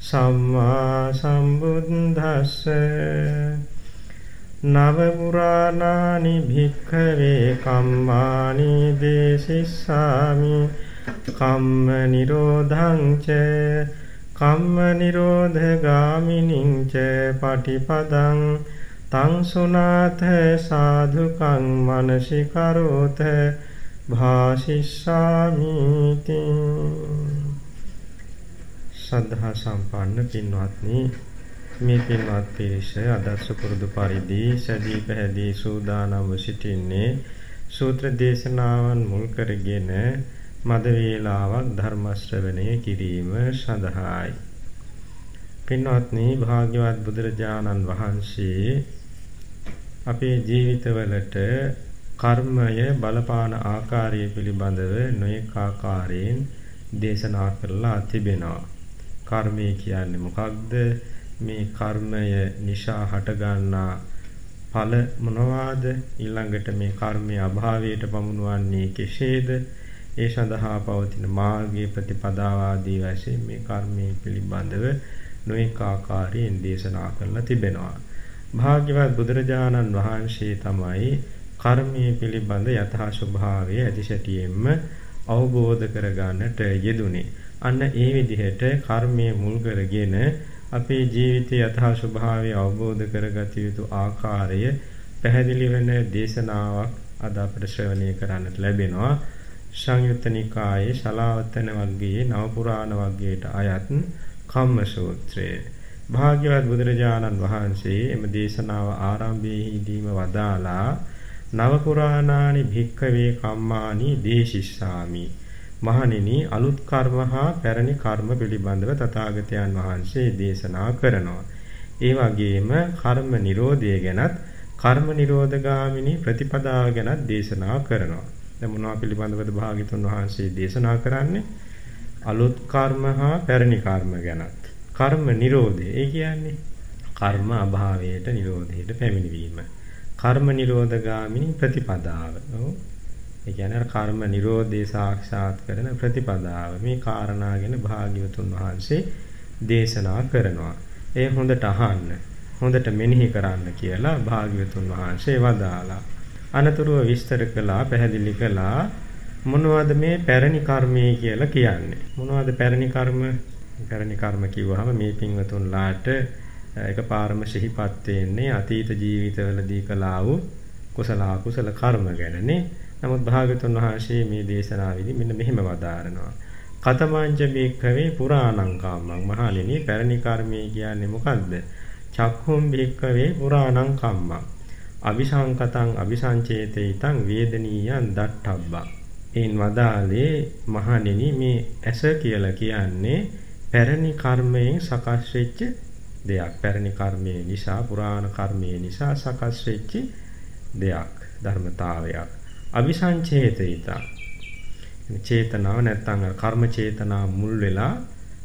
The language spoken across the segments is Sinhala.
සම්මා සම්බුද්දස්ස නව පුරාණානි භික්ඛවේ කම්මානි දේසිස්සාමි කම්ම නිරෝධං ච කම්ම නිරෝධ ගාමිනිං ච පටිපදං තං සුනාත සාධුකං මනසිකරෝත භාසිස්සාමි ශ්‍රද්ධා සම්පන්න පින්වත්නි මේ පින්වත් පිරිස අදර්ශ පුරුදු පරිදි සදී පැහැදී සූදානම්ව සිටින්නේ සූත්‍ර දේශනාවන් මුල් කරගෙන මද වේලාවක් ධර්ම ශ්‍රවණය කිරීම සඳහායි. පින්වත්නි භාග්‍යවත් බුදුරජාණන් වහන්සේ අපේ ජීවිතවලට කර්මය බලපාන ආකාරය පිළිබඳව නොයෙක් ආකාරයෙන් දේශනා කරලා තිබෙනවා. කර්මය කියන්නේ මොකක්ද? මේ කර්මය නිසා හටගන්නා ඵල මොනවාද? ඊළඟට මේ කර්මයේ අභාවයට පමුණවන්නේ කෙසේද? ඒ සඳහා පවතින මාර්ගයේ ප්‍රතිපදාව ආදී වශයෙන් මේ කර්මයේ පිළිබඳව නොඑක ආකාරයෙන් දේශනා කරලා තිබෙනවා. භාග්‍යවත් බුදුරජාණන් වහන්සේ තමයි කර්මයේ පිළිබඳ යථා ස්වභාවය ඇතිසැටියෙන්ම අවබෝධ කරගන්නට යෙදුනේ. අන්න ඒ විදිහට කර්මයේ මුල් කරගෙන අපේ ජීවිතයේ යථා ස්වභාවය අවබෝධ කරගත යුතු ආකාරය පැහැදිලි වෙන දේශනාවක් අද අපට ශ්‍රවණය කරන්නට ලැබෙනවා. සංයුත්ත නිකායේ ශලාවතන වර්ගයේ නව පුරාණ වර්ගයට අයත් කම්ම සූත්‍රය. භාග්‍යවත් බුදුරජාණන් වහන්සේ එම දේශනාව ආරම්භයේදීම වදාලා නව පුරාණානි භික්ඛවේ කම්මානි දේශිස්සාමි මහණෙනි අලුත් කර්ම හා පැරණි කර්ම පිළිබඳව තථාගතයන් වහන්සේ දේශනා කරනවා. ඒ වගේම කර්ම නිරෝධය ගැනත් කර්ම නිරෝධගාමිනී ප්‍රතිපදාව ගැනත් දේශනා කරනවා. දැන් මොනවා පිළිබඳවද භාග්‍යතුන් වහන්සේ දේශනා කරන්නේ? අලුත් කර්ම හා පැරණි කර්ම ගැනත්. කර්ම නිරෝධය. ඒ කියන්නේ කර්ම අභාවයට නිරෝධයට පැමිණීම. කර්ම නිරෝධගාමිනී ප්‍රතිපදාව. ඔව්. ඒ කියන්නේ අර කර්ම නිරෝධය සාක්ෂාත් කරන ප්‍රතිපදාව. මේ කාරණා ගැන භාග්‍යවතුන් වහන්සේ දේශනා කරනවා. ඒ හොඳට අහන්න. හොඳට මෙනෙහි කරන්න කියලා භාග්‍යවතුන් වහන්සේ වදාලා. අනතුරුව විස්තර කළා, පැහැදිලි කළා මොනවද මේ පැරණි කර්මය කියලා කියන්නේ? මොනවද පැරණි කර්ම? පැරණි කර්ම කිව්වහම මේ පින්වතුන්ලාට එකපාරම සිහිපත් වෙන්නේ අතීත ජීවිතවලදී කළා වූ කුසල අකුසල කර්ම ගැනනේ. නමුත් භාගතුන් වහන්සේ මේ දේශනාවේදී මෙන්න මෙහෙම වදාරනවා. කතමංච බික්ඛවේ පුරාණං කම්මං මහණෙනි පැරණි කර්මය කියන්නේ මොකද්ද? චක්ඛුම් බික්ඛවේ පුරාණං කම්මං. අபிසංකතං අபிසංචේතිතං වේදනීයං දට්ඨබ්බං. එයින් වදාලේ මහණෙනි මේ ඇස කියලා කියන්නේ පැරණි කර්මයෙන් සකස් වෙච්ච දෙයක්. පැරණි කර්මයේ නිසා පුරාණ කර්මයේ නිසා සකස් වෙච්ච දෙයක්. ධර්මතාවයක්. අபிසංචේතිතා චේතනාව නැත්නම් කර්ම චේතනා මුල් වෙලා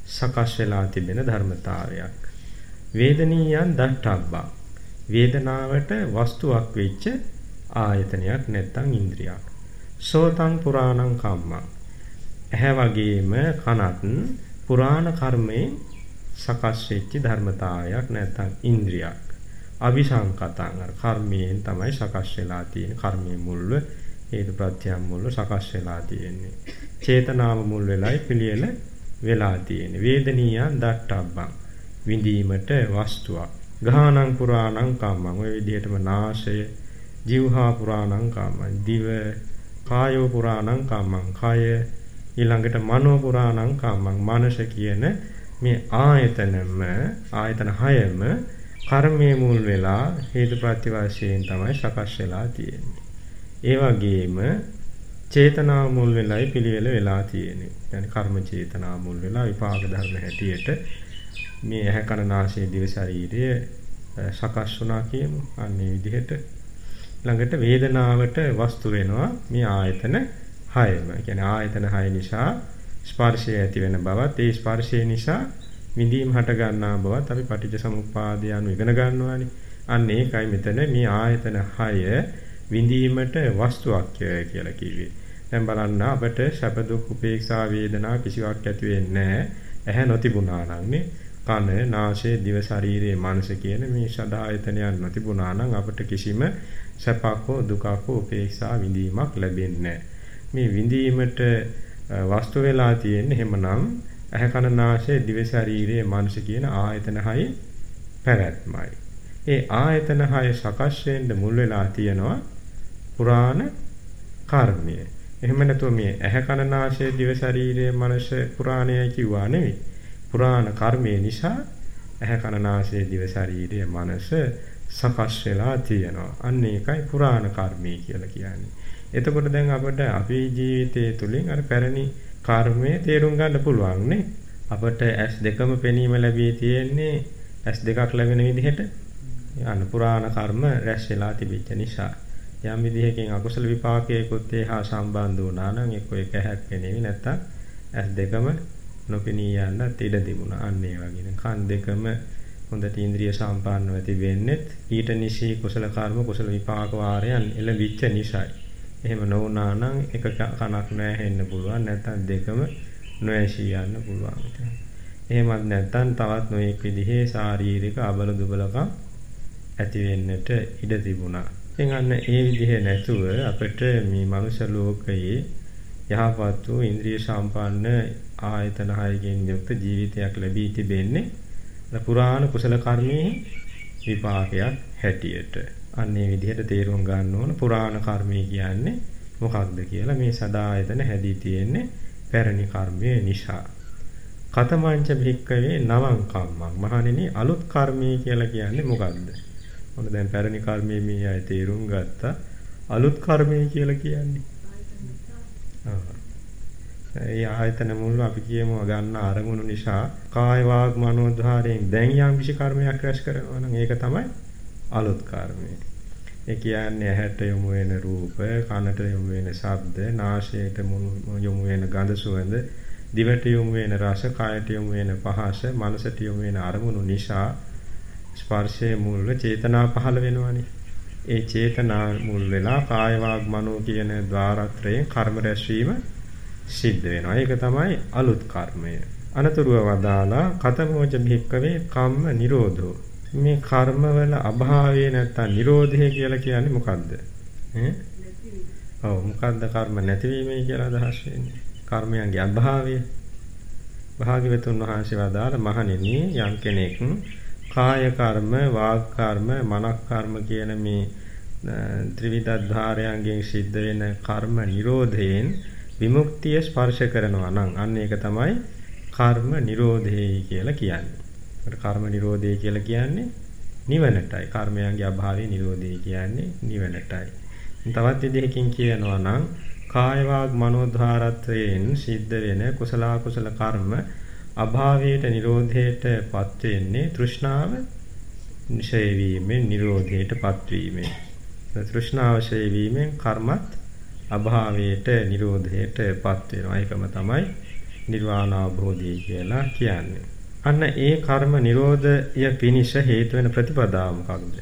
සකස් වෙලා තිබෙන ධර්මතාවයක්. වේදනීයන් දට්ඨබ්බා වේදනාවට වස්තුවක් වෙච්ච ආයතනයක් නැත්නම් ඉන්ද්‍රියක්. සෝතං පුරාණං කම්මං. ඇහැ වගේම කනත් පුරාණ කර්මයෙන් සකස් වෙච්ච ධර්මතාවයක් නැත්නම් ඉන්ද්‍රියක්. අபிසංකතං අර කර්මයෙන් තමයි සකස් වෙලා තියෙන කර්මයේ මුල්ව හේතු ප්‍රත්‍යයන් මුල්ව සකස් වෙලා තියෙන්නේ. චේතනාව මුල් වෙලයි පිළියෙල වෙලා තියෙන්නේ. වේදනීයන් දට්ටබ්බං විඳීමට වස්තුවක්. ගානං පුරාණං කම්මං ඔය විදිහටම නාසය જીවහා පුරාණං කම්මං දිව කායෝ පුරාණං කම්මං කය ඊළඟට මනෝ පුරාණං කම්මං මනස කියන මේ ආයතනම ආයතන හයම කර්මයේ මුල් වෙලා හේතුප්‍රත්‍ය වශයෙන් තමයි සකස් වෙලා තියෙන්නේ. ඒ වගේම චේතනා මුල් වෙලයි පිළිවෙල වෙලා තියෙන්නේ. يعني කර්ම චේතනා මුල් වෙලා විපාක ධර්ම හැටියට මේ ඇහැ කන නාසය දිව ශරීරය සකස් වුණා කියමු. අන්නේ විදිහට ළඟට වේදනාවට වස්තු වෙනවා මේ ආයතන හයම. කියන්නේ ආයතන හය නිසා ස්පර්ශය ඇති වෙන බවත් ඒ ස්පර්ශය නිසා විඳීම් හට ගන්නා බවත් අපි පටිච්ච සමුප්පාදය anu ඉගෙන ගන්නවානේ. අන්න ඒකයි මෙතන මේ ආයතන 6 විඳීමට වස්තුවක් කියලා කිව්වේ. දැන් බලන්න අපට සැප දුක් උපේක්ෂා වේදනා කිසිවක් ඇති වෙන්නේ ඇහැ නොතිබුණා නම් නේ. කන, නාසය, දිව, ශරීරයේ මනස කියන මේ සදායතනයන් නොතිබුණා නම් අපට කිසිම සැපක් හෝ දුකක් හෝ උපේක්ෂා විඳීමක් ලැබෙන්නේ මේ විඳීමට වස්තු වෙලා තියෙන්නේ එහෙමනම් ඇහැ කන නාසය දිව ශරීරයේ මනස කියන ආයතන හයේ පැවැත්මයි. ඒ ආයතන හය සකස් වෙන්න මුල් වෙලා තියෙනවා පුරාණ කර්මය. එහෙම නැතුව මේ ඇහැ කන නාසය දිව ශරීරයේ මනස පුරාණයයි කිව්වා නෙවෙයි. පුරාණ කර්මය නිසා ඇහැ කන නාසය දිව ශරීරයේ මනස සකස් වෙලා තියෙනවා. අන්න ඒකයි පුරාණ කර්මය කියලා කියන්නේ. එතකොට දැන් අපිට අපේ ජීවිතයේ තුලින් අර පැරණි කර්මය තේරුම් ගන්න පුළුවන් නේ. අපට ඇස් දෙකම පෙනීම ලැබී තියෙන්නේ ඇස් දෙකක් ලැබෙන විදිහට යන පුරාණ කර්ම රැස් වෙලා තිබෙච්ච නිසා යම් විදිහකින් අකුසල විපාකයකොත් ඒහා සම්බන්ධ වුණා නම් එක්ක එක හැක් පෙනෙවි නැත්තම් ඇස් දෙකම නොපෙනී යන්නත් ඉඩ තිබුණා. අන්න ඒ වගේ. කන් දෙකම හොඳට ඉන්ද්‍රිය සම්පන්නව තිබෙන්නෙත් ඊට නිසී කුසල කර්ම කුසල විපාක වාරයන් එළඹිච්ච නිසායි. එහෙම නොවුනා නම් එක කනක් නැහැ පුළුවන් නැත්නම් දෙකම නොඇසී යන්න පුළුවන්. එහෙමත් නැත්නම් තවත් නොයෙක් විදිහේ ශාරීරික අබල දුබලකම් ඇති වෙන්නට ඉඩ තිබුණා. ඉතින් අන්න ඒ විදිහේ නැතුව අපිට මේ මනුෂ්‍ය ලෝකයේ යහපත් වූ ඉන්ද්‍රිය සම්පන්න ආයතන හයකින් යුක්ත ජීවිතයක් ලැබී තිබෙන්නේ පුරාණ කුසල කර්මයේ විපාකයක් හැටියට. අන්නේ විදිහට තේරුම් ගන්න ඕන පුරාණ කර්මය කියන්නේ මොකක්ද කියලා මේ සදායතන හැදී තියෙන්නේ පැරණි කර්මය නිසා. කතමංච භික්කවේ නවං කම්මං මහණෙනි අලුත් කර්මය කියලා කියන්නේ මොකක්ද? මොන දැන් පැරණි කර්මයේ මේ අය තේරුම් ගත්තා. අලුත් කර්මය කියලා කියන්නේ. ඒ ආයතන මුල්ව අපි කියමු ගන්න අරමුණු නිසා කාය වාග් මනෝධාරයෙන් දැන් යම් කිසි කර්මයක් රැස් කරනවා නම් ඒක තමයි අලුත් කර්මය. ඒ කියන්නේ ඇහැට යොමු වෙන රූප, කනට යොමු වෙන ශබ්ද, නාසයට යොමු වෙන ගඳ සුවඳ, දිවට යොමු වෙන රස, කායට යොමු වෙන පහස, මනසට යොමු වෙන අරමුණු නිසා ස්පර්ශයේ මුල්ව චේතනා පහළ වෙනවනේ. ඒ චේතනා මුල් වෙලා කාය වාග් මනෝ කියන ద్వාරත්‍රයෙන් කර්ම රැස්වීම සිද්ධ වෙනවා. ඒක තමයි අලුත් කර්මය. අනතුරුව වදාලා කතමෝච භික්කවේ කම්ම නිරෝධෝ මේ කර්මවල අභාවය නැත්තම් Nirodhe කියලා කියන්නේ මොකද්ද? ඈ? ඔව් මොකද්ද කර්ම නැතිවීමයි කියලා අදහස් වෙන්නේ. කර්මයන්ගේ අභාවය. භාග්‍යවතුන් වහන්සේ වදාළ මහණෙනි යම් කෙනෙක් කාය කර්ම, වාග් කර්ම, මනක් කර්ම කියන මේ ත්‍රිවිධ ධාරයන්ගෙන් සිද්ධ වෙන කර්ම නිරෝධයෙන් විමුක්තිය ස්පර්ශ කරනවා නම් අන්න ඒක තමයි කර්ම නිරෝධයයි කියලා කියන්නේ. ඒකට කර්ම නිරෝධය කියලා කියන්නේ නිවනටයි. කර්මයන්ගේ අභාවයේ නිරෝධය කියන්නේ නිවනටයි. තවත් විදිහකින් කියනවා නම් කාය වාග් මනෝධාරත්වයෙන් සිද්ධ වෙන කුසල කුසල කර්ම අභාවයට නිරෝධයටපත් වෙන්නේ තෘෂ්ණාව නිෂය වීමෙන් නිරෝධයටපත් වීමෙන්. තෘෂ්ණාව ෂය වීමෙන් කර්මත් අභාවයට නිරෝධයටපත් වෙනවා. ඒකම තමයි නිර්වාණ අවබෝධය කියලා කියන්නේ. අන්න ඒ කර්ම නිරෝධය පිනිස හේතු වෙන ප්‍රතිපදාව මොකක්ද?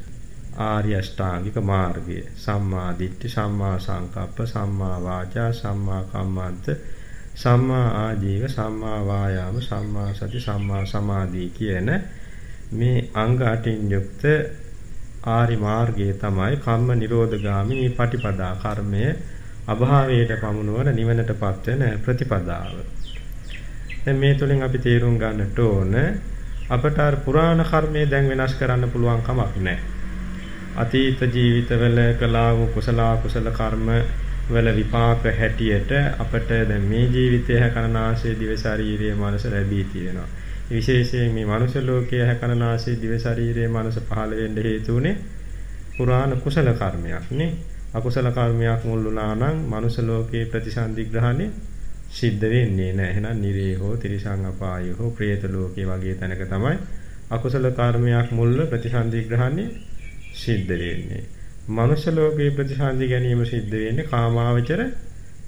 ආර්ය අෂ්ටාංගික මාර්ගය. සම්මා දිට්ඨි, සම්මා සංකප්ප, සම්මා වාචා, සම්මා කම්මන්ත, සම්මා ආජීව, සම්මා වායාම, සම්මා සති, සම්මා සමාධි කියන මේ අංග අටින් යුක්ත ආරි මාර්ගයේ තමයි කම්ම නිරෝධගාමිනී පටිපදා කර්මය අභාවයට පමුණුවන නිවනටපත් වෙන ප්‍රතිපදාව. දැන් මේ තුලින් අපි තේරුම් ගන්නට ඕන අපට අර පුරාණ කර්මය දැන් වෙනස් කරන්න පුළුවන් කමක් නැහැ. අතීත ජීවිතවල කළා වූ කුසල කුසල කර්ම වල විපාක හැටියට අපට දැන් මේ ජීවිතය හැකරනාශයේ දිව ශරීරයේ මනස ලැබී තියෙනවා. විශේෂයෙන් මේ මනුෂ්‍ය ලෝකයේ හැකරනාශයේ දිව ශරීරයේ මනස පහළ වෙන්න හේතු උනේ පුරාණ කුසල කර්මයක් නේ. අකුසල කර්මයක් මුල් වුණා නම් මනුෂ්‍ය ලෝකයේ ප්‍රතිසන්දි ග්‍රහණය සිද්ධ වෙන්නේ නැහැ. එහෙනම් නිරේ හෝ තිරිසං අපාය හෝ പ്രേත ලෝකයේ වගේ තැනක තමයි අකුසල කර්මයක් මුල්ව ප්‍රතිසන්දි ග්‍රහණය සිද්ධ වෙන්නේ. මනුෂ්‍ය ලෝකයේ ප්‍රතිසන්දි ගැනීම සිද්ධ වෙන්නේ කාමාවචර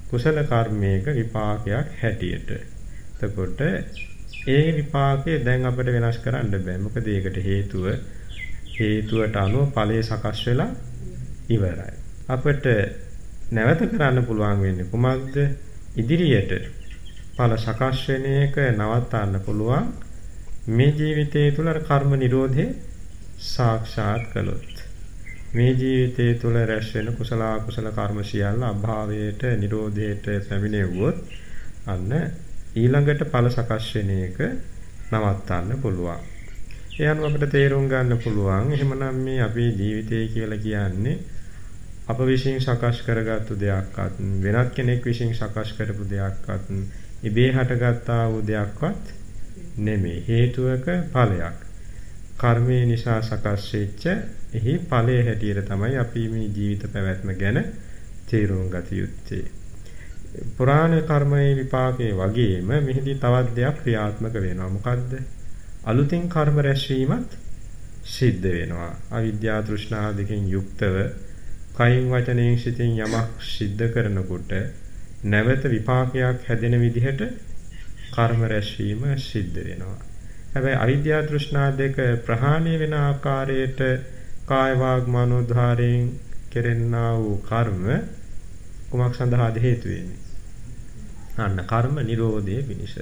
කුසල කර්මයක විපාකයක් හැටියට. එතකොට ඒ විපාකය දැන් අපිට වෙනස් කරන්න බෑ. මොකද ඒකට හේතුව හේතුවට අනුව ඵලය සකස් වෙලා ඉවරයි. අපිට නැවත කරන්න පුළුවන් වෙන්නේ කුමක්ද? ඉදිරියට ඵල සකස් වෙන එක නවත්තන්න පුළුවන් මේ ජීවිතය තුළ කර්ම නිරෝධය සාක්ෂාත් කළොත් මේ ජීවිතය තුළ රැස් වෙන කුසල අකුසල කර්ම සියල්ල අභාවයට නිරෝධයට පැමිණෙව්වොත් අන්න ඊළඟට ඵල සකස් වෙන එක නවත්තන්න පුළුවන්. ඒ අනුව අපිට තේරුම් ගන්න පුළුවන් එහෙමනම් මේ අපේ ජීවිතය කියලා කියන්නේ අප විසින් සකස් කරගත්තු දෙයක්වත් වෙනත් කෙනෙක් විසින් සකස් කරපු දෙයක්වත් ඉබේ හටගත්තා වූ දෙයක්වත් නෙමෙයි හේතුවක ඵලයක් කර්මය නිසා සකස් වෙච්ච එහි ඵලයේ හැටියට තමයි අපි මේ ජීවිත පැවැත්ම ගැන තේරුම් ගත යුත්තේ. පුරාණ කර්මයේ විපාකයේ වගේම මෙහිදී තවත් දෙයක් ක්‍රියාත්මක වෙනවා. මොකද්ද? අලුතින් කර්ම රැස්වීමත් සිද්ධ වෙනවා. අවිද්‍යා තෘෂ්ණා දෙකෙන් යුක්තව කයින් වචනයෙන් සිතින් යමක් සිද්ධ කරනකොට නැවත විපාකයක් හැදෙන විදිහට කර්ම රැස්වීම සිද්ධ වෙනවා. හැබැයි අවිද්‍යා තෘෂ්ණා දෙක ප්‍රහාණය වෙන ආකාරයට කාය වාග් මනෝධාරයෙන් කෙරෙන්නා වූ කර්ම කුමක් සඳහාද හේතු වෙන්නේ? අන්න කර්ම නිරෝධයේ පිණිස.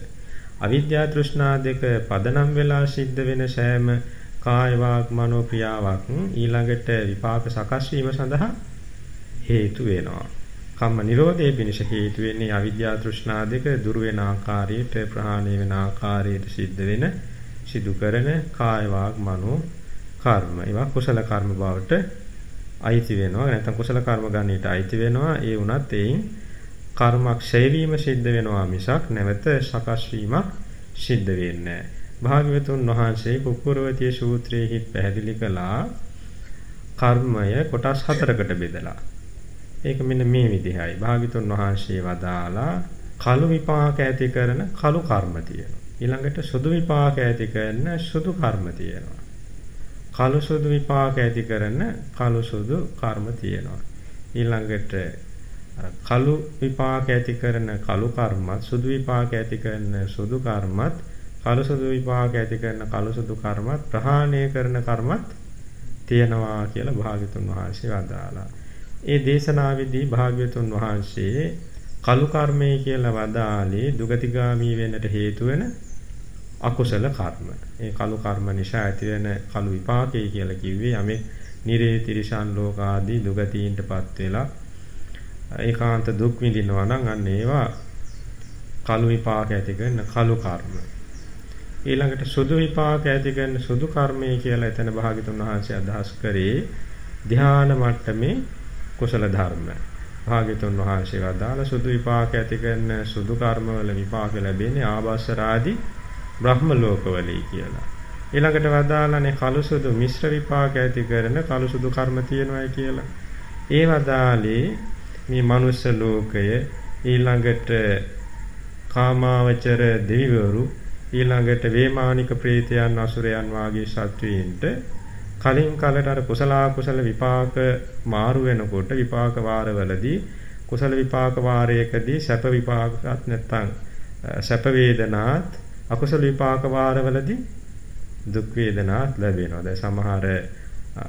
අවිද්‍යා තෘෂ්ණා දෙක පදනම් වෙලා සිද්ධ වෙන සෑම කාය වාග් මනෝ ක්‍රියාවක් ඊළඟට විපාක සකස් වීම සඳහා හේතු වෙනවා. කම්ම නිරෝධයේ පිණිස හේතු වෙන්නේ අවිද්‍යා තෘෂ්ණා දෙක දුර වෙන ආකාරයට ප්‍රහාණය වෙන ආකාරයට සිද්ධ වෙන සිදු කරන කාය වාග් මනෝ කර්ම. ඒවා කුසල කර්ම බවට අයිති වෙනවා. නැත්නම් කුසල කර්ම ගණයට අයිති වෙනවා. ඒ වුණත් එයින් කර්මක් ඡය වීම සිද්ධ වෙනවා මිසක් නැවත සකස් වීමක් සිද්ධ වෙන්නේ නැහැ. භාග්‍යවතුන් වහන්සේ කුකුරවතිය සූත්‍රයේහි පැහැදිලි කළා කර්මය කොටස් හතරකට බෙදලා. ඒක මෙන්න මේ විදිහයි. භාග්‍යවතුන් වහන්සේ වදාලා කළු විපාක ඇති කරන කළු කර්ම තියෙනවා. ඊළඟට සුදු විපාක ඇති කරන සුදු කර්ම තියෙනවා. කළු සුදු විපාක ඇති කරන කළු සුදු කර්ම තියෙනවා. ඊළඟට කළු විපාක ඇති කරන කළු කර්මත් සුදු විපාක ඇති කරන සුදු කර්මත් කලසුදු විපාක ඇති කරන කලසුදු කර්මත් ප්‍රහාණය කරන කර්මත් තියෙනවා කියලා භාග්‍යතුන් වහන්සේ වදාලා. ඒ දේශනාවේදී භාග්‍යතුන් වහන්සේ කලු කර්මය කියලා වදාළේ දුගතිගාමී වෙන්නට හේතු වෙන අකුසල කර්ම. ඒ කලු කර්ම නිසා ඇති වෙන කලු විපාකය කියලා කිව්වේ යමෙක් නිරේ තිරිසන් ලෝක ආදී දුගතීන්ටපත් වෙලා ඒකාන්ත දුක් විඳිනවා නම් අන්න ඒවා කලු විපාක ඇති කරන කලු කර්ම. ඊළඟට සුදු විපාක ඇති කරන සුදු කර්මය කියලා එතන භාග්‍යතුන් වහන්සේ අදහස් කරේ ධ්‍යාන මට්ටමේ කුසල ධර්ම. භාග්‍යතුන් වහන්සේ වදාළ සුදු විපාක ඇති කරන සුදු කර්මවල විපාක ලැබෙන්නේ ආභාසරාදී බ්‍රහ්ම ලෝකවලයි කියලා. ඊළඟට වදාළනේ කළු සුදු මිශ්‍ර විපාක ඇති කරන කළු සුදු කර්ම තියෙනවායි කියලා. ඒ වදාලේ මේ මනුස්ස ලෝකය ඊළඟට කාමාවචර දෙවිවරු ඊළඟට වේමානික ප්‍රේතයන් අසුරයන් වාගේ සත්වයින්ට කලින් කලට අර කුසල කුසල විපාක මාරු වෙනකොට විපාක වාරවලදී කුසල විපාක වාරයකදී සැප විපාකත් නැත්තම් සැප වේදනාත් අකුසල විපාක වාරවලදී දුක් වේදනාත් ලැබෙනවා. දැන් සමහර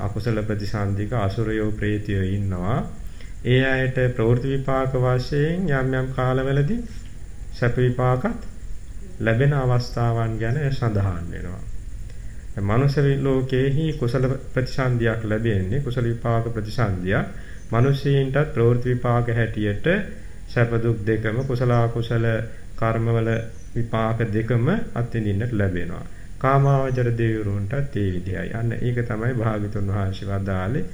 අකුසල ප්‍රතිසන්දික අසුරයෝ ප්‍රේතයෝ ඉන්නවා. ඒ අයට ප්‍රවෘත්ති විපාක වශයෙන් යම් යම් කාලවලදී සැප විපාකත් ලැබෙන අවස්ථාවන් ගැන සඳහන් වෙනවා. මනුෂ්‍ය ලෝකයේහි කුසල ප්‍රතිසන්දියක් ලැබෙන්නේ කුසල විපාක ප්‍රතිසන්දිය. මිනිසීන්ටත් ප්‍රවෘත්ති විපාක හැටියට සැප දුක් දෙකම කුසල අකුසල කර්මවල විපාක දෙකම අත්විඳින්නට ලැබෙනවා. කාමාවචර දෙවිවරුන්ටත් ඒ විදිහයි. අන්න ඒක තමයි භාග්‍යතුන් වහන්සේ වදාළේ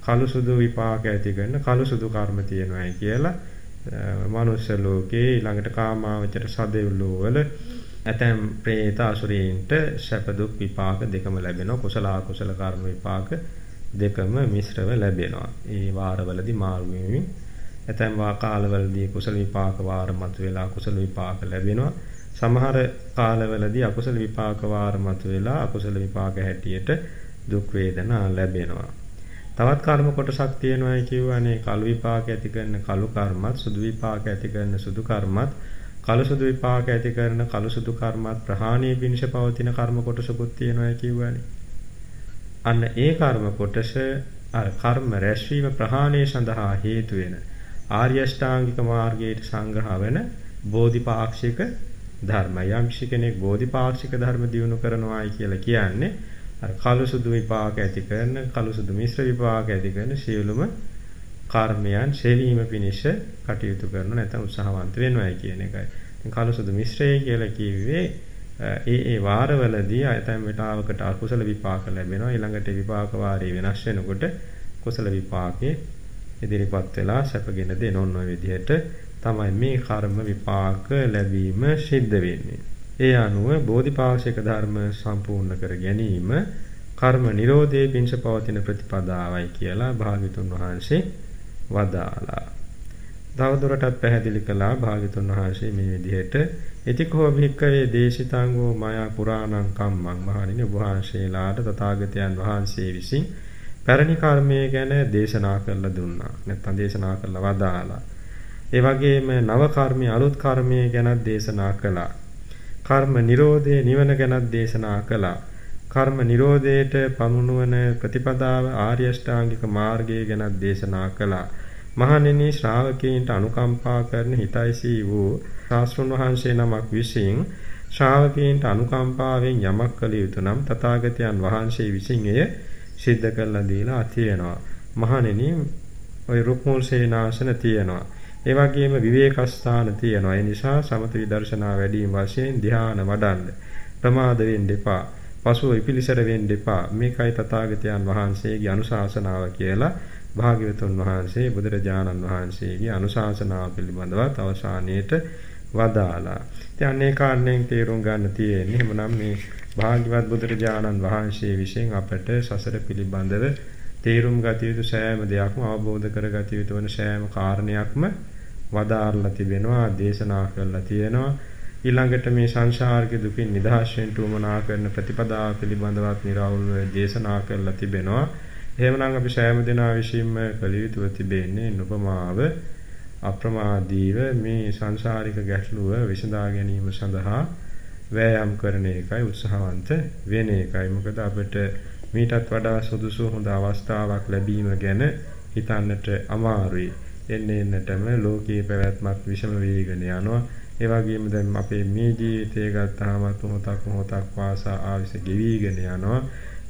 කළු සුදු විපාක ඇති කරන කළු සුදු කර්ම තියෙනවායි කියලා මනුෂ්‍ය ලෝකේ ඊළඟට කාමාවචර සදෙව්ලෝ වල ඇතැම් പ്രേත අසුරීන්ට සැප දුක් විපාක දෙකම ලැබෙනවා කුසල අකුසල කර්ම විපාක දෙකම මිශ්‍රව ලැබෙනවා. ඒ වාරවලදී මාරු වෙමින් ඇතැම් කාලවලදී කුසල විපාක වාර මතුවලා කුසල විපාක ලැබෙනවා. සමහර කාලවලදී අකුසල විපාක වාර මතුවලා අකුසල විපාක හැටියට දුක් වේදනා ලැබෙනවා. තවත් කර්ම කොටසක් තියෙනවායි කියවනේ කළු විපාක ඇති කරන කළු කර්මත් සුදු විපාක ඇති කරන සුදු කර්මත් කළු සුදු විපාක ඇති කරන කළු සුදු කර්මත් ප්‍රහාණය පිණිස පවතින කර්ම කොටසකුත් තියෙනවායි කියවනේ අන්න ඒ කර්ම කොටස අර කර්ම රැස්වීම ප්‍රහාණය සඳහා හේතු වෙන ආර්ය අෂ්ටාංගික මාර්ගයට සංග්‍රහ වෙන බෝධිපාක්ෂික ධර්ම යම් කෙනෙක් බෝධිපාක්ෂික ධර්ම දියුණු කරනවායි කියලා කියන්නේ අර කළු සුදු විපාක ඇති කරන කළු සුදු මිශ්‍ර විපාක ඇති කරන සියලුම කර්මයන් සෙවීම පිණිස කටයුතු කරන නැත්නම් උත්සාහවන්ත වෙනවයි කියන එකයි. ඉතින් කළු සුදු මිශ්‍රය කියලා කිව්වේ ඒ ඒ වාරවලදී අයතම් වේලාවකට අකුසල විපාක ලැබෙනවා. ඊළඟට විපාක වාරේ වෙනස් වෙනකොට කුසල විපාකේ ඉදිරිපත් වෙලා සැපගෙන දෙන ඔන්න ඔය විදිහට තමයි මේ කර්ම විපාක ලැබීම සිද්ධ වෙන්නේ. ඒ අනුව බෝධිපාක්ෂික ධර්ම සම්පූර්ණ කර ගැනීම කර්ම නිරෝධයේ පිංස පවතින ප්‍රතිපදාවයි කියලා භාග්‍යතුන් වහන්සේ වදාලා. තවදුරටත් පැහැදිලි කළා භාග්‍යතුන් වහන්සේ මේ විදිහට ඉතිකෝ භික්කවේ දේශිතාංගෝ මායා පුරාණං කම්මං මහණෙනි ඔබ වහන්සේලාට තථාගතයන් වහන්සේ විසින් පැරණි කර්මය ගැන දේශනා කරලා දුන්නා. නැත්නම් දේශනා කරලා වදාලා. ඒ වගේම නව කර්මයේ අලුත් කර්මය ගැන දේශනා කළා. කර්ම නිරෝධය නිවන ගැනත් දේශනා කළා. කර්ම නිරෝධයට පමුණුවන ප්‍රතිපදාව ආර්ය අෂ්ටාංගික මාර්ගය ගැනත් දේශනා කළා. මහණෙනි ශ්‍රාවකයන්ට අනුකම්පා කරන හිතයිසී වූ ශාස්ත්‍රුන් වහන්සේ නමක් විසින් ශ්‍රාවකයන්ට අනුකම්පාවෙන් යමක් කළ යුතු නම් තථාගතයන් වහන්සේ විසින් එය සිද්ධ කරලා දීලා තියෙනවා. මහණෙනි ওই රුක්මුල් සේනාසන තියෙනවා. ඒ වගේම විවේකස්ථාන තියෙනවා. ඒ නිසා සමත විදර්ශනා වැඩිම වශයෙන් ධ්‍යාන වඩන්න. ප්‍රමාද වෙන්න එපා. පසුව ඉපිලිසර වෙන්න එපා. මේකයි තථාගතයන් වහන්සේගේ අනුශාසනාව කියලා භාග්‍යවතුන් වහන්සේ බුදුරජාණන් වහන්සේගේ අනුශාසනාව පිළිබඳව අවසානයේට වදාලා. ඉතින් අනේ කාරණෙන් තේරුම් ගන්න තියෙන්නේ එහෙමනම් මේ භාග්‍යවත් බුදුරජාණන් වහන්සේ විසින් අපට සසර පිළිබඳව තේරුම් ගත යුතු සෑම දෙයක්ම අවබෝධ කරගත යුතු වන සෑම කාරණයක්ම වදාarලා තිබෙනවා දේශනා කරලා තියෙනවා. ඊළඟට මේ සංසාරික දුකින් නිදහස් වෙන්න උවමනා කරන ප්‍රතිපදාව පිළිබඳවත් निराවුල්ව දේශනා කරලා තිබෙනවා. එහෙමනම් අපි සෑම දිනා විසින්ම කළ යුතුව තිබෙන්නේ නුපමාව අප්‍රමාදීව මේ සංසාරික ගැටලුව විසඳා ගැනීම සඳහා වෑයම් කරන එකයි උත්සාහවන්ත වෙන එකයි මොකද අපිට මීටත් වඩා සුදුසු හොඳ අවස්ථාවක් ලැබීම ගැන හිතන්නට අමාරුයි. එන්න එන්නටම ලෝකයේ පැවැත්මක් විෂම වේගන යනවා. ඒ වගේම දැන් අපේ මේ ජීවිතය ගත්තාම මොහොතක් මොහොතක් වාසා ආවිස ගෙවිගෙන යනවා.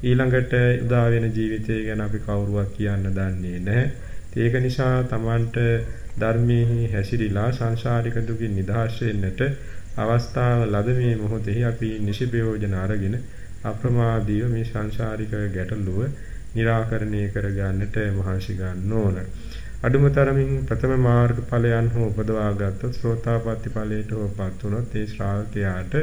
ඊළඟට උදා වෙන ජීවිතය ගැන අපි කවුරුවක් කියන්න දන්නේ නැහැ. ඒක නිසා Tamanට ධර්මයේ හැසිරීලා සංසාරික දුකින් නිදහස් වෙන්නට අවස්ථාව ලද මේ මොහොතේ අපි නිසිපයෝජන අරගෙන අප්‍රමාදීව මේ සංසාරික ගැටලුව निराකරණය කර ගන්නට මහන්සි ගන්න ඕන. අඩුම තරමින් ප්‍රථම මාර්ග ඵලයන් හෝ උපදවා ගත්තොත් සෝතාපට්ටි ඵලයට හෝපත් වුණොත් ඒ ශ්‍රාවකයාට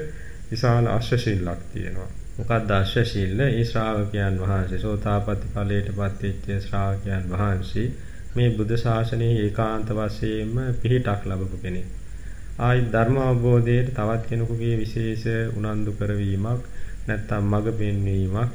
විශාල අශ්‍රශීලයක් තියෙනවා. මොකක්ද අශ්‍රශීල? ඒ ශ්‍රාවකයන් වහන්සේ සෝතාපට්ටි ඵලයටපත් වෙච්ච ශ්‍රාවකයන් වහන්සේ මේ බුද්ධ ශාසනයේ ඒකාන්ත වශයෙන්ම පිහිටක් ලැබපු කෙනෙක්. ආයි ධර්ම අවබෝධයට තවත් කෙනෙකුගේ විශේෂ උනන්දු කරවීමක් නැත්තම් මඟ පෙන්වීමක්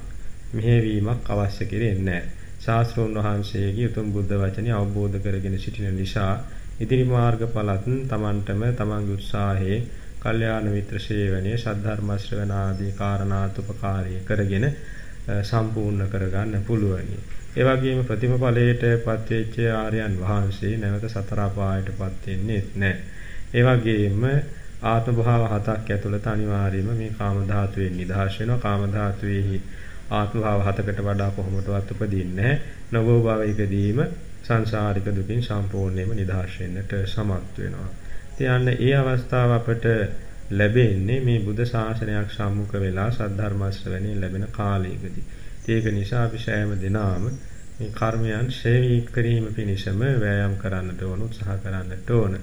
මෙහෙවීමක් අවශ්‍ය කෙරෙන්නේ නැහැ. ශාස්ත්‍රෝන් වහන්සේගේ උතුම් බුද්ධ වචනේ අවබෝධ කරගෙන සිටින නිසා ඉදිරි මාර්ගඵලත් Tamanටම Tamanගේ උත්සාහයේ කල්යාණ මිත්‍ර සේවනයේ සද්ධර්ම ශ්‍රවණ ආදී කාරණාත් උපකාරී කරගෙන සම්පූර්ණ කරගන්න පුළුවනි. ඒ වගේම ප්‍රතිම ඵලයට පත්වෙච්ච ආර්යයන් වහන්සේ නැවත සතර අපායටපත් වෙන්නේ නැහැ. ඒ වගේම ආත්ම භාව හතක් ඇතුළත අනිවාර්යයෙන්ම මේ කාම ධාතුවෙන් නිදහස් වෙනවා. කාම ධාතුවේහි ආත්ම භාව හතකට වඩා කොහොමදවත් උපදින්නේ නැහැ. නවෝ භාවයකදීම සංසාරික දුකින් සම්පූර්ණයෙන්ම නිදහස් වෙන්නට සමත් වෙනවා. ඉතින් ඒ අවස්ථාව අපට ලැබෙන්නේ මේ බුද්ධ ශාසනයක් සම්මුඛ වෙලා සද්ධර්ම ශ්‍රවණේ ලැබෙන කාලයකදී. ඒක නිසා අපි සෑම දිනාම මේ කර්මයන් ශේවී කිරීම පිණිසම වෑයම් කරන්නට ඕන උත්සාහ කරන්නට ඕන.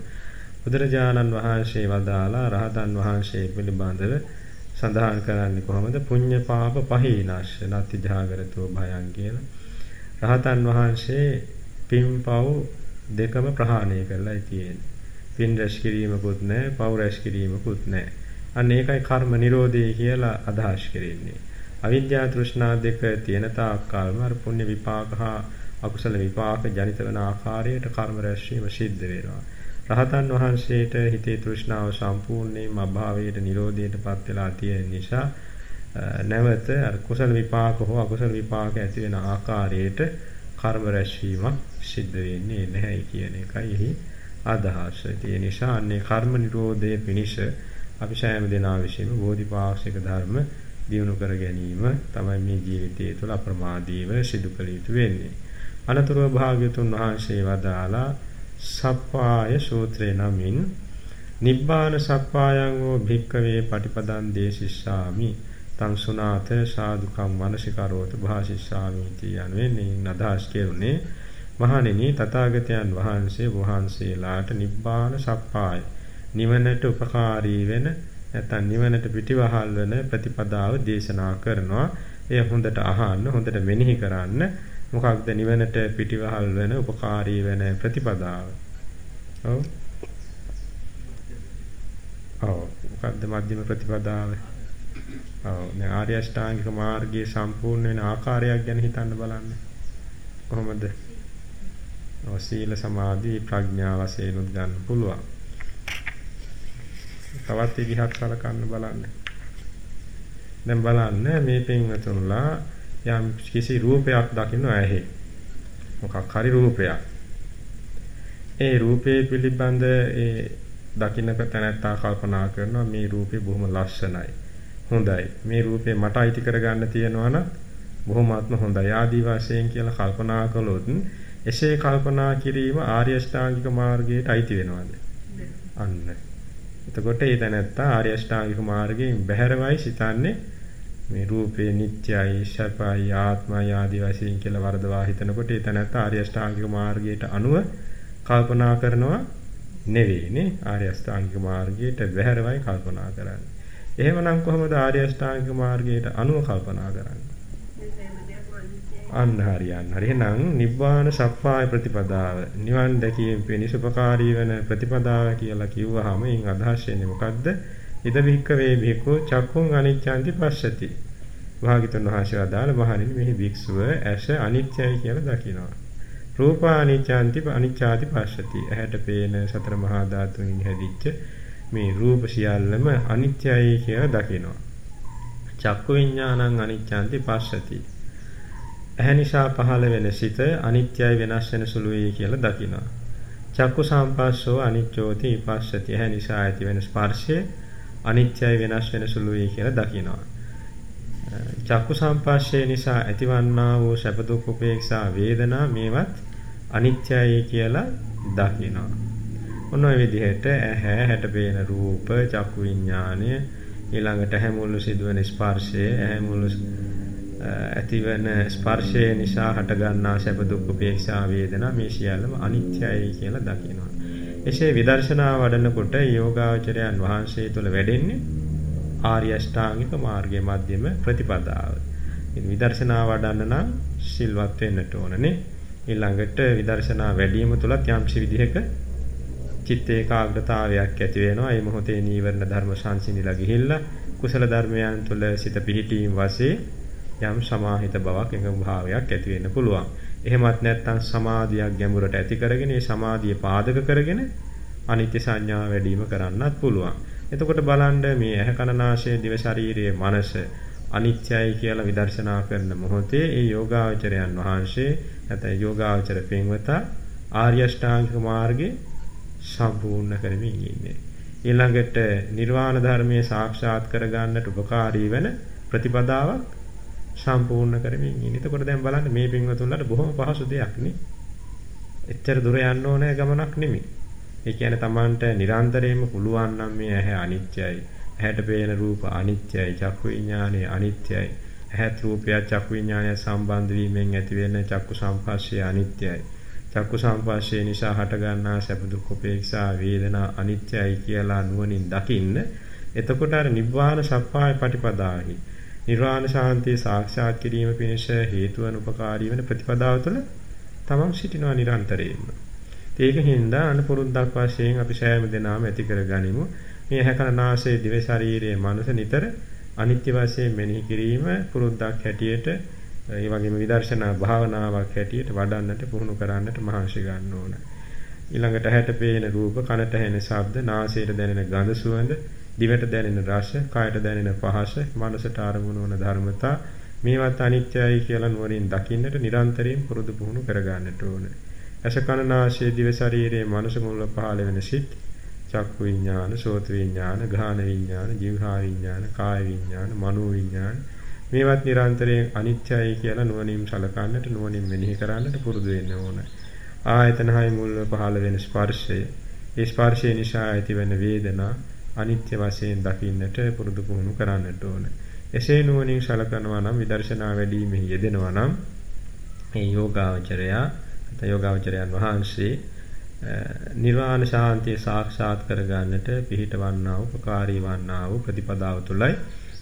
බුදුරජාණන් වහන්සේ වදාලා රහතන් වහන්සේ පිළිබඳව සඳහන් කරන්නේ කොහොමද? පුඤ්ඤ පාප පහීනස්ස නති ජාගරතෝ භයං කියලා. රහතන් වහන්සේ පින්පව් දෙකම ප්‍රහාණය කරලා තියෙන්නේ. පින් රැස් කිරීමකුත් නැහැ, පව් රැස් කිරීමකුත් නැහැ. අන්න ඒකයි කර්ම නිරෝධය කියලා අදහස් කරන්නේ. අවිද්‍යා තෘෂ්ණා දෙක තියෙන තාක්කල්ම අර පුණ්‍ය විපාක හා අකුසල විපාක ජනිත වන ආකාරයට කර්ම රැස්වීම සිද්ධ වෙනවා. රහතන් වහන්සේට හිතේ තෘෂ්ණාව සම්පූර්ණයෙන්ම අභාවයට නිරෝධයටපත් වෙලා තියෙන නිසා නැවත අර කුසල විපාක හෝ අකුසල විපාක ඇති වෙන ආකාරයට කර්ම රැස්වීමක් සිද්ධ වෙන්නේ නැහැ කියන එකයි එහි අදහස. ඒ නිසා අන්නේ කර්ම නිරෝධයේ පිණිස අපි සෑම දෙනා විසින්ම බෝධිපාක්ෂික ධර්ම දියුණු කර ගැනීම තමයි මේ ජීවිතය තුළ අප්‍රමාදීව සිදු කළ යුතු වෙන්නේ. අනතුරුව භාග්‍යතුන් වහන්සේ වදාලා සප්පාය සූත්‍රේ නමින් නිබ්බාන සප්පායං වූ භික්කවේ පටිපදං දේශිස්සාමි තං සුනාත සාදුකම් මනසිකරෝත භාසිස්සාමි යනුවෙන් අදහස් කෙරුණේ මහණෙනි තථාගතයන් වහන්සේ වහන්සේලාට නිබ්බාන සප්පාය නිවනට උපකාරී වෙන නැත්නම් නිවනට පිටිවහල් වෙන ප්‍රතිපදාව දේශනා කරනවා. එය හොඳට අහන්න, හොඳට මෙනෙහි කරන්න. මොකක්ද නිවනට පිටිවහල් වෙන උපකාරී වෙන ප්‍රතිපදාව? ඔව්. ඔව්. මොකක්ද මධ්‍යම ප්‍රතිපදාව? ඔව්. දැන් ආර්ය අෂ්ටාංගික මාර්ගයේ සම්පූර්ණ වෙන ආකාරයක් ගැන හිතන්න බලන්න. කොහොමද? සීල සමාධි ප්‍රඥා වශයෙන් උත් ගන්න පුළුවන්. තවත් විදිහක් සලකන්න බලන්න. දැන් බලන්න මේ පින්වතුන්ලා යම් කිසි රූපයක් දකින්න ඇහි. මොකක් හරි රූපයක්. ඒ රූපේ පිළිබඳ ඒ දකින්නක තැනැත්තා කල්පනා කරනවා මේ රූපේ බොහොම ලස්සනයි. හොඳයි. මේ රූපේ මට අයිති කරගන්න තියෙනවා නම් බොහොමත්ම හොඳයි. ආදි වශයෙන් කියලා කල්පනා කළොත් එසේ කල්පනා කිරීම ආර්ය අෂ්ටාංගික මාර්ගයට අයිති වෙනවද? අන්න. එතකොට ඒ තැනත්තා ආර්ය අෂ්ටාංගික මාර්ගයෙන් බැහැරවයි සිතන්නේ මේ රූපේ නිට්ටයයි, සපයි, ආත්මයි ආදී වශයෙන් කියලා වර්ධවා හිතනකොට ඒ තැනත්තා ආර්ය අෂ්ටාංගික මාර්ගයට අනුව කල්පනා කරනවා නෙවෙයිනේ. ආර්ය අෂ්ටාංගික මාර්ගයට බැහැරවයි කල්පනා කරන්නේ. එහෙමනම් කොහොමද ආර්ය අෂ්ටාංගික මාර්ගයට අනුව කල්පනා කරන්නේ? අන්න හරියන්න. හරි එහෙනම් නිබ්බාන සප්පාය ප්‍රතිපදාව නිවන් දැකීම පිණිස උපකාරී වෙන ප්‍රතිපදාව කියලා කිව්වහම ඉන් අදහස් වෙන්නේ මොකද්ද? ඉද වික්ක වේ භික්ඛු චක්කුං අනිච්ඡන්ති පස්සති. භාගිතුන් වහන්සේ වදාළ මහණෙනි මෙහි භික්ෂුව ඇස අනිත්‍යයි කියලා දකිනවා. රූපා අනිච්ඡන්ති අනිච්ඡාති පස්සති. ඇහැට පේන සතර මහා ධාතුන්ගෙන් හැදිච්ච මේ රූප සියල්ලම අනිත්‍යයි කියලා දකිනවා. චක්කු විඥානං අනිච්ඡන්ති පස්සති. ඇහැ නිසා පහළ වෙන සිත අනිත්‍යයි වෙනස් වෙන සුළුයි කියලා දකිනවා. චක්කු සම්පස්සෝ අනිච්චෝති විපස්සති. ඇහැ නිසා ඇති වෙන ස්පර්ශය අනිත්‍යයි වෙනස් වෙන සුළුයි කියලා දකිනවා. චක්කු සම්පස්සේ නිසා ඇතිවන්නා වූ සැප දුක් උපේක්ෂා වේදනා මේවත් අනිත්‍යයි කියලා දකිනවා. ඔන්න ඔය විදිහට ඇහැ හැට පේන රූප චක්කු විඥානය ඊළඟට ඇහැ මුල්ලු සිදුවෙන ස්පර්ශය ඇහැ මුල්ලු ඇතිවන ස්පර්ශය නිසා හටගන්නා සැප දුක් උපේක්ෂා වේදනා මේ සියල්ලම අනිත්‍යයි කියලා දකිනවා. එසේ විදර්ශනා වඩනකොට යෝගාචරයන් වහන්සේ තුළ වැඩෙන්නේ ආර්ය අෂ්ටාංගික මාර්ගයේ මධ්‍යම ප්‍රතිපදාව. ඉතින් විදර්ශනා වඩන්න නම් සිල්වත් වෙන්නට ඕනනේ. ඊළඟට විදර්ශනා වැඩිම තුලත් යම්සි විදිහක චිත්ත ඒකාග්‍රතාවයක් ඇති වෙනවා. ඒ මොහොතේ නීවරණ ධර්ම සංසිඳිලා ගිහිල්ලා කුසල ධර්මයන් තුළ සිත පිහිටීම වශයෙන් යම් සමාහිත බවක් එකඟ භාවයක් ඇති වෙන්න පුළුවන්. එහෙමත් නැත්නම් සමාධියක් ගැඹුරට ඇති කරගෙන ඒ සමාධිය පාදක කරගෙන අනිත්‍ය සංඥා වැඩිම කරන්නත් පුළුවන්. එතකොට බලන්න මේ ඇහැ කන නාසය දිව ශරීරයේ මනස අනිත්‍යයි කියලා විදර්ශනා කරන මොහොතේ ඒ යෝගාචරයන් වහන්සේ නැත්නම් යෝගාචර පින්වතා ආර්ය ශ්‍රාංගික මාර්ගේ සම්පූර්ණ කරමින් ඉන්නේ. ඊළඟට නිර්වාණ ධර්මයේ සාක්ෂාත් කරගන්නට උපකාරී වෙන ප්‍රතිපදාවක් සම්පූර්ණ කරමින් ඉන්නේ. එතකොට දැන් බලන්න මේ පින්වතුන්ලට බොහොම පහසු දෙයක් නේ. එච්චර දුර යන්න ඕනේ ගමනක් නෙමෙයි. ඒ කියන්නේ Tamanට නිරන්තරයෙන්ම පුළුවන් නම් මේ ඇහැ අනිත්‍යයි, ඇහැට පේන රූප අනිත්‍යයි, චක්කු විඥානය අනිත්‍යයි. ඇහත් රූපය චක්කු විඥානය සම්බන්ධ වීමෙන් ඇතිවෙන චක්කු සංපස්සය අනිත්‍යයි. චක්කු සංපස්සය නිසා හටගන්නා සැප දුක් උපේක්ෂා වේදනා අනිත්‍යයි කියලා නුවණින් දකින්න එතකොට අර නිබ්බාන සප්පාය පටිපදාහි නිර්වාණ ශාන්තිය සාක්ෂාත් කිරීම පිණිස හේතු වන උපකාරී වෙන ප්‍රතිපදාව තුළ තමන් සිටිනවා නිරන්තරයෙන්ම. ඒක හින්දා අනුපුරුද්දක් වශයෙන් අපි සෑම දිනම ඇති කරගනිමු. මේ හැකනාසයේ දිව ශරීරයේ මනස නිතර අනිත්‍ය වශයෙන් මෙනෙහි කිරීම පුරුද්දක් හැටියට ඒ වගේම විදර්ශනා භාවනාවක් හැටියට වඩන්නට පුහුණු කරන්නට මහන්සි ගන්න ඕන. ඊළඟට ඇහැට පේන රූප, කනට ඇහෙන ශබ්ද, නාසයට දැනෙන ගඳ සුවඳ, දිවට දැනෙන රස, කයට දැනෙන පහස, මනසට අරමුණු වන ධර්මතා මේවත් අනිත්‍යයි කියලා නුවණින් දකින්නට නිරන්තරයෙන් පුරුදු පුහුණු කරගන්නට ඕන. ඇස කන නාසය දිව ශරීරයේ මනස මුල පහළ වෙන සිත් චක්කු විඥාන, සෝත විඥාන, ගාහන විඥාන, જીවහා විඥාන, කාය විඥාන, මනෝ විඥාන මේවත් නිරන්තරයෙන් අනිත්‍යයි කියලා නුවණින් සලකන්නට නුවණින් මෙනෙහි කරන්නට පුරුදු වෙන්න ඕන. ආයතන හය මුල්ව පහළ වෙන ස්පර්ශය, ඒ ස්පර්ශය නිසා ඇතිවන වේදනා අනිත්‍ය වශයෙන් දකින්නට පුරුදු පුහුණු කරන්නට ඕන. එසේ නුවණින් සලකනවා නම් විදර්ශනා වැඩිමෙහි යෙදෙනවා නම් මේ යෝගාවචරයා යෝගාවචරයන් වහන්සේ නිර්වාණ ශාන්තිය සාක්ෂාත් කරගන්නට පිහිටවන්නා වූ උපකාරී වන්නා වූ ප්‍රතිපදාව තුළයි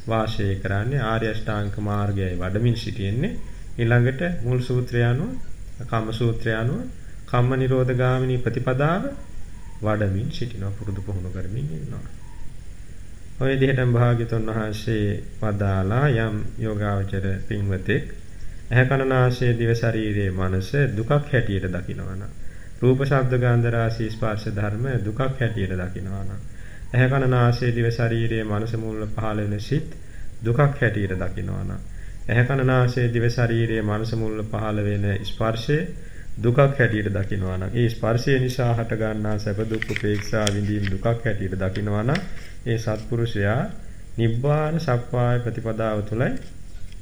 වාසය කරන්නේ. ආර්ය අෂ්ටාංග මාර්ගයයි වඩමින් සිටින්නේ. ඊළඟට මුල් සූත්‍රය අනුව කම්ම සූත්‍රය අනුව කම්ම නිරෝධ ගාමිනී ප්‍රතිපදාව වඩමින් සිටිනවා පුරුදු පුහුණු කරමින් ඉන්නවා. ඔය විදිහටම භාග්‍යතුන් වහන්සේ වදාලා යම් යෝගාවචර පින්වතෙක් ඇහැ කන නාසය දිව ශරීරයේ මනස දුකක් හැටියට දකිනවා රූප ශබ්ද ගන්ධ රාශී ස්පර්ශ ධර්ම දුකක් හැටියට දකිනවා නම් ඇහැ කන නාසය දිව ශරීරයේ මනස මූල පහළ වෙන සිත් දුකක් හැටියට දකිනවා නම් ඇහැ කන නාසය දිව ශරීරයේ මනස මූල පහළ වෙන ස්පර්ශය දුකක් හැටියට දකිනවා නම් ඒ ස්පර්ශය නිසා හට ගන්නා සැප දුක් උපේක්ෂා විඳීම් දුකක් හැටියට දකිනවා නම් ඒ සත්පුරුෂයා නිබ්බාන සප්පාය ප්‍රතිපදාව තුළයි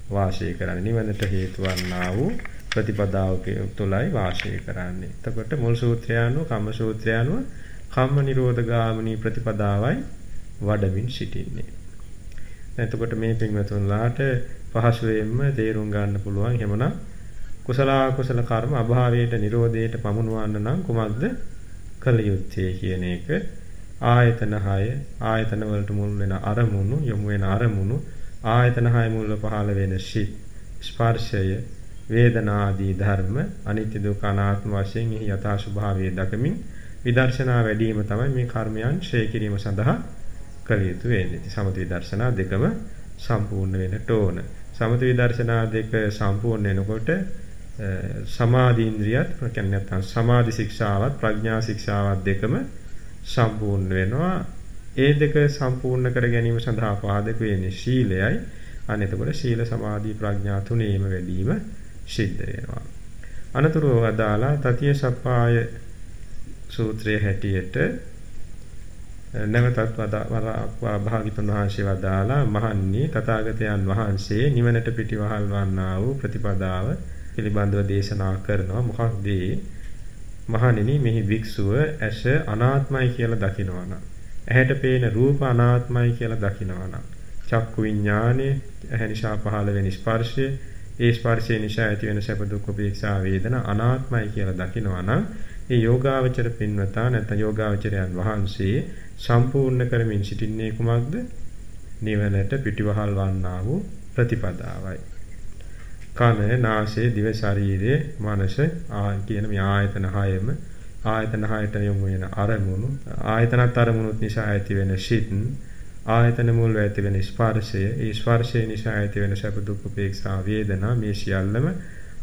වාසය කරන්නේ නිවනට හේතු වන්නා වූ ප්‍රතිපදාව තුළයි වාසය කරන්නේ. එතකොට මුල් සූත්‍රය අනුව කම්ම සූත්‍රය අනුව කම්ම නිරෝධ ගාමිනී ප්‍රතිපදාවයි වඩමින් සිටින්නේ. එතකොට මේ පින්වතුන්ලාට පහසුවෙන්ම තේරුම් ගන්න පුළුවන් එහෙමනම් කුසල කුසල කර්ම අභාවයට නිරෝධයට පමුණවන්න නම් කුමක්ද කළ යුත්තේ කියන එක ආයතන 6 ආයතන වලට මුල් වෙන අරමුණු යොමු වෙන අරමුණු ආයතන 6 මුල්ව පහළ වෙන සිත් ස්පර්ශය වේදනා ආදී ධර්ම අනිත්‍ය දුක්ඛ අනාත්ම වශයෙන් එහි යථා ස්වභාවය දකමින් විදර්ශනා වැඩිම තමයි මේ කර්මයන් ශ්‍රේ කිරීම සඳහා කළ යුතු වෙන්නේ. සමත විදර්ශනා දෙකම සම්පූර්ණ වෙන්නට ඕන. සමත විදර්ශනා දෙක සම්පූර්ණ වෙනකොට සමාධි ඉන්ද්‍රියත් කියන්නේ නැත්නම් සමාධි ශික්ෂාවත් ප්‍රඥා ශික්ෂාවත් දෙකම සම්පූර්ණ වෙනවා. ඒ දෙක සම්පූර්ණ කර ගැනීම සඳහා පාදක වෙන්නේ ශීලයයි. අන්න එතකොට ශීල සමාධි ප්‍රඥා තුනේම වැඩිම සිද්ධ වෙනවා. අනතුරුව වදාලා තතිය සප්පාය සූත්‍රයේ හැටියට නැවතත් වදා භාගිතුන් වහන්සේ වදාලා මහන්නි තථාගතයන් වහන්සේ නිවනට පිටිවහල් වන්නා වූ ප්‍රතිපදාව පිළිබඳව දේශනා කරනවා මොකක්ද මහණෙනි මෙහි භික්ෂුව ඇස අනාත්මයි කියලා දකිනවා නම් ඇහැට පේන රූප අනාත්මයි කියලා දකිනවා නම් චක්කු විඥානයේ ඇහැ නිසා පහළ වෙන ස්පර්ශය ඒ ස්පර්ශය නිසා ඇති වෙන සැප දුක් උපේක්ෂා වේදනා අනාත්මයි කියලා දකිනවා නම් ඒ යෝගාවචර පින්වතා නැත්නම් යෝගාවචරයන් වහන්සේ සම්පූර්ණ කරමින් සිටින්නේ කුමක්ද? නිවනට පිටිවහල් වන්නා වූ ප්‍රතිපදාවයි. කන, නාසය, දිව, ශරීරය, මනස ආ කියන මේ ආයතන හයම. ආයතන හයට යොමු වෙන අරමුණු. ආයතනත් අරමුණුත් නිසා ඇති වෙන සිත්. ආයතන මුල් ඇති වෙන ස්පර්ශය, ඒ ස්පර්ශය නිසා ඇති වෙන සැප දුක් උපේක්ෂා වේදනා මේ සියල්ලම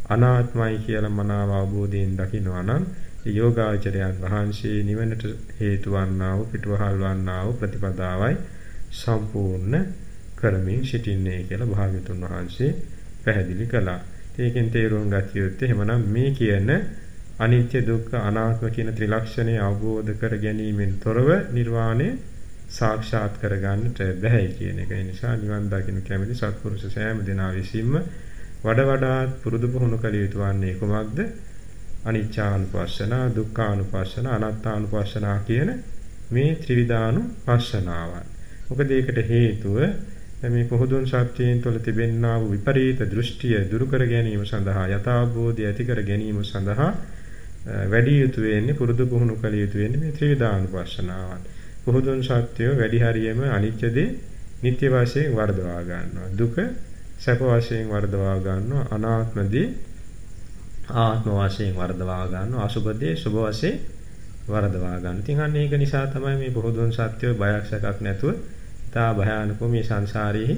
අනාත්මයි කියලා මනාව අවබෝධයෙන් දකිනවා නම් ඒ යෝගාචරයන් වහන්සේ නිවනට හේතු වන්නා වූ පිටවහල් වන්නා වූ ප්‍රතිපදාවයි සම්පූර්ණ කරමින් සිටින්නේ කියලා භාග්‍යතුන් වහන්සේ පැහැදිලි කළා. ඒකෙන් තේරුම් ගත යුත්තේ එහෙමනම් මේ කියන අනිත්‍ය දුක්ඛ අනාත්ම කියන ත්‍රිලක්ෂණය අවබෝධ කර ගැනීමෙන් තොරව නිර්වාණය සාක්ෂාත් කරගන්නට බැහැ කියන එක. ඒ නිසා නිවන් දකින්න කැමති සත්පුරුෂ සෑම දෙනා විසින්ම වඩ වඩාත් පුරුදු පුහුණු කළ යුතු වන්නේ කුමක්ද? අනිච්චානුපස්සන, දුක්ඛානුපස්සන, අනාත්තානුපස්සන කියන මේ ත්‍රිවිධානුපස්සනාවන්. මොකද ඒකට හේතුව මේ පොහොදුන් සත්‍යයෙන් තුළ තිබෙනා වූ විපරීත දෘෂ්ටිය දුරු කර ගැනීම සඳහා යථාබෝධය ඇති කර ගැනීම සඳහා වැඩි යුතු වෙන්නේ පුරුදු පුහුණු කළ යුතු වෙන්නේ මේ ත්‍රිවිධානුපස්සනාවන්. පොහොදුන් සත්‍යය වැඩි හරියම අනිත්‍ය දේ නිත්‍ය වශයෙන් වර්ධවා ගන්නවා. දුක සැප වශයෙන් වර්ධවා ගන්නවා. අනාත්ම දේ ආත්ම වශයෙන් වර්ධවා ගන්නවා. අසුබ දේ සුබ වශයෙන් වර්ධවා ගන්න. ඉතින් අන්න ඒක නිසා තමයි මේ පොහොදුන් සත්‍යය බයක් සැකක් නැතුව තා භයානකව මේ සංසාරයේ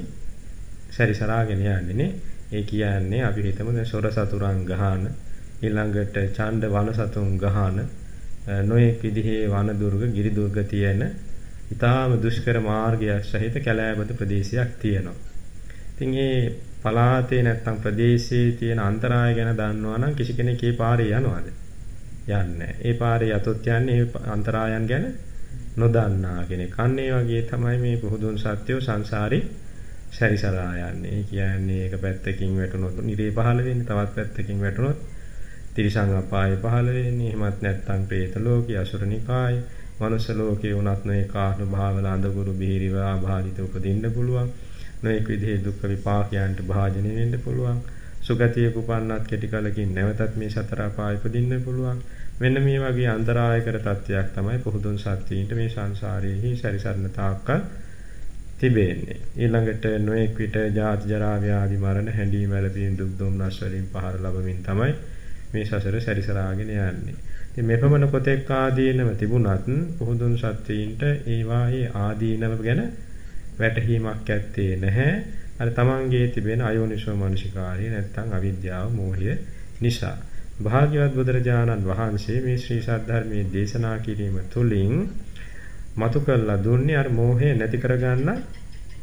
සැරිසරාගෙන යන්නේ නේ. ඒ කියන්නේ අපි හිතමු දැන් සොර සතුරන් ගහන ඊළඟට ඡණ්ඩ වන සතුන් ගහන නොයෙක් විදිහේ වන දුර්ග ගිරි දුර්ග තියෙන ඊටාම දුෂ්කර මාර්ගයක් සහිත කැලෑබද ප්‍රදේශයක් තියෙනවා. ඉතින් මේ පලාතේ නැත්තම් ප්‍රදේශයේ තියෙන අන්තරාය ගැන දන්නවා නම් කිසි කෙනෙක් ඒ පාරේ යනවාද? යන්නේ ඒ පාරේ යතොත් යන්නේ අන්තරායන් ගැන නොදන්නා කෙනෙක්. අන්න ඒ වගේ තමයි මේ පුහුදුන් සත්‍යෝ සංසාරේ සැරිසරා යන්නේ. ඒ කියන්නේ එක පැත්තකින් වැටුනොත් නිරේ පහළ වෙන්නේ, තවත් පැත්තකින් වැටුනොත් තිරිසං අපායේ පහළ වෙන්නේ. එහෙමත් නැත්නම් പ്രേත ලෝකයේ, අසුරනිකායේ, මනුෂ්‍ය ලෝකයේ උනත් නොයේ කාහන භාවල අඳගුරු බිහිරිව ආභාලිත උපදින්න පුළුවන්. නොඑක විදිහේ දුක් විපාකයන්ට භාජනය වෙන්න පුළුවන්. සුගතියක උපන්නත් කෙටි කලකින් නැවතත් මේ සතර අපාය උපදින්න පුළුවන්. මෙන්න මේ වගේ අන්තරායකර තත්ත්වයක් තමයි පුහුදුන් සත්‍යීන්ට මේ සංසාරයේහි සැරිසරන තාක්කල් තිබෙන්නේ. ඊළඟට නොඑක් විට ජාති ජරා ව්‍යාධි මරණ හැඬී මැලපීම් දුක් දුම්නස් වලින් පහර ලැබමින් තමයි මේ සසර සැරිසරාගෙන යන්නේ. ඉතින් මෙපමණ කොතෙක් ආදීනව තිබුණත් පුහුදුන් සත්‍යීන්ට ඒවායේ ආදීනව ගැන වැටහීමක් ඇත්තේ නැහැ. අර තමන්ගේ තිබෙන අයෝනිසෝ මනසිකාරය නැත්තම් අවිද්‍යාව මෝහය නිසා භාග්‍යවත් බුදුරජාණන් වහන්සේ මේ ශ්‍රී සද්ධර්මයේ දේශනා කිරීම තුළින් මතු කළා දුන්නේ අර මෝහය නැති කරගන්න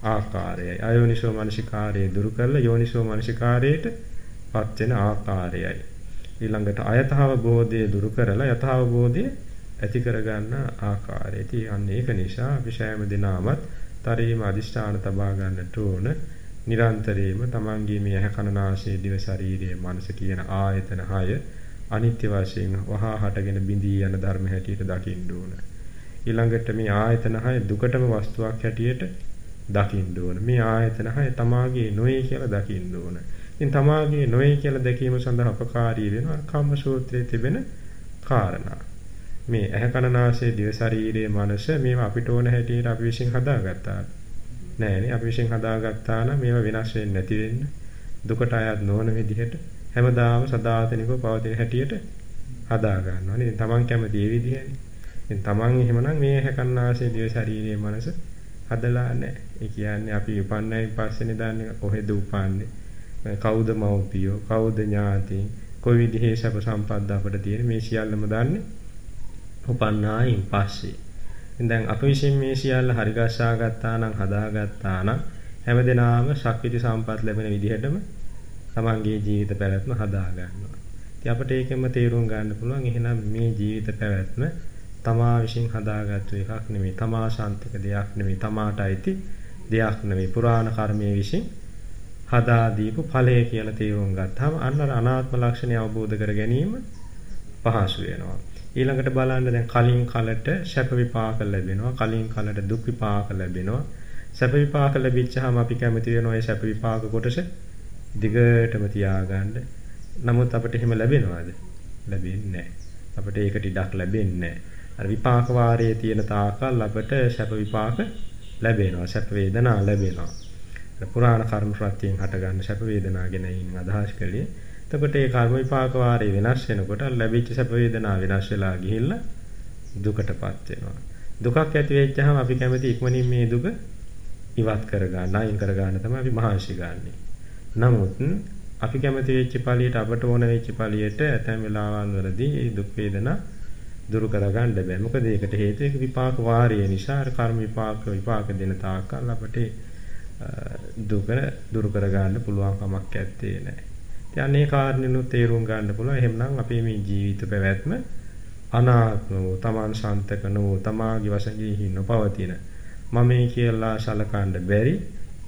ආකාරයයි. අයෝනිසෝ මනසිකාරයේ දුරු කරලා යෝනිසෝ මනසිකාරයට පත් වෙන ආකාරයයි. ඊළඟට අයතව බෝධිය දුරු කරලා යතව බෝධිය ඇති කරගන්න ආකාරය. ඉතින් අන්න ඒක නිසා අපි සෑම දිනමත් තරීම අදිෂ්ඨාන තබා ගන්නට ඕන. නිරන්තරයෙන්ම තමන්ගේ මේ ඇහැ කන නාසය දිව ශරීරයේ මනස කියන ආයතන 6 අනිත්‍ය වශයෙන් වහා හටගෙන බිඳී යන ධර්ම හැටියට දකින්න ඕන. ඊළඟට මේ ආයතන 6 දුකටම වස්තුවක් හැටියට දකින්න ඕන. මේ ආයතන 6 තමාගේ නොයේ කියලා දකින්න ඕන. ඉතින් තමාගේ නොයේ කියලා දැකීම සඳහා උපකාරී වෙනවා කම්ම සූත්‍රයේ තිබෙන කාරණා. මේ ඇහැ කන නාසය දිව ශරීරයේ මනස මේවා අපිට ඕන හැටියට අපි විසින් හදාගත්තා. නෑනේ අපි විශ්ෙන් හදාගත්තා නම් මේවා වෙනස් වෙන්නේ නැති වෙන්න දුකට අයත් නොවන විදිහට හැමදාම සදාතනිකව පවතින හැටියට හදා ගන්නවා නේද? තමන් කැමති ඒ විදිහනේ. ඉතින් තමන් එහෙමනම් මේ හැකන්නාසේ දිව ශරීරයේ මනස හදලා නැහැ. ඒ කියන්නේ අපි උපන්නයින් පස්සේනේ දාන්නේ කොහෙද උපන්නේ? කවුද මව්පියෝ? කවුද ඥාතීන්? කොයි විදිහේ සැප සම්පත් අපිට තියෙන මේ සියල්ලම දන්නේ උපන්නායින් පස්සේ. දැන් අප විසින් මේ සියල්ල හරිගස්සා ගත්තා නම් හදාගත්තා නම් හැමදෙනාම ශක්තිති සම්පත් ලැබෙන විදිහටම තමන්ගේ ජීවිත පැවැත්ම හදා ගන්නවා. ඉතින් අපිට ඒකෙන්ම තේරුම් ගන්න පුළුවන් එහෙනම් මේ ජීවිත පැවැත්ම තමා විසින් හදාගත්තු එකක් නෙමෙයි. තමා ශාන්තික දෙයක් නෙමෙයි. තමාට අයිති දෙයක් නෙමෙයි. පුරාණ කර්මයේ විසින් හදා දීපු ඵලය කියලා තේරුම් ගත්තාම අන්න අනාත්ම ලක්ෂණය අවබෝධ කර ගැනීම පහසු වෙනවා. ඊළඟට බලන්න දැන් කලින් කලට සැප විපාක ලැබෙනවා කලින් කලට දුක් විපාක ලැබෙනවා. සැප විපාක ලැබිච්චාම අපි කැමති වෙනවා ඒ සැප විපාක කොටස දිගටම තියාගන්න. නමුත් අපිට එහෙම ලැබෙනවද? ලැබෙන්නේ නැහැ. අපිට ඒකට ඉඩක් ලැබෙන්නේ නැහැ. අර විපාක වාරයේ තියෙන තාකල් අපිට සැප විපාක ලැබෙනවා සැප වේදනා ලැබෙනවා. පුරාණ කර්ම ප්‍රත්‍යයෙන් හටගන්න සැප වේදනා ගැන අදහස් කළේ එතකොට ඒ කර්ම විපාක වාරේ වෙනස් වෙනකොට ලැබිච්ච සැප වේදනා වෙනස් වෙලා ගිහිල්ලා දුකටපත් වෙනවා. දුකක් ඇති වෙච්චහම අපි කැමති ඉක්මනින් මේ දුක ඉවත් කර ගන්න, අයින් කර ගන්න තමයි අපි මහන්සි ගන්නෙ. නමුත් අපි කැමති වෙච්ච ඵලියට අපට ඕන වෙච්ච ඵලියට ඇතැම් වෙලාවල් වලදී මේ දුක් වේදනා දුරු කරගන්න බෑ. මොකද ඒකට හේතුව ඒක විපාක වාරය නිසා අර කර්ම විපාක විපාක දෙන තාක්කල් අපට දුක දුරු කරගන්න පුළුවන් කමක් නැත්තේ නෑ. ඉතින් අනේ කාරණේනොත් තේරුම් ගන්න පුළුවන්. එහෙමනම් අපේ මේ ජීවිත පැවැත්ම අනාත්ම වූ තමන් ශාන්තක වූ තමාගේ වශයෙන් නොපවතින මමයි කියලා සලකන්න බැරි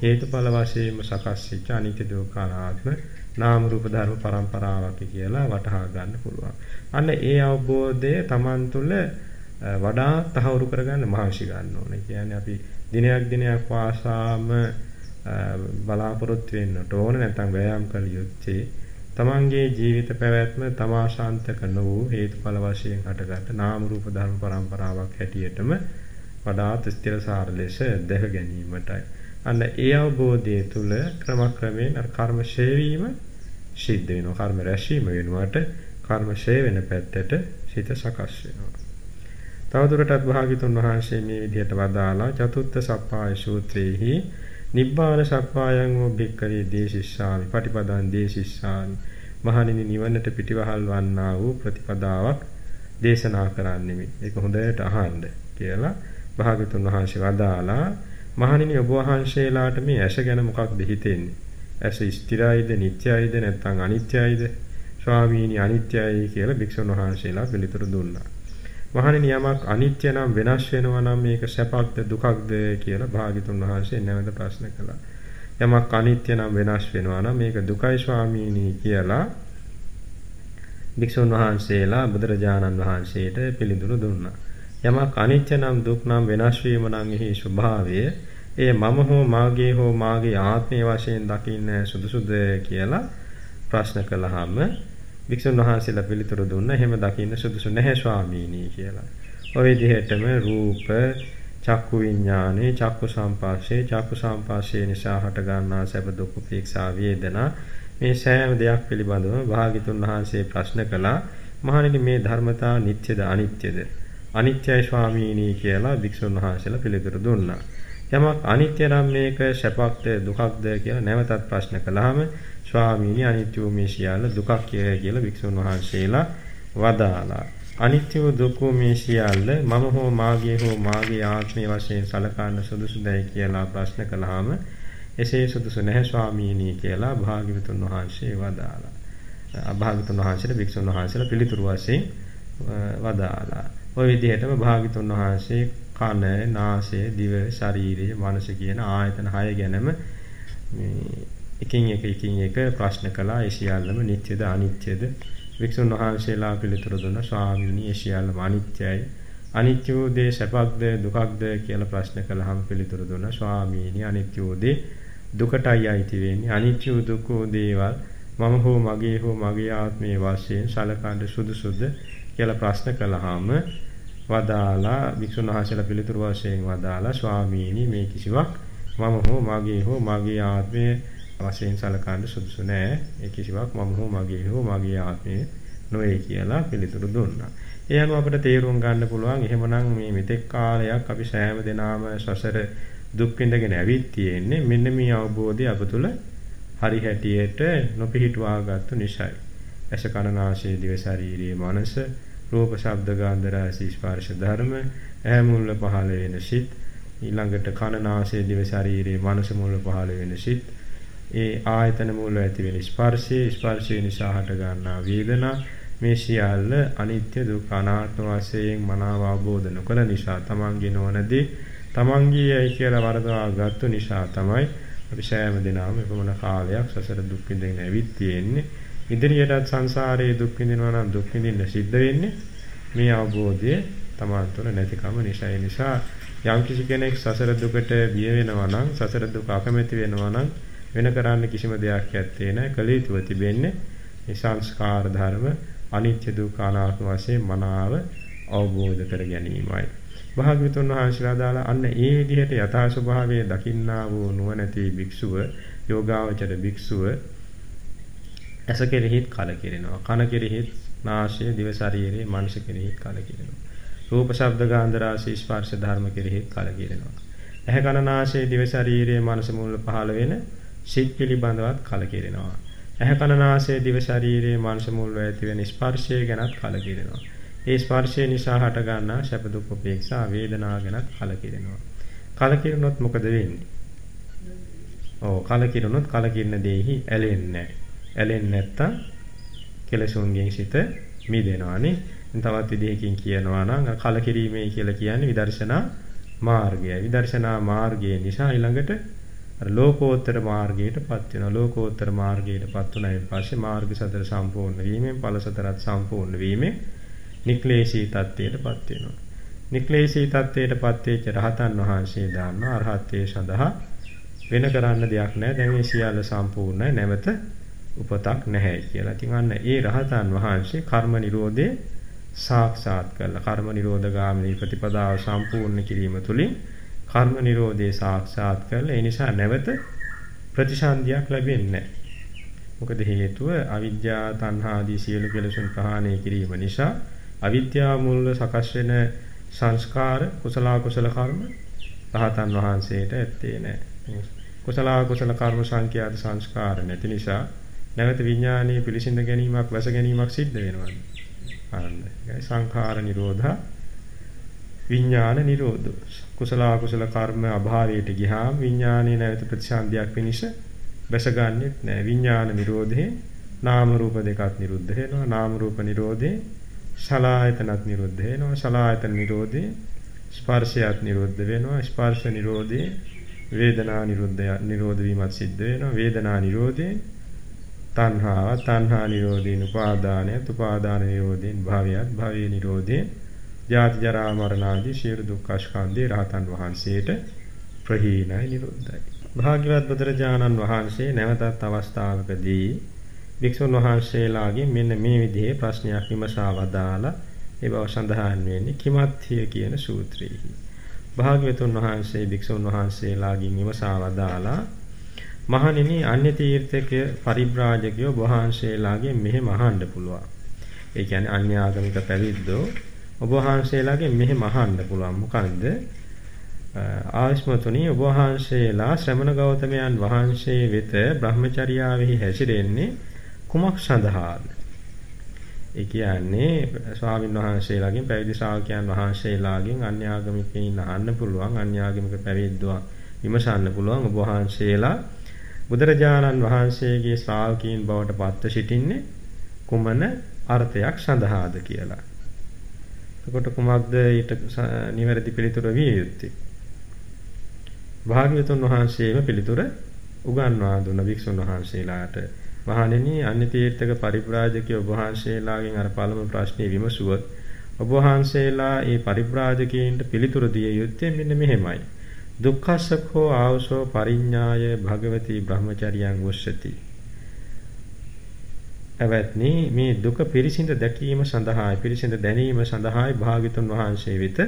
හේතුඵල වශයෙන්ම සකස් වෙච්ච අනිත්‍ය දුක්ඛ අනාත්ම නාම රූප ධර්ම පරම්පරාවක් කියලා වටහා ගන්න පුළුවන්. අන්න ඒ අවබෝධය තමන් තුළ වඩා තහවුරු කරගන්න මහන්සි ගන්න ඕනේ. කියන්නේ අපි දිනයක් දිනයක් වාසාම බලාපොරොත්තු වෙන්නට ඕන නැත්නම් ව්‍යායාම් කළ යුත්තේ තමන්ගේ ජීවිත පැවැත්ම තමා ශාන්තක නොවූ හේතුඵල වශයෙන් හටගත් නාම රූප ධර්ම පරම්පරාවක් හැටියටම වඩාත් ස්ථිරසාර ලෙස දැක ගැනීමටයි. අන්න ඒ අවබෝධය තුල ක්‍රමක්‍රමයෙන් අර කර්ම ශේවීම සිද්ධ වෙනවා. කර්ම රැස්වීම වෙනුවට කර්ම ශේ වෙන පැත්තට සිත සකස් වෙනවා. තවදුරටත් භාග්‍යතුන් වහන්සේ මේ විදිහට වදාලා චතුත්ථ සප්පාය සූත්‍රයේහි නිබ්බාන සප්පායං වූ භික්කවේ දේශිස්සාමි පටිපදං දේශිස්සාමි මහණෙනි නිවනට පිටිවහල් වන්නා වූ ප්‍රතිපදාවක් දේශනා කරන්නෙමි. ඒක හොඳට අහන්න කියලා භාගතුන් වහන්සේ වදාලා මහණෙනි ඔබ වහන්සේලාට මේ ඇස ගැන මොකක්ද හිතෙන්නේ? ඇස ස්ථිරයිද, නිට්ටයයිද නැත්නම් අනිත්‍යයිද? ස්වාමීනි අනිත්‍යයි කියලා භික්ෂුන් වහන්සේලා පිළිතුරු දුන්නා. මහණෙනි යමක් අනිත්‍ය නම් වෙනස් වෙනවා නම් මේක සැපක්ද දුකක්ද කියලා භාග්‍යතුන් වහන්සේ නැවත ප්‍රශ්න කළා. යමක් අනිත්‍ය නම් වෙනස් වෙනවා නම් මේක දුකයි ස්වාමීනි කියලා භික්ෂුන් වහන්සේලා බුදුරජාණන් වහන්සේට පිළිතුරු දුන්නා. යමක් අනිත්‍ය නම් දුක් නම් වෙනස් වීම නම් එහි ස්වභාවය එය මම හෝ මාගේ හෝ මාගේ ආත්මය වශයෙන් දකින්න සුදුසුද කියලා ප්‍රශ්න කළාම වික්ෂුන් වහන්සේලා පිළිතුරු දුන්න එහෙම දකින්න සුදුසු නැහැ ස්වාමීනි කියලා. ඔය විදිහටම රූප, චක්කු විඥානේ, චක්කු සම්පාස්සේ, චක්කු සම්පාස්සේ නිසා හට ගන්නා සැප දුක් උපේක්ෂා වේදනා මේ සෑම දෙයක් පිළිබඳව භාග්‍යතුන් වහන්සේ ප්‍රශ්න කළා. මහණෙනි මේ ධර්මතා නිට්ටයද අනිත්‍යද? අනිත්‍යයි ස්වාමීනි කියලා වික්ෂුන් වහන්සේලා පිළිතුරු දුන්නා. යමක් අනිත්‍ය නම් මේක සැපක්ද දුකක්ද කියලා නැවතත් ප්‍රශ්න කළාම ස්වාමීනි අනිත්‍ය වූ මේ සියල්ල දුකක් කියලා වික්ෂුන් වහන්සේලා වදාලා. අනිත්‍ය වූ දුක් වූ මේ සියල්ල මම හෝ මාගේ හෝ මාගේ ආත්මය වශයෙන් සලකන්න සුදුසුදයි කියලා ප්‍රශ්න කළාම එසේ සුදුසු නැහැ ස්වාමීනි කියලා භාග්‍යවතුන් වහන්සේ වදාලා. අභාග්‍යවතුන් වහන්සේට වික්ෂුන් වහන්සේලා පිළිතුරු වශයෙන් වදාලා. ওই විදිහටම භාග්‍යවතුන් වහන්සේ කන, නාසය, දිව, ශරීරය, මනස කියන ආයතන 6 ගැනම මේ එකින් එක එකින් එක ප්‍රශ්න කළා. ඒ සියල්ලම නිට්ටයද අනිත්‍යද? වික්ෂුන් වහන්සේලා පිළිතුරු දුන්නා. ස්වාමීනි ඒ සියල්ලම අනිත්‍යයි. අනිත්‍ය වූ දේ සැපක්ද දුකක්ද? කියලා ප්‍රශ්න කළාම පිළිතුරු දුන්නා. ස්වාමීනි අනිත්‍ය වූ දේ දුකටයි අයිති වෙන්නේ. අනිත්‍ය වූ දුක් වූ දේවල් මම හෝ මගේ හෝ මගේ ආත්මයේ වශයෙන් සලකන්න සුදුසුද? කියලා ප්‍රශ්න කළාම වදාලා වික්ෂුන් වහන්සේලා පිළිතුරු වශයෙන් වදාලා ස්වාමීනි මේ කිසිවක් මම හෝ මගේ හෝ මගේ ආත්මයේ වශයෙන් සලකන්න සුදුසු නෑ. ඒ කිසිවක් මම හෝ මගේ හෝ මගේ ආත්මය නොවේ කියලා පිළිතුරු දුන්නා. ඒ අනුව අපිට තේරුම් ගන්න පුළුවන් එහෙමනම් මේ මෙතෙක් කාලයක් අපි සෑම දිනාම සසර දුක් විඳගෙන ඇවිත් තියෙන්නේ මෙන්න මේ අවබෝධය අප තුළ හරි හැටියට නොපිහිටුවා ගත්තු නිසායි. ඇස කන නාසය දිව ශරීරයේ මනස රූප ශබ්ද ගන්ධ රස ස්පර්ශ ධර්ම ඇහැ මුල්ල පහළ වෙන සිත් ඊළඟට කන නාසය දිව ශරීරයේ මනස මුල්ල පහළ වෙන සිත් ඒ ආයතන මූල ඇති වෙන ස්පර්ශයේ ස්පර්ශය නිසා හට ගන්නා වේදනා මේ සියල්ල අනිත්‍ය දුක් අනාත්ම වශයෙන් මනාව අවබෝධ නොකළ නිසා තමන්ගේ නොවනදී තමන්ගේයි කියලා වරදවා ගත්තු නිසා තමයි අපි සෑම දිනම එපමණ කාලයක් සසර දුක් විඳින්න ඇවිත් තියෙන්නේ. ඉදිරියටත් සංසාරයේ දුක් විඳිනවා නම් දුක් විඳින්න සිද්ධ වෙන්නේ. මේ අවබෝධය තමන් තුළ නැතිකම නිසා. ඒ නිසා යම්කිසි කෙනෙක් සසර දුකට බිය වෙනවා නම් සසර දුක අකමැති වෙනවා නම් වෙන කරන්න කිසිම දෙයක් ඇත්තේ නැහැ. කළ යුතුව තිබෙන්නේ මේ සංස්කාර ධර්ම අනිත්‍ය දුක්ඛ අනාත්ම වශයෙන් මනාව අවබෝධ කර ගැනීමයි. භාග්‍යවතුන් වහන්සේලා දාලා අන්න ඒ විදිහට යථා ස්වභාවය දකින්නා වූ නුවණැති භික්ෂුව යෝගාවචර භික්ෂුව ඇස කෙරෙහිත් කලකිරෙනවා. කන කෙරෙහිත් නාසය, දිව ශරීරයේ මනස කෙරෙහිත් කලකිරෙනවා. රූප ශබ්ද ගන්ධ රාශි ස්පර්ශ ධර්ම කෙරෙහිත් කලකිරෙනවා. ඇහැ කන නාසය දිව ශරීරයේ මනස මුල පහළ වෙන සිත් පිළිබඳවත් කලකිරෙනවා. ඇහැ කන නාසය දිව ශරීරයේ මාංශ මුල් ඇති වෙන ස්පර්ශය ගැනත් කලකිරෙනවා. ඒ ස්පර්ශය නිසා හට ගන්නා සැප දුක් උපේක්ෂා වේදනා ගැනත් කලකිරෙනවා. කලකිරුණොත් මොකද වෙන්නේ? ඔව් කලකිරුණොත් කලකිරන දෙෙහි ඇලෙන්නේ ඇලෙන්නේ නැත්තම් කෙලසුන්ගෙන් සිත මිදෙනවානේ. තවත් විදිහකින් කියනවා නම් කලකිරීමේ කියලා කියන්නේ විදර්ශනා මාර්ගයයි. විදර්ශනා මාර්ගය නිසා ඊළඟට අර ලෝකෝත්තර මාර්ගයටපත් වෙනවා. ලෝකෝත්තර මාර්ගයටපත් උනායින් පස්සේ මාර්ග සතර සම්පූර්ණ වීමෙන් ඵල සතරත් සම්පූර්ණ වීමෙන් නික්ලේශී තත්ත්වයටපත් වෙනවා. නික්ලේශී තත්වයටපත් වෙච්ච රහතන් වහන්සේ දාන්නා අරහත්ත්වයේ සඳහා වෙන කරන්න දෙයක් නැහැ. දැන් මේ සියල්ල සම්පූර්ණයි. නැවත උපතක් නැහැ කියලා. ඉතින් අන්න ඒ රහතන් වහන්සේ කර්ම නිරෝධේ සාක්ෂාත් කරලා කර්ම නිරෝධ ගාමිනී ප්‍රතිපදාව සම්පූර්ණ කිරීම තුළින් කර්ම නිරෝධේ සාක්ෂාත් කරලා ඒ නිසා නැවත ප්‍රතිසන්දියක් ලැබෙන්නේ මොකද හේතුව අවිද්‍යා තණ්හා ආදී සියලු කෙලෙසුන් ප්‍රහාණය කිරීම නිසා අවිද්‍යාව මුල්ව සකස් වෙන සංස්කාර කුසල කුසල කර්ම රහතන් වහන්සේට ඇත්තේ නැහැ. කුසල කුසල කර්ම සංඛ්‍යාත සංස්කාර නැති නිසා නැවත විඥානීය පිළිසිඳ ගැනීමක් වැස ගැනීමක් සිද්ධ වෙනවා. අන්න සංඛාර නිරෝධා විඥාන නිරෝධෝ. කුසල අකුසල කර්ම අභාවයට ගියාම විඥානයේ නැවත ප්‍රතිසන්දියක් වෙනිස බැසගන්නෙත් නෑ. විඥාන නිරෝධේ නාම රූප දෙකත් නිරුද්ධ වෙනවා. නාම රූප නිරෝධේ සලායතනත් නිරුද්ධ වෙනවා. සලායතන නිරෝධේ ස්පර්ශයත් නිරුද්ධ වෙනවා. ස්පර්ශ නිරෝධේ වේදනා නිරුද්ධය නිරෝධ වීමත් සිද්ධ වෙනවා. වේදනා නිරෝධේ තණ්හාව තණ්හා නිරෝධේන උපාදානයත් උපාදාන නිරෝධේන භවයත් භවයේ නිරෝධේ ජාති ජරා මරණ ආදී සියලු දුක්ඛ ස්කන්ධේ රහතන් වහන්සේට ප්‍රහීනයි නිරුද්ධයි. භාග්‍යවත් බුදුරජාණන් වහන්සේ නැවතත් අවස්ථාවකදී වික්ෂුන් වහන්සේලාගෙන් මෙන්න මේ විදිහේ ප්‍රශ්නයක් විමසා වදාලා ඒ බව සඳහන් වෙන්නේ කිමත්ථිය කියන සූත්‍රයේහි. භාග්‍යවතුන් වහන්සේ වික්ෂුන් වහන්සේලාගෙන් විමසා වදාලා මහණෙනි අන්‍ය තීර්ථක පරිබ්‍රාජකයෝ වහන්සේලාගෙන් මෙහෙම අහන්න පුළුවන්. ඒ කියන්නේ අන්‍ය ආගමික පැවිද්දෝ ඔබ වහන්සේලාගෙන් මෙහෙම අහන්න පුළුවන්. මොකන්ද ආයස්මතුනි ඔබ වහන්සේලා ශ්‍රමණ ගෞතමයන් වහන්සේ වෙත බ්‍රහ්මචර්යාවෙහි හැසිරෙන්නේ කුමක් සඳහාද? ඒ කියන්නේ ස්වාමින් වහන්සේලාගෙන් පැවිදි ශ්‍රාවකයන් වහන්සේලාගෙන් අන්‍යාගමිකයින් අහන්න පුළුවන් අන්‍යාගමික පැවිද්දවා විමසන්න පුළුවන්. ඔබ වහන්සේලා බුදුරජාණන් වහන්සේගේ ශ්‍රාවකීන් බවට පත්ව සිටින්නේ කුමන අර්ථයක් සඳහාද කියලා. එතකොට කුමක්ද ඊට නිවැරදි පිළිතුර විය යුත්තේ? භාග්‍යවතුන් වහන්සේම පිළිතුර උගන්වා දුන්න වික්ෂුන් වහන්සේලාට මහණෙනි අන්‍ය තීර්ථක පරිබ්‍රාජකයෝ ඔබ වහන්සේලාගෙන් අර පළමු ප්‍රශ්නේ විමසුවොත් ඔබ වහන්සේලා මේ පරිබ්‍රාජකයන්ට පිළිතුරු දිය යුත්තේ මෙන්න මෙහෙමයි. දුක්ඛසකෝ ආවසෝ පරිඤ්ඤාය භගවති බ්‍රහ්මචර්යං වස්සති ඇවැත්නි මේ දුක පිරිසිඳ දැකීම සඳහායි පිරිසිඳ දැනීම සඳහායි භාග්‍යතුන් වහන්සේ වෙත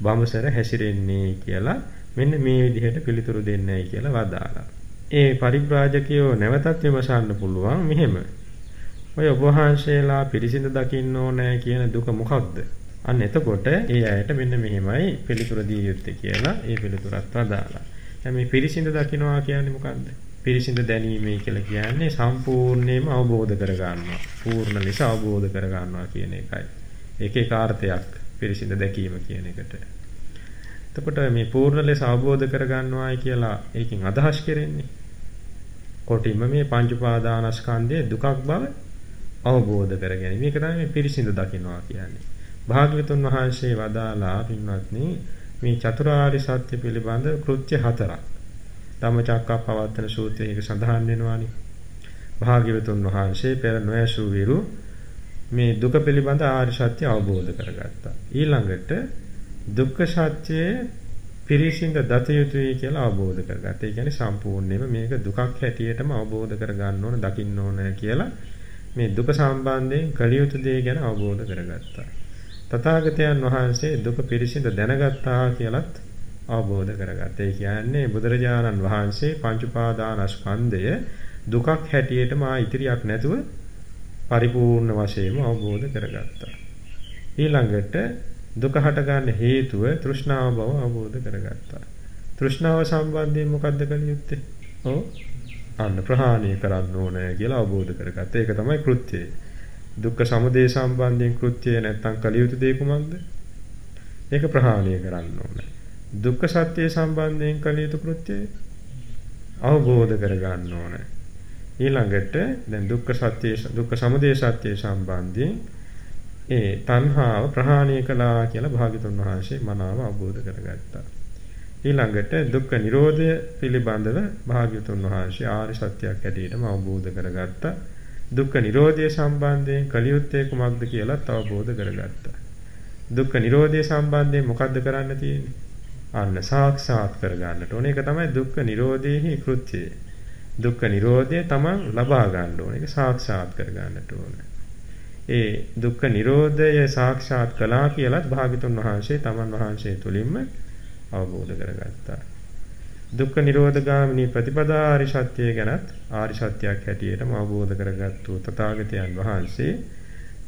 බඹසර හැසිරෙන්නේ කියලා මෙන්න මේ විදිහට පිළිතුරු දෙන්නයි කියලා වදාලා. ඒ පරිබ්‍රාජකයෝ නැවතත් විමසන්න පුළුවන් මෙහෙම. ඔය ඔබ වහන්සේලා පිරිසිඳ දකින්න ඕනෑ කියන දුක මොකක්ද? අන්න එතකොට ඒ අයට මෙන්න මෙහෙමයි පිළිතුරු දිය යුත්තේ කියලා ඒ පිළිතුරත් වදාලා. දැන් මේ පිරිසිඳ දකින්නවා කියන්නේ මොකක්ද? පිරිසිඳ දැනීමයි කියලා කියන්නේ සම්පූර්ණයෙන්ම අවබෝධ කරගන්නවා. පූර්ණ ලෙස අවබෝධ කරගන්නවා කියන එකයි. ඒකේ කාර්යයක් පිරිසිඳ දැකීම කියන එකට. එතකොට මේ පූර්ණ ලෙස අවබෝධ කරගන්නවායි කියලා ඒකෙන් අදහස් කරන්නේ. කොටින්ම මේ පංච උපාදානස්කන්ධයේ දුකක් බව අවබෝධ කරගැනීම. මේක තමයි මේ පිරිසිඳ දකින්නවා කියන්නේ. භාග්‍යවතුන් වහන්සේ වදාලා පින්වත්නි මේ චතුරාර්ය සත්‍ය පිළිබඳ කෘත්‍ය හතරක් ධම්මචක්කප්පවත්තන සූත්‍රයේ ඒක සඳහන් වෙනවානේ. භාග්‍යවතුන් වහන්සේ පෙර නොඇසූ විරු මේ දුක පිළිබඳ ආර්ය සත්‍ය අවබෝධ කරගත්තා. ඊළඟට දුක්ඛ සත්‍යයේ පිරිසිඳ දත යුතුයි කියලා අවබෝධ කරගත්තා. ඒ කියන්නේ සම්පූර්ණයෙන්ම මේක දුකක් හැටියටම අවබෝධ කරගන්න ඕන, දකින්න ඕන කියලා මේ දුක සම්බන්ධයෙන් කළ යුතු දේ ගැන අවබෝධ කරගත්තා. තථාගතයන් වහන්සේ දුක පිරිසිඳ දැනගත්තා කියලත් අවබෝධ කරගත්තා. ඒ කියන්නේ බුදුරජාණන් වහන්සේ පංච උපාදානස්කන්ධය දුකක් හැටියටම ආ ඉතිරියක් නැතුව පරිපූර්ණ වශයෙන්ම අවබෝධ කරගත්තා. ඊළඟට දුක හටගන්න හේතුව තෘෂ්ණාව බව අවබෝධ කරගත්තා. තෘෂ්ණාව සම්බන්ධයෙන් මොකද්ද කළ යුත්තේ? ඔව්. අන්න ප්‍රහාණය කරන්න ඕනේ කියලා අවබෝධ කරගත්තා. ඒක තමයි කෘත්‍යය. දුක්ඛ සමුදය සම්බන්ධයෙන් කෘත්‍යය නැත්තම් කළ යුතු දේ කුමක්ද? ඒක ප්‍රහාණය කරන්න ඕනේ. දුක්ඛ සත්‍ය සම්බන්ධයෙන් කළ යුතු කෘත්‍යය අවබෝධ කරගන්න ඕන. ඊළඟට දැන් දුක්ඛ සත්‍ය දුක්ඛ සමුදය සත්‍ය සම්බන්ධයෙන් ඒ තණ්හාව ප්‍රහාණය කළා කියලා භාග්‍යතුන් වහන්සේ මනාව අවබෝධ කරගත්තා. ඊළඟට දුක්ඛ නිරෝධය පිළිබඳව භාග්‍යතුන් වහන්සේ ආර්ය සත්‍යයක් ඇටියටම අවබෝධ කරගත්තා. දුක්ඛ නිරෝධය සම්බන්ධයෙන් කලියුත්තේ කුමක්ද කියලා අවබෝධ කරගත්තා. දුක්ඛ නිරෝධය සම්බන්ධයෙන් මොකද්ද කරන්න තියෙන්නේ? අන්න සාක්ෂාත් කරගන්නට ඕනේ. ඒක තමයි දුක්ඛ නිරෝධයේහි කෘත්‍යය. දුක්ඛ නිරෝධය තමන් ලබා ගන්න ඕනේ. ඒක සාක්ෂාත් කරගන්නට ඕනේ. ඒ දුක්ඛ නිරෝධය සාක්ෂාත් කළා කියලත් භාග්‍යතුන් වහන්සේ තමන් වහන්සේ තුලින්ම අවබෝධ කරගත්තා. දුක්ඛ නිරෝධ ගාමිනී ප්‍රතිපදා ආරි සත්‍යය ගැනත් ආරි සත්‍යයක් හැටියටම අවබෝධ කරගත්තු තථාගතයන් වහන්සේ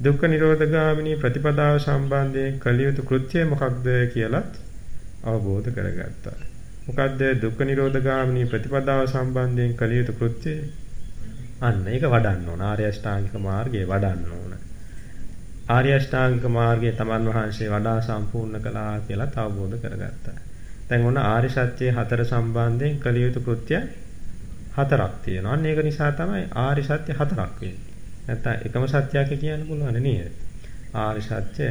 දුක්ඛ නිරෝධ ගාමිනී ප්‍රතිපදාව සම්බන්ධයෙන් කළ යුතු කෘත්‍යය මොකක්ද කියලත් අවබෝධ කරගත්තා. මොකද්ද දුක්ඛ නිරෝධ ගාමිනී ප්‍රතිපදාව සම්බන්ධයෙන් කළ යුතු කෘත්‍යය? අන්න ඒක වඩන්න ඕන. ආර්ය අෂ්ටාංගික මාර්ගය වඩන්න ඕන. ආර්ය අෂ්ටාංගික මාර්ගය තමන් වහන්සේ වඩා සම්පූර්ණ කළා කියලා අවබෝධ කරගත්තා. දැන් ඔන්න ආර්ය සත්‍යයේ හතර සම්බන්ධයෙන් කළ යුතු කෘත්‍ය හතරක් තියෙනවා. අන්න ඒක නිසා තමයි ආර්ය සත්‍ය හතරක් වෙන්නේ. නැත්තම් එකම සත්‍යයක් කියන්න පුළුවන් නේද? ආර්ය සත්‍ය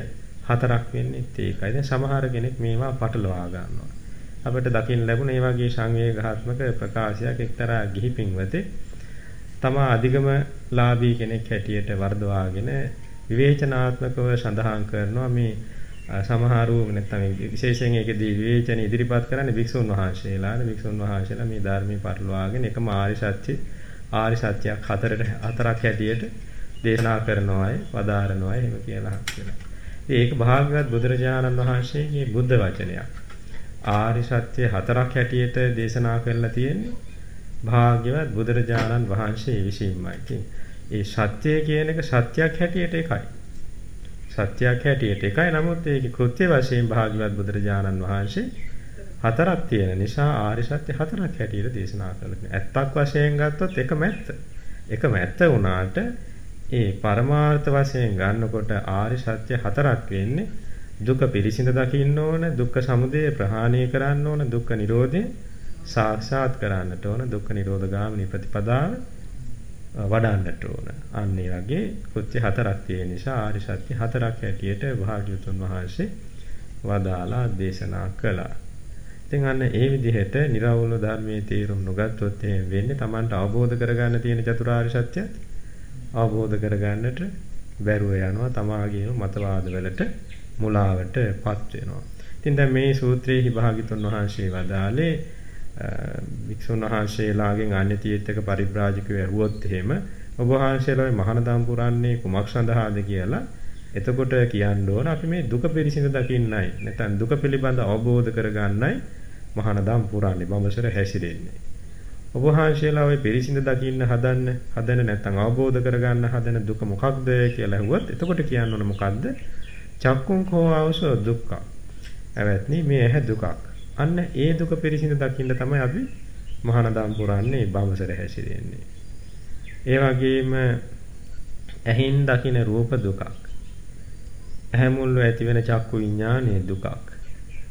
හතරක් වෙන්නේ ඒකයි. දැන් සමහර කෙනෙක් මේවා පටලවා ගන්නවා. අපිට දකින්න ලැබුණ මේ වගේ සංවේගාත්මක ප්‍රකාශයක් එක්තරා ගිහි පින්වතේ තමා අධිගම ලාභී කෙනෙක් හැටියට වර්ධවාගෙන විවේචනාත්මකව සඳහන් කරනවා මේ සමහරු නැත්නම් විශේෂයෙන් ඒකදී විවේචන ඉදිරිපත් කරන්නේ භික්ෂුන් වහන්සේලාද භික්ෂුන් වහන්සේලා මේ ධර්මයේ පරිලවාගෙන එකම ආර්ය සත්‍ය ආර්ය සත්‍යයක් හතරට හතරක් හැටියට දේශනා කරනවායි වදාරනවායි එහෙම කියලා කියලා. ඒක භාගවත් බුදුරජාණන් වහන්සේගේ බුද්ධ වචනයක්. ආරි සත්‍ය හතරක් හැටියට දේශනා කරලා තියෙන්නේ භාග්‍යවත් බුදුරජාණන් වහන්සේ විසින්මයි. ඒ සත්‍ය කියන එක සත්‍යයක් හැටියට එකයි. සත්‍යයක් හැටියට එකයි. නමුත් ඒකේ කෘත්‍ය වශයෙන් භාග්‍යවත් බුදුරජාණන් වහන්සේ හතරක් තියෙන නිසා ආරි සත්‍ය හතරක් හැටියට දේශනා කළා. ඇත්තක් වශයෙන් ගත්තොත් එකම ඇත්ත. එකම ඇත්ත වුණාට ඒ පරමාර්ථ වශයෙන් ගන්නකොට ආරි සත්‍ය හතරක් වෙන්නේ. දුක පිරිසිඳ දකින්න ඕන දුක්ඛ සමුදය ප්‍රහාණය කරන්න ඕන දුක්ඛ නිරෝධය සාක්ෂාත් කරන්නට ඕන දුක්ඛ නිරෝධ ගාමිනී ප්‍රතිපදාව වඩන්නට ඕන. අන්න ඒ වගේ කෘත්‍ය හතරක් තියෙන නිසා ආරි සත්‍ය හතරක් හැටියට භාග්‍යවතුන් වහන්සේ වදාලා දේශනා කළා. ඉතින් අන්න ඒ විදිහට නිර්වෘල ධර්මයේ තේරුම් නොගත්තොත් වෙන්නේ Tamanට අවබෝධ කරගන්න තියෙන චතුරාර්ය සත්‍යයත් අවබෝධ කරගන්නට බැරුව යනවා. තමාගේම මතවාද වලට මුලාවටපත් වෙනවා. ඉතින් දැන් මේ සූත්‍රයේ භාගිතුන් වහන්සේ වදාලේ වික්ෂුන් වහන්සේලාගෙන් අන්‍යතීර්ථක පරිබ්‍රාජකව ඇහුවොත් එහෙම ඔබ වහන්සේලා මහානදම් පුරන්නේ කුමක් සඳහාද කියලා එතකොට කියන්න ඕන. අපි මේ දුක පිරිසිඳ දකින්නයි නැත්නම් දුක පිළිබඳ අවබෝධ කරගන්නයි මහානදම් පුරන්නේ. බඹසර හැසිරෙන්නේ. ඔබ වහන්සේලා ওই පිරිසිඳ දකින්න හදන්න හදන නැත්නම් අවබෝධ කරගන්න හදන දුක මොකක්ද කියලා ඇහුවොත් එතකොට කියන්න ඕන මොකද්ද? චක්කුං කෝ ආවසෝ දුක්ඛ. ඇවැත්නි මේ ඇහැ දුකක්. අන්න ඒ දුක පිරිසිඳ දකින්න තමයි අපි මහානදම් පුරන්නේ බවසර හැසිරෙන්නේ. ඒ වගේම ඇහින් දකින රූප දුකක්. ඇහැ මුල්ව ඇතිවෙන චක්කු විඥානයේ දුකක්.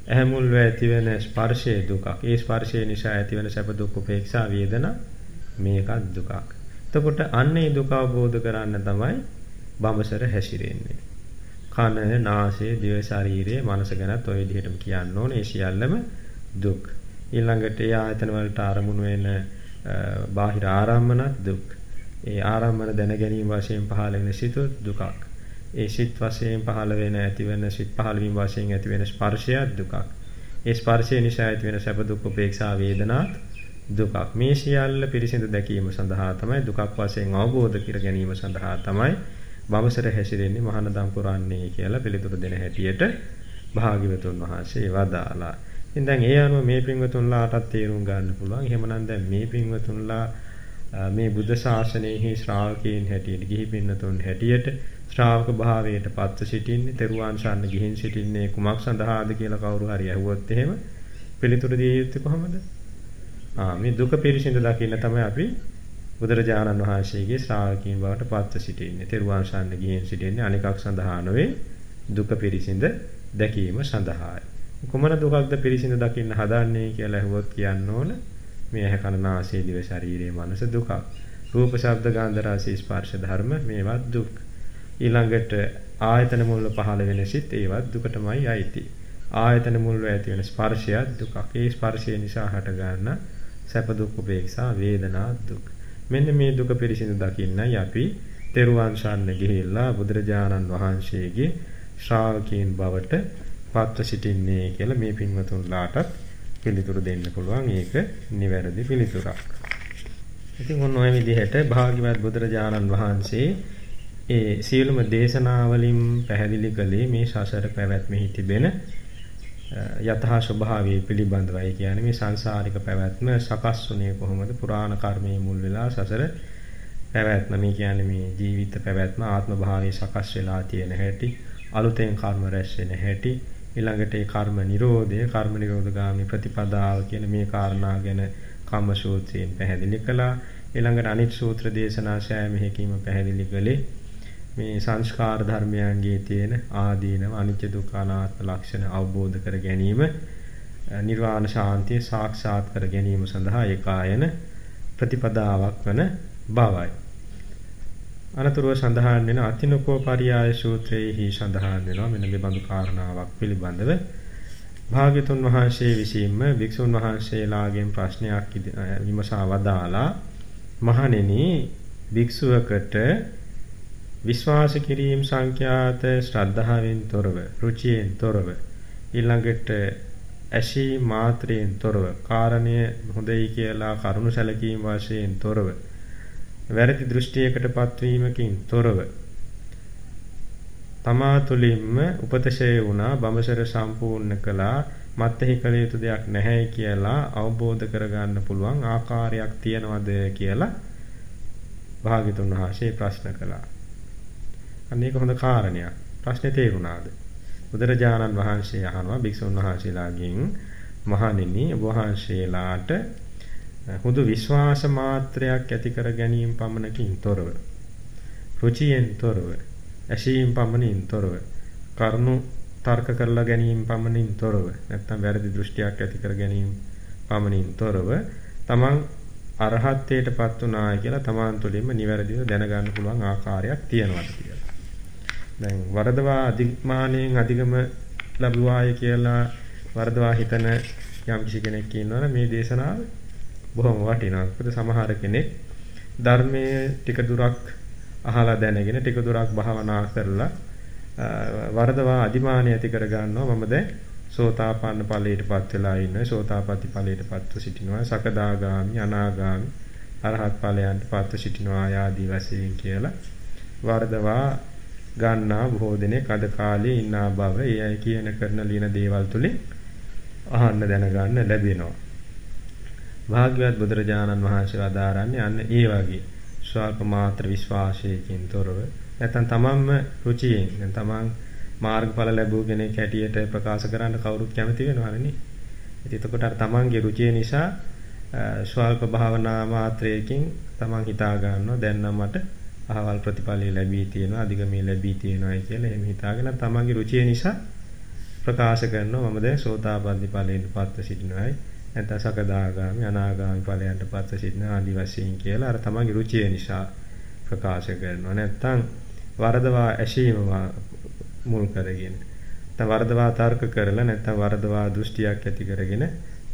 ඇහැ මුල්ව ඇතිවෙන ස්පර්ශයේ දුකක්. ඒ ස්පර්ශය නිසා ඇතිවෙන සැප දුක් උපේක්ෂා වේදනා මේකත් දුකක්. එතකොට අන්නේ දුක අවබෝධ කරන්න තමයි බඹසර හැසිරෙන්නේ. කන, නාසය, දිව, ශරීරය, මනස ගැනත් ඔය විදිහටම කියන්න ඕනේ. ඒ සියල්ලම දුක්. ඊළඟට ඒ ආයතන වලට ආරමුණු වෙන බාහිර ආරම්මනත් දුක්. ඒ ආරම්මන දැන ගැනීම වශයෙන් පහළ වෙන සිත දුකක්. ඒ සිත් වශයෙන් පහළ වෙන ඇති වෙන සිත් පහළ වීම වශයෙන් ඇති වෙන ස්පර්ශය දුකක්. ඒ ස්පර්ශය නිසා ඇති වෙන සැප දුක් උපේක්ෂා වේදනාත් දුකක්. මේ සියල්ල පිරිසිදු දැකීම සඳහා තමයි දුකක් වශයෙන් අවබෝධ කර ගැනීම සඳහා තමයි බවසර හැසිරෙන්නේ මහානදම් පුරන්නේ කියලා පිළිතුරු දෙන හැටියට භාග්‍යවතුන් වහන්සේ වදාලා. ඉතින් දැන් ඒ අනුව මේ පින්වතුන්ලාටත් තේරුම් ගන්න පුළුවන්. එහෙමනම් දැන් මේ පින්වතුන්ලා මේ බුද්ධ ශාසනයෙහි ශ්‍රාවකයන් හැටියට ගිහි පින්නතුන් හැටියට ශ්‍රාවක භාවයට පත්ව සිටින්නේ තෙරුවන් සරණ ගිහින් සිටින්නේ කුමක් සඳහාද කියලා කවුරු හරි අහුවොත් එහෙම පිළිතුරු දිය යුත්තේ කොහොමද? ආ මේ දුක පිරිසිඳ දකින්න තමයි අපි බුදුරජාණන් වහන්සේගේ ශ්‍රාවකීන් බවට පත්ව සිටින්නේ. තෙරුවන් සරණ ගිහින් සිටින්නේ අනිකක් සඳහා නොවේ දුක පිරිසිඳ දැකීම සඳහායි. කුමන දුකක්ද පිරිසිඳ දකින්න හදන්නේ කියලා අහුවොත් කියන්න ඕන මේ ඇහැ කන නාසය දිව ශරීරයේ මනස දුකක්. රූප ශබ්ද ගන්ධ රස ස්පර්ශ ධර්ම මේවත් දුක්. ඊළඟට ආයතන මුල්ව පහළ වෙන සිත් ඒවත් දුකටමයි අයිති. ආයතන මුල්ව ඇති වෙන ස්පර්ශයත් දුකක්. ඒ ස්පර්ශය නිසා හට ගන්න සැප දුක් උපේක්ෂා වේදනා දුක්. මෙන්න මේ දුක පිරිසිදු දකින්නයි අපි තෙරුවන් සරණ ගිහිල්ලා බුදුරජාණන් වහන්සේගේ ශ්‍රාවකීන් බවට පත්ව සිටින්නේ කියලා මේ පින්වතුන්ලාටත් පිළිතුරු දෙන්න පුළුවන්. ඒක නිවැරදි පිළිතුරක්. ඉතින් ඔන්න ඔය විදිහට භාග්‍යවත් බුදුරජාණන් වහන්සේ ඒ සියලුම දේශනාවලින් පැහැදිලි කළේ මේ සසර පැවැත්මෙහි තිබෙන යතහා ස්වභාවය පිළිබඳවයි කියන්නේ. මේ සංසාරික පැවැත්ම සකස් වුණේ කොහොමද? පුරාණ කර්මයේ මුල් වෙලා සසර පැවැත්ම. මේ කියන්නේ මේ ජීවිත පැවැත්ම ආත්ම භාවයේ සකස් වෙලා තියෙන හැටි අලුතෙන් කර්ම රැස් වෙන හැටි ඊළඟට ඒ කර්ම නිරෝධය කර්ම නිරෝධගාමී ප්‍රතිපදාව කියන මේ කාරණා ගැන කම්ම සූත්‍රයෙන් පැහැදිලි කළා. ඊළඟට අනිත් සූත්‍ර දේශනා සෑමෙහිකීම පැහැදිලි කළේ මේ සංස්කාර ධර්මයන්ගේ තියෙන ආදීනව අනිත්‍ය දුක්ඛ අනාත්ම ලක්ෂණ අවබෝධ කර ගැනීම නිර්වාණ ශාන්තිය සාක්ෂාත් කර ගැනීම සඳහා ඒකායන ප්‍රතිපදාවක් වන බවයි. අනතුරුව සඳහන් වෙන අතිනකෝ පරියාය සූත්‍රයේහි සඳහන් වෙනවා මෙන්න මේ බඳු කාරණාවක් පිළිබඳව. භාග්‍යතුන් වහන්සේ විසින්ම වික්ෂුන් වහන්සේලාගෙන් ප්‍රශ්නයක් විමසා වදාලා මහණෙනි භික්ෂුවකට විශ්වාස කිරීම සංඛ්‍යාත ශ්‍රද්ධාවෙන් තොරව රුචියෙන් තොරව ඊළඟට ඇසී මාත්‍රයෙන් තොරව කාරණය හොඳයි කියලා කරුණු සැලකීම් වශයෙන් තොරව වැරදි දෘෂ්ටියකටපත් වීමකින් තොරව තමා තුළින්ම උපතශය වුණා බඹසර සම්පූර්ණ කළා මත්ෙහි කළ යුතු දෙයක් නැහැ කියලා අවබෝධ කරගන්න පුළුවන් ආකාරයක් තියනවද කියලා භාග්‍යතුන් වහන්සේ ප්‍රශ්න කළා. අන්න ඒක හොඳ කාරණයක්. ප්‍රශ්නේ තේරුණාද? බුදුරජාණන් වහන්සේ අහනවා භික්ෂුන් වහන්සේලාගෙන් මහණෙනි ඔබ වහන්සේලාට හුදු විශ්වාස මාත්‍රයක් ඇති කර ගැනීම පමණකින් තොරව රුචියෙන් තොරව ඇසීම් පමණින් තොරව කරුණු තර්ක කරලා ගැනීම පමණින් තොරව නැත්නම් වැරදි දෘෂ්ටියක් ඇති කර ගැනීම පමණින් තොරව තමන් අරහත්ත්වයටපත් උනායි කියලා තමන් තුළින්ම නිවැරදිව දැනගන්න පුළුවන් ආකාරයක් තියෙනවා කියලා. දැන් වරදවා අධිමානයෙන් අධිගම ලැබුවාය කියලා වරදවා හිතන යම් කිසි කෙනෙක් ඉන්නවනේ මේ දේශනාව බොහොම වටිනවා. මොකද සමහර කෙනෙක් ධර්මයේ ටික දුරක් අහලා දැනගෙන ටික දුරක් භාවනා කරලා වරදවා අදිමානිය ඇති කර ගන්නවා. මම දැන් සෝතාපන්න ඵලයටපත් වෙලා ඉන්නේ. සෝතාපට්ටි ඵලයටපත්ව සිටිනවා. සකදාගාමි, අනාගාමි, අරහත් ඵලයන්ටපත්ව සිටිනවා ආදී වශයෙන් කියලා වරදවා ගන්නා බොහෝ දෙනෙක් අද කාලේ ඉන්නා බව ඒ අය කියන කරන ලියන දේවල් තුලින් අහන්න දැනගන්න ලැබෙනවා. භාග්‍යවත් බුදුරජාණන් වහන්සේ වදාරන්නේ අන්න ඒ වගේ ස්වල්ප මාත්‍ර විශ්වාසයකින් තොරව නැත්නම් තමන්ම රුචියෙන් නැත්නම් තමන් මාර්ගඵල ලැබුව කෙනෙක් හැටියට ප්‍රකාශ කරන්න කවුරුත් කැමති වෙනවනේ. ඉතින් එතකොට අර තමන්ගේ රුචිය නිසා ස්වල්ප භාවනා මාත්‍රයකින් තමන් හිතා ගන්නවා දැන් නම් මට අහවල් ප්‍රතිඵලය ලැබී තියෙනවා අධිගමී ලැබී තියෙනවායි කියලා එහෙම හිතාගෙන තමන්ගේ රුචිය නිසා ප්‍රකාශ කරනවා මම දැන් සෝතාපට්ටි ඵලයෙන් පත්ව සිටිනවායි නැත්නම් සකදාගාමි අනාගාමි ඵලයන්ට පත්ව සිටින ආදි වශයෙන් කියලා අර තමන්ගේ රුචිය නිසා ප්‍රකාශ කරනවා. නැත්නම් වරදවා ඇසීම මුල් කරගෙන නැත්නම් වරදවා තර්ක කරලා නැත්නම් වරදවා දෘෂ්ටියක් ඇති කරගෙන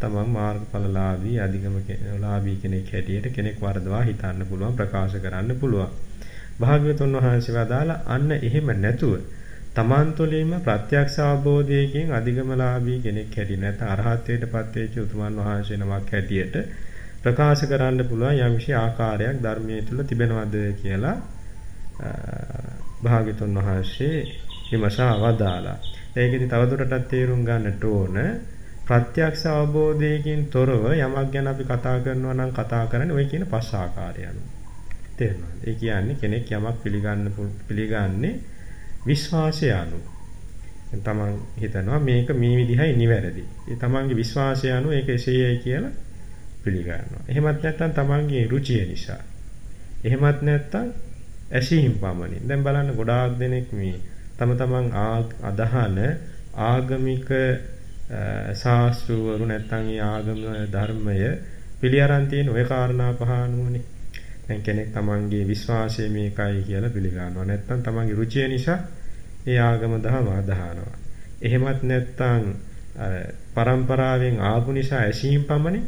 තමන් මාර්ගඵලලාභී අධිගම ලාභී කෙනෙක් හැටියට කෙනෙක් වරදවා හිතන්න පුළුවන් ප්‍රකාශ කරන්න පුළුවන්. භාග්‍යවතුන් වහන්සේ වදාලා අන්න එහෙම නැතුව තමන් තුළින්ම ප්‍රත්‍යක්ෂ අවබෝධයකින් අධිගමලාභී කෙනෙක් හැටියට නැත්නම් අරහත්ත්වයට පත්වෙච්ච උතුමන් වහන්සේ නමක් හැටියට ප්‍රකාශ කරන්න පුළුවන් යම්කිසි ආකාරයක් ධර්මයේ තුල තිබෙනවද කියලා භාග්‍යතුන් වහන්සේ විමසා වදාලා. ඒකෙදි තවදුරටත් තේරුම් ගන්නට ඕන ප්‍රත්‍යක්ෂ අවබෝධයකින් තොරව යමක් ගැන අපි කතා කරනවා නම් කතා කරන්නේ ওই කියන පස් ආකාරය අනුව. තේරෙනවද? ඒ කියන්නේ කෙනෙක් යමක් පිළිගන්න පිළිගන්නේ විශ්වාසය අනුව තමන් හිතනවා මේක මේ විදිහයි නිවැරදි. ඒ තමන්ගේ විශ්වාසය අනුව ඒක එසේයයි කියලා පිළිගන්නවා. එහෙමත් නැත්නම් තමන්ගේ රුචිය නිසා. එහෙමත් නැත්නම් ඇසීම් පමණින්. දැන් බලන්න ගොඩාක් දෙනෙක් මේ තම තමන් අදහන ආගමික ශාස්ත්‍රවරු නැත්නම් ඒ ආගම ධර්මය පිළි අරන් තියෙන ওই කාරණා පහ අනුවනේ. දැන් කෙනෙක් තමන්ගේ විශ්වාසය මේකයි කියලා පිළිගන්නවා. නැත්නම් තමන්ගේ රුචිය නිසා ඒ ආගම දහම අදහනවා. එහෙමත් නැත්නම් පරම්පරාවෙන් ආපු නිසා ඇසීම් පමණින්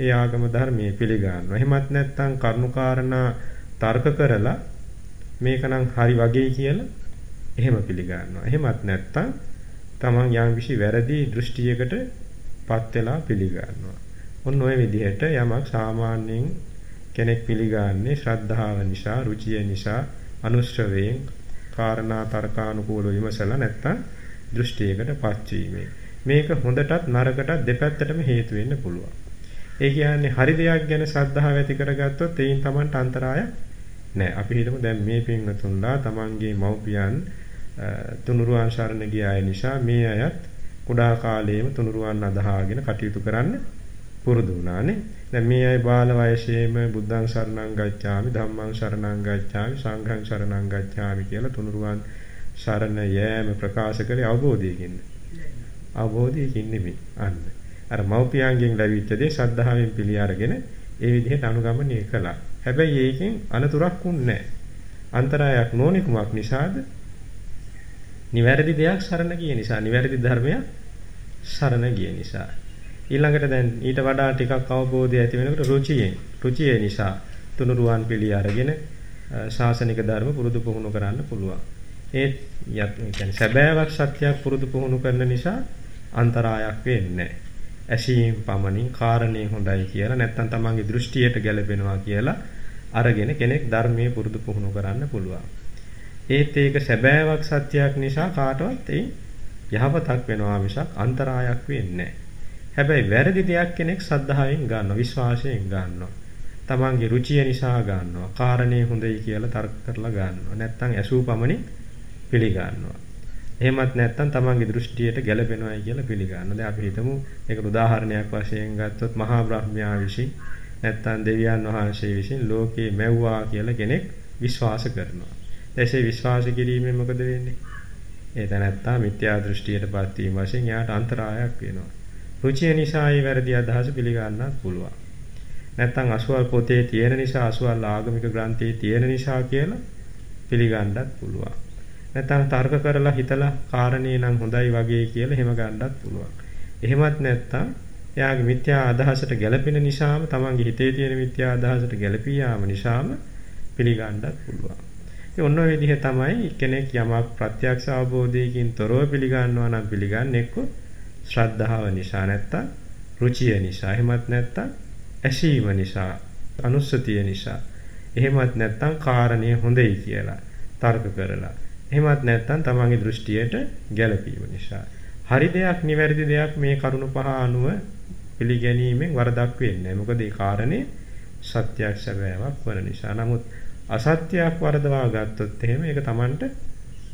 ඒ ආගම ධර්මයේ පිළිගන්නවා. එහෙමත් නැත්නම් කරුණාකාරණා තර්ක කරලා මේකනම් හරි වගේ කියලා එහෙම පිළිගන්නවා. එහෙමත් නැත්තම් තමන් යම්කිසි වැරදි දෘෂ්ටියකට පත් වෙලා පිළිගන්නවා. ඔන්න ඔය විදිහට යමක් සාමාන්‍යයෙන් කෙනෙක් පිළිගන්නේ ශ්‍රද්ධාව නිසා, රුචිය නිසා, අනුශ්‍රවයෙන්, කාරණා තර්කානුකූලව විමසලා නැත්තම් දෘෂ්ටියකට පත්වීමෙන්. මේක හොඳටත් නරකටත් දෙපැත්තටම හේතු වෙන්න පුළුවන්. ඒ කියන්නේ හරි දෙයක් ගැන ශ්‍රද්ධාව ඇති කරගත්තොත් එයින් Tamanට අන්තරායක් නැහැ. අපි හිතමු දැන් මේ පින්වතුන්ලා Tamanගේ මව්පියන් තුනුරුවන් සරණ ගිය අය නිසා මේ අයත් කුඩා කාලයේම තුනුරුවන් අදහාගෙන කටයුතු කරන්න පුරුදු වුණානේ. දැන් මේ අය බාල වයසේම බුද්ධං සරණං ගච්ඡාමි ධම්මං සරණං ගච්ඡාමි සංඝං සරණං ගච්ඡාමි කියලා තුනුරුවන් සරණ යෑම ප්‍රකාශ කළේ අවබෝධයකින්ද? අවබෝධයකින් නෙමෙයි. අන්න. අර මව්පියන්ගෙන් ලැබිච්ච දේ ශ්‍රද්ධාවෙන් පිළි අරගෙන ඒ විදිහට අනුගමනය කළා. හැබැයි ඒකෙන් අනතුරක් උන්නේ අන්තරායක් නොනිකුමක් නිසාද? නිවැරදි දෙයක් සරණ ගිය නිසා, නිවැරදි ධර්මයක් සරණ ගිය නිසා. ඊළඟට දැන් ඊට වඩා ටිකක් අවබෝධය ඇති වෙනකොට රුචියෙන් රුචිය නිසා තුනුරුවන් පිළි අරගෙන ශාසනික ධර්ම පුරුදු පුහුණු කරන්න පුළුවන්. ඒ කියන්නේ සැබෑවක් සත්‍යයක් පුරුදු පුහුණු කරන නිසා අන්තරායක් වෙන්නේ ඇසීම් පමණින් කාරණේ හොඳයි කියලා නැත්නම් තමන්ගේ දෘෂ්ටියට ගැලපෙනවා කියලා අරගෙන කෙනෙක් ධර්මයේ පුරුදු පුහුණු කරන්න පුළුවන්. ඒත් ඒක සැබෑවක් සත්‍යයක් නිසා කාටවත් ඒ යහපතක් වෙනවා මිසක් අන්තරායක් වෙන්නේ නැහැ. හැබැයි වැරදි දෙයක් කෙනෙක් සද්ධායෙන් ගන්නවා විශ්වාසයෙන් ගන්නවා. තමන්ගේ රුචිය නිසා ගන්නවා. කාරණේ හොඳයි කියලා තර්ක කරලා ගන්නවා. නැත්තම් ඇසූ පමණින් පිළිගන්නවා. එහෙමත් නැත්තම් තමන්ගේ දෘෂ්ටියට ගැළපෙනවායි කියලා පිළිගන්නවා. දැන් අපි හිතමු මේක උදාහරණයක් වශයෙන් ගත්තොත් මහා බ්‍රහ්මයා විසින් නැත්තම් දෙවියන් වහන්සේ විසින් ලෝකේ මැව්වා කියලා කෙනෙක් විශ්වාස කරනවා. එසේ විශ්වාස කිරීමෙන් මොකද වෙන්නේ? ඒ තැනත්තා මිත්‍යා දෘෂ්ටියටපත් වීම වශයෙන් යාට අන්තරායක් වෙනවා. රුචිය නිසා ඒ වැරදි අදහස පිළිගන්නත් පුළුවන්. නැත්තම් අසුවල් පොතේ තියෙන නිසා අසුවල් ආගමික ග්‍රන්ථයේ තියෙන නිසා කියලා පිළිගන්නත් පුළුවන්. නැත්තම් තර්ක කරලා හිතලා කාරණේ නම් හොඳයි වගේ කියලා එහෙම ගන්නත් පුළුවන්. එහෙමත් නැත්තම් එයාගේ මිත්‍යා අදහසට ගැළපෙන නිසාම තමන්ගේ හිතේ තියෙන මිත්‍යා අදහසට ගැළපී යාම නිසාම පිළිගන්නත් පුළුවන්. ඉතින් ඔන්න ඔය විදිහ තමයි කෙනෙක් යමක් ප්‍රත්‍යක්ෂ අවබෝධයකින් තොරව පිළිගන්නවා නම් පිළිගන්නේ එක්ක ශ්‍රද්ධාව නිසා නැත්තම් රුචිය නිසා එහෙමත් නැත්තම් ඇසීම නිසා අනුස්සතිය නිසා එහෙමත් නැත්තම් කාරණේ හොඳයි කියලා තර්ක කරලා එහෙමත් නැත්තම් තමන්ගේ දෘෂ්ටියට ගැළපීම නිසා. හරි දෙයක් නිවැරදි දෙයක් මේ කරුණ පහ අනුව පිළිගැනීමෙන් වරදක් වෙන්නේ මොකද ඒ කාරණේ සත්‍යයක් සැබෑවක් වන නිසා. නමුත් අසත්‍යයක් වරදවා ගත්තොත් එහෙම ඒක Tamanට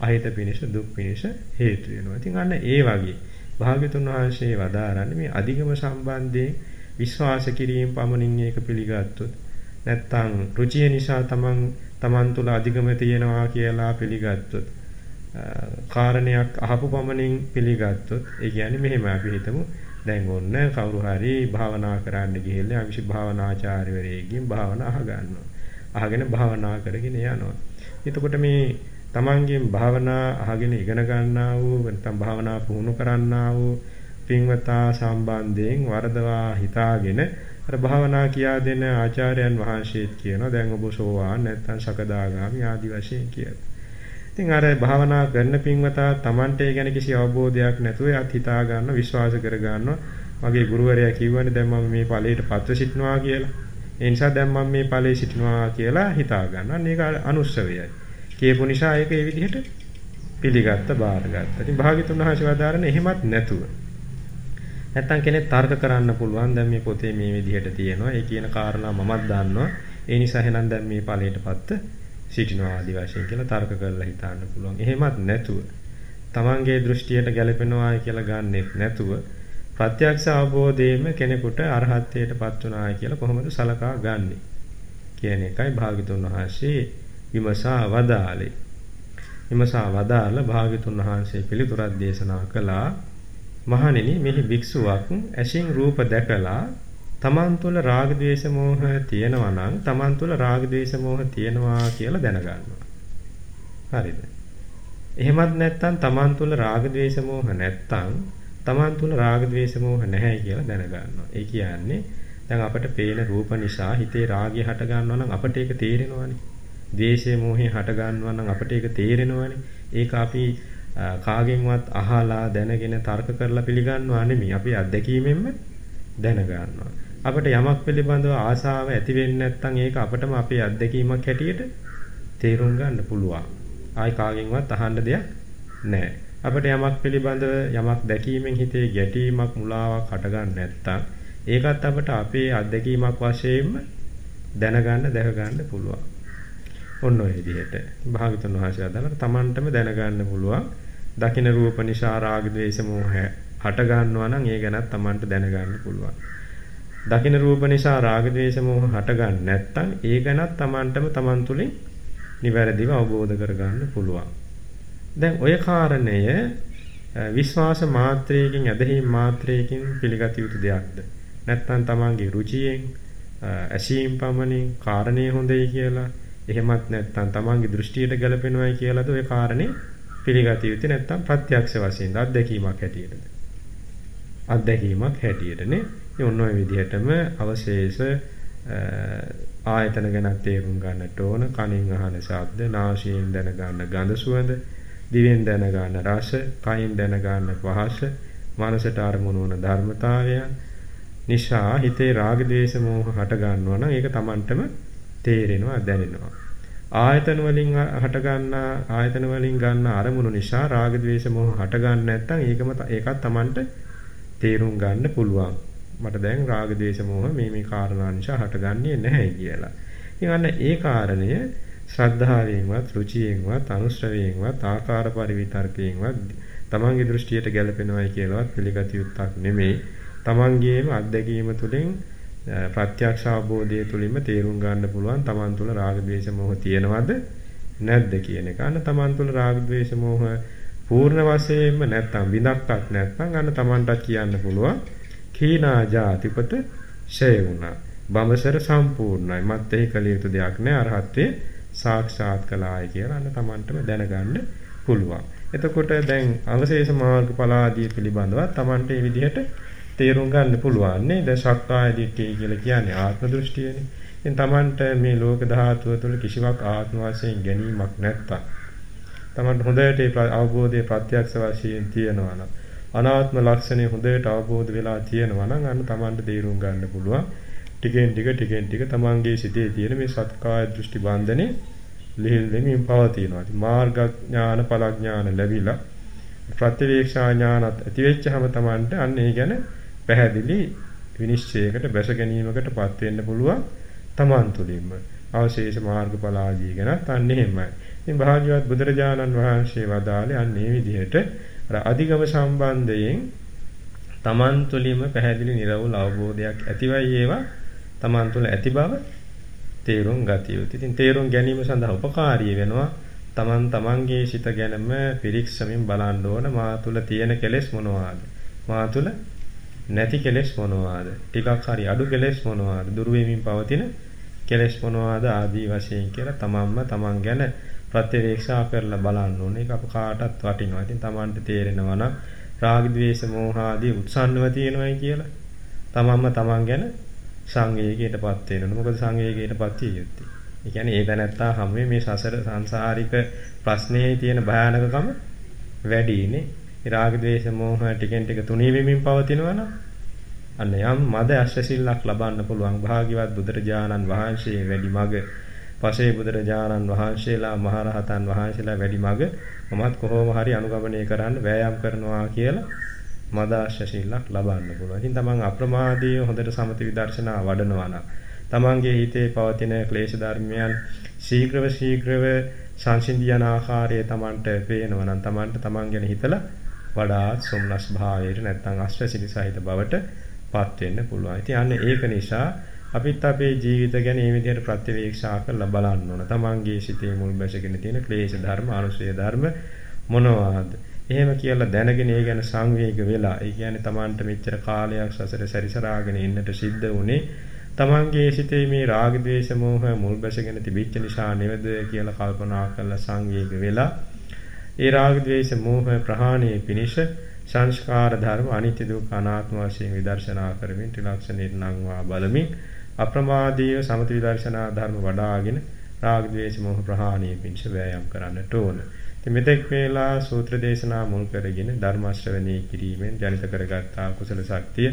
අහිත පිනිස දුක් පිනිස හේතු වෙනවා. ඉතින් අන්න ඒ වගේ භාග්‍යතුන් වහන්සේ වදාරන්නේ මේ අධිගම සම්බන්ධයෙන් විශ්වාස කිරීම පමණින් ඒක පිළිගත්තොත් නැත්තම් රුචිය නිසා තමන් තමන් තුළ අධිගම තියෙනවා කියලා පිළිගත්තොත් කාරණයක් අහපු පමණින් පිළිගත්තොත් ඒ කියන්නේ මෙහෙම අපි හිතමු දැන් ඔන්න කවුරු හරි භාවනා කරන්න ගිහිල්ලා අවිෂි භාවනාචාර්යවරයෙක්ගෙන් භාවනා අහගන්නවා. අහගෙන භාවනා කරගෙන යනවා. එතකොට මේ තමන්ගෙන් භාවනා අහගෙන ඉගෙන ගන්නා වූ නැත්නම් භාවනා පුහුණු කරන්නා වූ පින්වතා සම්බන්ධයෙන් වරදවා හිතාගෙන අර භාවනා කියා දෙන ආචාර්යයන් වහන්සේත් කියනවා දැන් ඔබ සෝවාන් නැත්නම් සකදාගාමි ආදි වශයෙන් කියලා. ඉතින් අර භාවනා කරන පින්වතා Tamante ගැන කිසි අවබෝධයක් නැතුව යත් හිතා ගන්න විශ්වාස කර ගන්නවා. මගේ ගුරුවරයා කිව්වනේ දැන් මම මේ ඵලයට පත්ව සිටිනවා කියලා. ඒ නිසා දැන් මම මේ ඵලයේ සිටිනවා කියලා හිතා ගන්නවා. මේක අනුස්සවයයි. කියපු නිසා ඒක ඒ විදිහට පිළිගත්ත බාරගත්තා. ඉතින් භාග්‍යතුන් වහන්සේ වදාරන එහෙමත් නැතුව නැත්තම් කෙනෙක් තර්ක කරන්න පුළුවන් දැන් මේ පොතේ මේ විදිහට තියෙනවා. ඒ කියන කාරණා මමත් දන්නවා. ඒ නිසා එහෙනම් දැන් මේ ඵලයටපත් සිටිනවා ආදි වශයෙන් කියලා තර්ක කරලා හිතන්න පුළුවන්. එහෙමත් නැතුව තමන්ගේ දෘෂ්ටියට ගැලපෙනවා කියලා ගන්නෙත් නැතුව ප්‍රත්‍යක්ෂ අවබෝධයෙන්ම කෙනෙකුට අරහත්ත්වයටපත් වුණායි කියලා කොහොමද සලකා ගන්නෙ කියන එකයි භාග්‍යතුන් වහන්සේ විමසා වදාලේ. විමසා වදාළ භාග්‍යතුන් වහන්සේ පිළිතුරක් දේශනා කළා. මහණෙනි මෙහි භික්ෂුවක් ඇසින් රූප දැකලා තමන් තුළ රාග ద్వේෂ මෝහ තියෙනවා නම් තමන් තුළ රාග ద్వේෂ මෝහ තියෙනවා කියලා දැනගන්නවා. හරිද? එහෙමත් නැත්නම් තමන් තුළ රාග ద్వේෂ මෝහ නැත්නම් තමන් තුළ රාග ద్వේෂ මෝහ නැහැ කියලා දැනගන්නවා. ඒ කියන්නේ දැන් අපට පේන රූප නිසා හිතේ රාගය හට ගන්නවා නම් අපට ඒක තේරෙනවානේ. ද්වේෂය මෝහය හට ගන්නවා නම් අපිට ඒක තේරෙනවනේ. ඒක අපි කාගෙන්වත් අහලා දැනගෙන තර්ක කරලා පිළිගන්නවා නෙමෙයි. අපි අත්දැකීමෙන්ම දැනගන්නවා. අපිට යමක් පිළිබඳව ආසාව ඇති වෙන්නේ නැත්නම් ඒක අපිටම අපේ අත්දැකීමක් හැටියට තේරුම් ගන්න පුළුවන්. ආයි කාගෙන්වත් අහන්න දෙයක් නැහැ. අපිට යමක් පිළිබඳව යමක් දැකීමෙන් හිතේ ගැටීමක් මුලාවක් හටගන්න නැත්නම් ඒකත් අපිට අපේ අත්දැකීමක් වශයෙන්ම දැනගන්න දැක ගන්න පුළුවන්. ඔන්න ඔය විදිහට. භාගතුන් වහන්සේ අදාළ තමන්ටම දැනගන්න පුළුවන් දකින රූප නිසා රාග ద్వේෂ මෝහ හට ගන්නවා නම් ඒ ගැනත් තමන්ට දැනගන්න පුළුවන්. දකින රූප නිසා රාග ద్వේෂ මෝහ හට ගන්න නැත්නම් ඒ ගැනත් තමන්ටම තමන් තුලින් නිවැරදිව අවබෝධ කරගන්න පුළුවන්. දැන් ඔය කාරණය විශ්වාස මාත්‍රයකින් ඇදහිම් මාත්‍රයකින් පිළිගත යුතු දෙයක්ද? නැත්නම් තමන්ගේ රුචියෙන් ඇසීම් පමණින් කාරණේ හොඳයි කියලා එහෙමත් නැත්නම් තමන්ගේ දෘෂ්ටියට ගැලපෙනවයි කියලාද ඔය කාරණේ පිළිගත යුත්තේ නැත්නම් ප්‍රත්‍යක්ෂ වශයෙන් අත්දැකීමක් හැටියටද? අත්දැකීමක් හැටියටනේ ඒ ඔන්න ඔය විදිහටම අවශේෂ ආයතන ගැන තේරුම් ගන්නට ඕන. කනින් අහන ශබ්ද නාසයෙන් දැන ගන්න ගඳ සුවඳ දිවෙන් දැන ගන්න රස කයින් දැන ගන්න පහස මනසට අරමුණු වන ධර්මතාවයන් නිසා හිතේ රාග ద్వේෂ මෝහ හට ගන්නවා නම් ඒක Tamanටම තේරෙනවා දැනෙනවා. ආයතන වලින් හට ගන්නා ආයතන වලින් ගන්න අරමුණු නිසා රාග ద్వේෂ මොහ හට ගන්න නැත්නම් ඒකම ඒකත් Tamanට තේරුම් ගන්න පුළුවන්. මට දැන් රාග ద్వේෂ මොහ මේ මේ කාරණා නිසා හටගන්නේ නැහැ කියලා. ඉතින් අන්න ඒ කාරණය ශ්‍රද්ධාවෙන්වත් ෘචියෙන්වත් අනුශ්‍රවයෙන්වත් ආකාර පරිවිතර්කයෙන්වත් තමන්ගේ දෘෂ්ටියට ගැලපෙනවයි කියලාවත් පිළිගත යුත්තක් නෙමෙයි. තමන්ගේම අත්දැකීම තුළින් ප්‍රත්‍යක්ෂ අවබෝධය තුලින්ම තේරුම් ගන්න පුළුවන් තමන් තුළ රාග ద్వේෂ මොහ තියෙනවද නැද්ද කියන එක. අන්න තමන් තුළ රාග ద్వේෂ මොහ පූර්ණ වශයෙන්ම නැත්තම් විඳක්වත් නැත්නම් අන්න තමන්ට කියන්න පුළුවන් කීනා ජාතිපත ෂය වුණා. බඹසර සම්පූර්ණයි. මත් එහි කළ යුතු දෙයක් නැහැ. අරහත්ත්වේ සාක්ෂාත් කළාය කියලා අන්න තමන්ටම දැනගන්න පුළුවන්. එතකොට දැන් අවශේෂ මාර්ගඵලාදී පිළිබඳව තමන්ට මේ විදිහට තේරුම් ගන්න පුළුවන් නේ. දැන් සක්කාය දිට්ඨිය කියලා කියන්නේ ආත්ම දෘෂ්ටියනේ. ඉතින් Tamanට මේ ලෝක ධාතුව තුළ කිසිවක් ආත්ම වශයෙන් ගැනීමක් නැත්තම් Tamanට හොඳට ඒ අවබෝධයේ ප්‍රත්‍යක්ෂ වශයෙන් තියෙනවා නම් අනාත්ම ලක්ෂණය හොඳට අවබෝධ වෙලා තියෙනවා නම් අන්න Tamanට තේරුම් ගන්න පුළුවන්. ටිකෙන් ටික ටිකෙන් ටික Tamanගේ සිතේ තියෙන මේ සත්කාය දෘෂ්ටි බන්ධනේ ලිහිල් වෙමින් පවතිනවා. ඉතින් මාර්ග ඥාන ඵල ඥාන ලැබිලා ප්‍රතිවේක්ෂා ඥානත් ඇති වෙච්චහම Tamanට අන්න ඒ ගැන පැහැදිලි විනිශ්චයකට බැස ගැනීමකටපත් වෙන්න පුළුවන් තමන් තුළින්ම. අවශේෂ මාර්ගඵල ආදී ගැනත් අන්න එහෙමයි. ඉතින් භාග්‍යවත් බුදුරජාණන් වහන්සේ වදාළේ අන්න ඒ විදිහට අර අධිගම සම්බන්ධයෙන් තමන් තුළින්ම පැහැදිලි නිර්වුල් අවබෝධයක් ඇතිවයි ඒවා තමන් තුළ ඇති බව තේරුම් ගත යුතුයි. ඉතින් තේරුම් ගැනීම සඳහා උපකාරී වෙනවා තමන් තමන්ගේ සිත ගැනම පිරික්සමින් බලන්න ඕන මා තුළ තියෙන කෙලෙස් මොනවාද? මා තුළ නැති කෙලෙස් මොනවාද? ටිකක් හරි අඩු කෙලෙස් මොනවාද? දුරු වෙමින් පවතින කෙලෙස් මොනවාද ආදී වශයෙන් කියලා තමන්ම තමන් ගැන ප්‍රත්‍යවේක්ෂා කරලා බලන්න ඕනේ. ඒක අප කාටත් වටිනවා. ඉතින් තමන්ට තේරෙනවා නම් රාග ద్వේෂ මෝහ ආදී උත්සන්නව තියෙනවයි කියලා තමන්ම තමන් ගැන සංවේගයටපත් වෙනවා. මොකද සංවේගයටපත් යුත්තේ. ඒ කියන්නේ ඒ දැනත්තා හැම මේ සසර සංසාරික ප්‍රශ්නේ තියෙන භයානකකම වැඩිනේ. රාග ద్వේෂ මෝහ ටිකෙන් ටික තුනී වෙමින් පවතිනවනම් අන්න යම් මද අශ්‍රසිල්ලක් ලබන්න පුළුවන් භාග්‍යවත් බුදුරජාණන් වහන්සේ වැඩි මග පසේ බුදුරජාණන් වහන්සේලා මහරහතන් වහන්සේලා වැඩි මග මමත් කොහොම හරි අනුගමනය කරන්න වෑයම් කරනවා කියලා මද අශ්‍රසිල්ලක් ලබන්න පුළුවන්. ඉතින් තමන් අප්‍රමාදීව හොඳට සමති විදර්ශනා වඩනවා නම් තමන්ගේ හිතේ පවතින ක්ලේශ ධර්මයන් ශීඝ්‍රව ශීඝ්‍රව සංසිඳියන ආකාරය තමන්ට පේනවා නම් තමන්ට තමන් ගැන හිතලා වඩාත් සොම්නස් භාවයට නැත්නම් අශ්‍රසිරි සහිත බවට පත් වෙන්න පුළුවන්. ඉතින් අන්න ඒක නිසා අපිත් අපේ ජීවිත ගැන මේ විදිහට ප්‍රතිවීක්ෂා කරලා බලන්න ඕන. තමන්ගේ සිතේ මුල් බැසගෙන තියෙන ක්ලේශ ධර්ම, අනුසය ධර්ම මොනවාද? එහෙම කියලා දැනගෙන ඒ ගැන සංවේග වෙලා, ඒ කියන්නේ තමන්ට මෙච්චර කාලයක් සසර සැරිසරාගෙන ඉන්නට සිද්ධ වුණේ තමන්ගේ සිතේ මේ රාග ద్వේෂ මෝහ මුල් බැසගෙන තිබිච්ච නිසා නේද කියලා කල්පනා කරලා සංවේග වෙලා ඒ රාග ద్వේෂ මෝහ ප්‍රහාණයේ පිනිෂ සංස්කාර ධර්ම අනිත්‍ය දුක්ඛ අනාත්ම වශයෙන් විදර්ශනා කරමින් ත්‍රිලක්ෂණ නිර්ණංවා බලමින් අප්‍රමාදීව සමති විදර්ශනා ධර්ම වඩාගෙන රාග ద్వේෂ මෝහ ප්‍රහාණයේ පිනිෂ වෑයම් කරන්නට ඕන. ඉතින් මෙතෙක් වේලා සූත්‍ර දේශනා මුල් කරගෙන ධර්ම ශ්‍රවණී කිරීමෙන් ජනිත කරගත්තා කුසල ශක්තිය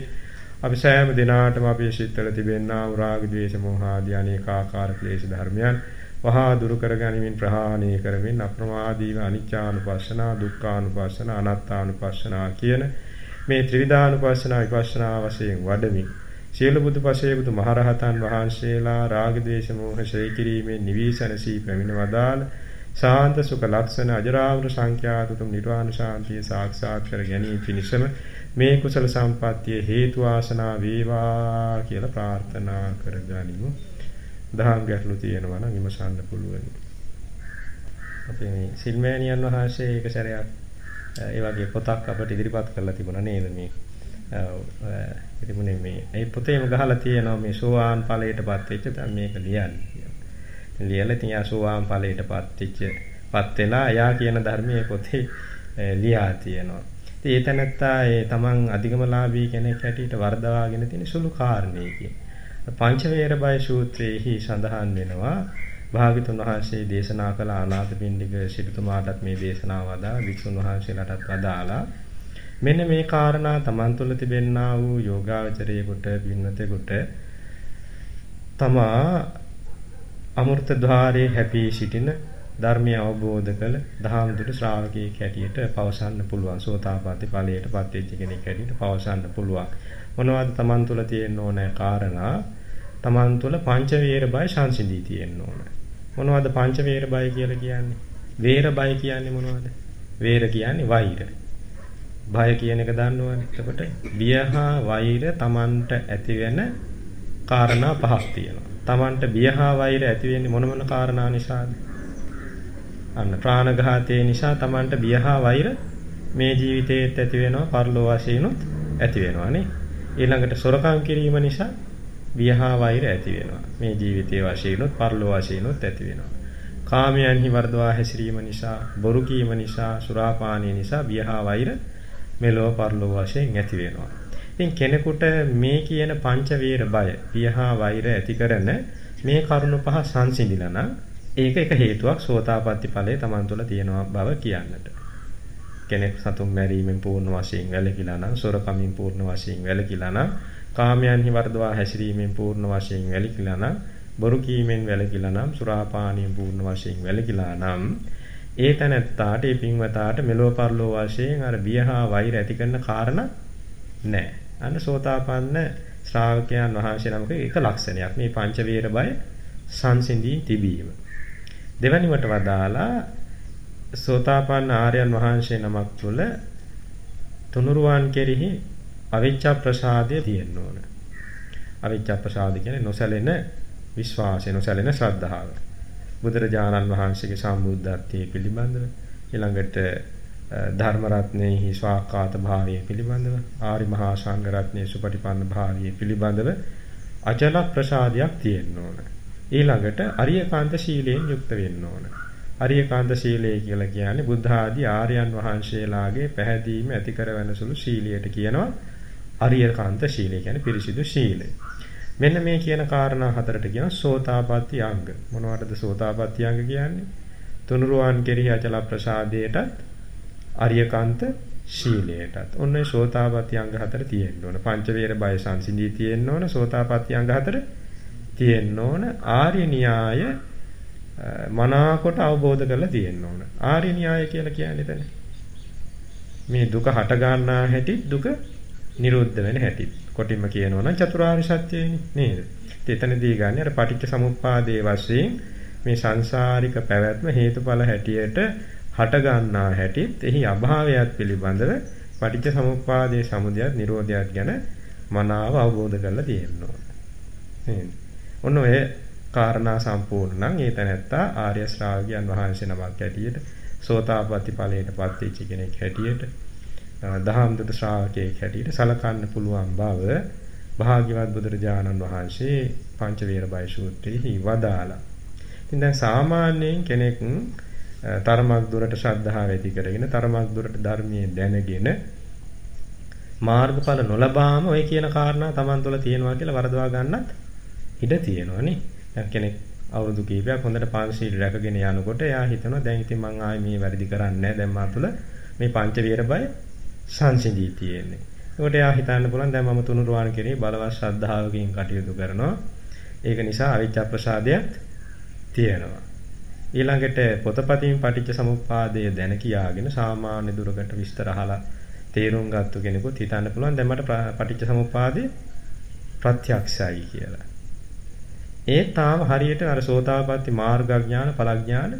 අපි සෑම දිනාටම අපේ සිත්වල තිබෙනා වූ රාග ద్వේෂ මෝහ ආදී අනේකාකාර ක්ලේශ ධර්මයන් වහා දුරු කරගනිමින් ප්‍රහාණය කරමින් අප්‍රමාදීව අනිච්චානුපස්සනා දුක්ඛානුපස්සනා අනාත්තානුපස්සනා කියන මේ ත්‍රිවිධානුපස්සනා විපස්සනා වශයෙන් වඩමින් සියලු බුදු පසේ බුදු මහරහතන් වහන්සේලා රාග ද්වේෂ මෝහ ශේ කිරීමෙන් නිවිසනසී පැමිණ වදාළ සාන්ත සුඛ ලක්ෂණ අජරාමර සංඛ්‍යාත උතුම් නිර්වාණ ශාන්තිය සාක්ෂාත් කර ගැනීම පිණිසම මේ කුසල සම්පත්තිය හේතු ආසනා වේවා කියලා ප්‍රාර්ථනා කරගනිමු. දහම් ගැටලු තියෙනවා නම් විමසන්න පුළුවන්. අපේ මේ සිල්මෑණියන් වහන්සේ එක සැරයක් ඒ වගේ පොතක් අපට ඉදිරිපත් කරලා තිබුණා නේද මේ ඉතිමුනේ මේ ඒ පොතේම ගහලා තියෙනවා මේ සෝවාන් ඵලයටපත් වෙච්ච දැන් මේක ලියන්නේ. ලියලා තියා සෝවාන් ඵලයටපත් වෙච්ච පත් වෙලා එයා කියන ධර්මයේ පොතේ ලියා තියෙනවා. ඉතින් ඒ තැනත්තා ඒ තමන් අධිගමලාභී කෙනෙක් හැටියට වර්ධවාගෙන තියෙන සුළු කාරණේකින්. පංචවේර බය සූත්‍රයේහි සඳහන් වෙනවා. භාග්‍යතුන් වහන්සේ දේශනා කළ අනාථපිණ්ඩික සිටුතුමාටත් මේ දේශනාව වදා වික්ෂුන් වහන්සේලාටත් වදාලා මෙන්න මේ කාරණා Taman තුල තිබෙන්නා වූ යෝගාවචරයේකට පින්නතෙකුට තමා අමෘත ద్వාරයේ හැපී සිටින ධර්මය අවබෝධ කළ දහම්දුට ශ්‍රාවකයෙක් හැටියට පවසන්න පුළුවන්. සෝතාපට්ටි ඵලයට පත් වෙච්ච කෙනෙක් හැටියට පවසන්න පුළුවන්. මොනවද Taman තුල තියෙන්න ඕනේ කාරණා? Taman තුල පංච වේර බය සංසිඳී තියෙන්න ඕනේ මොනවද පංච වේර බය කියලා කියන්නේ වේර බය කියන්නේ මොනවද වේර කියන්නේ වෛර භය කියන එක දන්නවනේ. එතකොට බිය හා වෛර Tamanට ඇති වෙන කාරණා පහක් තියෙනවා. Tamanට බිය හා වෛර ඇති වෙන්නේ මොන මොන කාරණා නිසාද? අන්න ප්‍රාණඝාතයේ නිසා Tamanට බිය හා වෛර මේ ජීවිතේත් ඇති වෙනවා, පරලෝ වශයෙන්ුත් ඇති වෙනවා නේ. ඊළඟට සොරකම් කිරීම නිසා බිය හා වෛර ඇති වෙනවා. මේ ජීවිතයේ වශයෙන්ුත් පරලෝ වශයෙන්ුත් ඇති වෙනවා. කාමයන්හි වර්ධවා හැසිරීම නිසා, බොරු කීම නිසා, සුරාපානය නිසා බිය හා වෛර මෙලොව පරලොව වශයෙන් ඇති වෙනවා. ඉතින් කෙනෙකුට මේ කියන පංච වීර බය, පියහා වෛර ඇති කරන මේ කරුණු පහ සංසිඳිලා නම් ඒක එක හේතුවක් සෝතාපට්ටි ඵලයේ Taman තුල තියෙනවා බව කියන්නට. කෙනෙක් සතුන් මැරීමෙන් පූර්ණ වශයෙන් වැළකීලා නම්, සොරකමින් පූර්ණ වශයෙන් වැළකීලා නම්, කාමයන්හි වර්ධවා හැසිරීමෙන් පූර්ණ වශයෙන් වැළකීලා නම්, බොරු කීමෙන් වැළකීලා නම්, සුරාපානයෙන් පූර්ණ වශයෙන් වැළකීලා නම් ඒ තැනැත්තාට ඒ පින්වතාට මෙලෝ පරලෝ වශයෙන් අර බියහා වෛර ඇති කරන කාරණා නැහැ. අන්න සෝතාපන්න ශ්‍රාවකයන් වහන්සේ නමක එක ලක්ෂණයක් මේ පංච වේර බය සංසිඳී තිබීම. දෙවැනිවට වදාලා සෝතාපන්න ආර්යයන් වහන්සේ නමක් තුළ තුනුරුවන් කෙරෙහි අවිච්ඡා ප්‍රසාදය තියෙන්න ඕන. අවිච්ඡා ප්‍රසාද කියන්නේ නොසැලෙන විශ්වාසය නොසැලෙන ශ්‍රද්ධාව. බුදුරජාණන් වහන්සේගේ සම්බුද්ධත්වයේ පිළිබඳව ඊළඟට ධර්ම රත්නයේහි ස්වාකාත භාවය පිළිබඳව ආරි මහා සංඝ රත්නයේ සුපටිපන්න භාවය පිළිබඳව අචල ප්‍රසාදයක් තියෙන්න ඕන. ඊළඟට අරියකාන්ත ශීලයෙන් යුක්ත වෙන්න ඕන. අරියකාන්ත ශීලය කියලා කියන්නේ බුද්ධ ආදී ආර්යයන් වහන්සේලාගේ පැහැදීම ඇති කරවන සුළු ශීලයට කියනවා අරියකාන්ත ශීලය කියන්නේ පිරිසිදු ශීලය. මෙන්න මේ කියන කාරණා හතරට කියන සෝතාපට්ටි අංග. මොනවටද සෝතාපට්ටි අංග කියන්නේ? තුනුරුවන් කෙරෙහි අචල ප්‍රසාදයටත් අරියකාන්ත ශීලයටත්. ඔන්න සෝතාපට්ටි අංග හතර තියෙන්න ඕන. පංචවීර බය සංසිඳී තියෙන්න ඕන. සෝතාපට්ටි අංග හතර තියෙන්න ඕන. ආර්ය න්‍යාය මනාකොට අවබෝධ කරලා තියෙන්න ඕන. ආර්ය න්‍යාය කියලා කියන්නේ එතන. මේ දුක හට ගන්නා හැටි දුක නිරුද්ධ වෙන හැටි. කොටින්ම කියනවා නම් චතුරාර්ය සත්‍යයනේ නේද? එතනදී ගන්න අර පටිච්ච සමුප්පාදයේ වශයෙන් මේ සංසාරික පැවැත්ම හේතුඵල හැටියට හට ගන්නා හැටිත් එහි අභාවයත් පිළිබඳව පටිච්ච සමුප්පාදයේ සමුදයත් නිරෝධයත් ගැන මනාව අවබෝධ කරලා තියෙන්න ඕන. නේද? ඔන්න ඔය කාරණා සම්පූර්ණ නම් ඒ තැනැත්තා ආර්ය ශ්‍රාවකයන් වහන්සේ නමක් හැටියට සෝතාපට්ටි ඵලයට පත් වෙච්ච කෙනෙක් හැටියට දහම් දුට ශ්‍රාවකයෙක් හැටියට සලකන්න පුළුවන් බව භාග්‍යවත් බුදුරජාණන් වහන්සේ පංචවීර බය සූත්‍රයේහි වදාලා. ඉතින් දැන් සාමාන්‍යයෙන් කෙනෙක් තරමක් දුරට ශ්‍රද්ධාව ඇති කරගෙන තරමක් දුරට ධර්මයේ දැනගෙන මාර්ගඵල නොලබාම ඔය කියන කාරණා Taman තුළ තියෙනවා කියලා වරදවා ගන්නත් ඉඩ තියෙනවා නේ. දැන් කෙනෙක් අවුරුදු කීපයක් හොඳට පංචශීල රැකගෙන යනකොට එයා හිතනවා දැන් ඉතින් මං ආයේ මේ වැරදි කරන්නේ නැහැ. දැන් මා තුළ මේ පංච විහෙර බය සංසිඳී තියෙන්නේ. ඒකට එයා හිතන්න පුළුවන් දැන් මම තුනුරුවන් කෙරේ බලවත් ශ්‍රද්ධාවකින් කටයුතු කරනවා. ඒක නිසා අවිච්ඡ ප්‍රසාදයක් තියෙනවා. ඊළඟට පොතපතින් පටිච්ච සමුප්පාදය දැන කියාගෙන සාමාන්‍ය දුරකට විස්තර අහලා තේරුම් ගත්තු කෙනෙකුත් හිතන්න පුළුවන් දැන් මට පටිච්ච සමුප්පාදේ ප්‍රත්‍යක්ෂයි කියලා. ඒ තාම හරියට අර සෝතාපට්ටි මාර්ගඥාන ඵලඥාන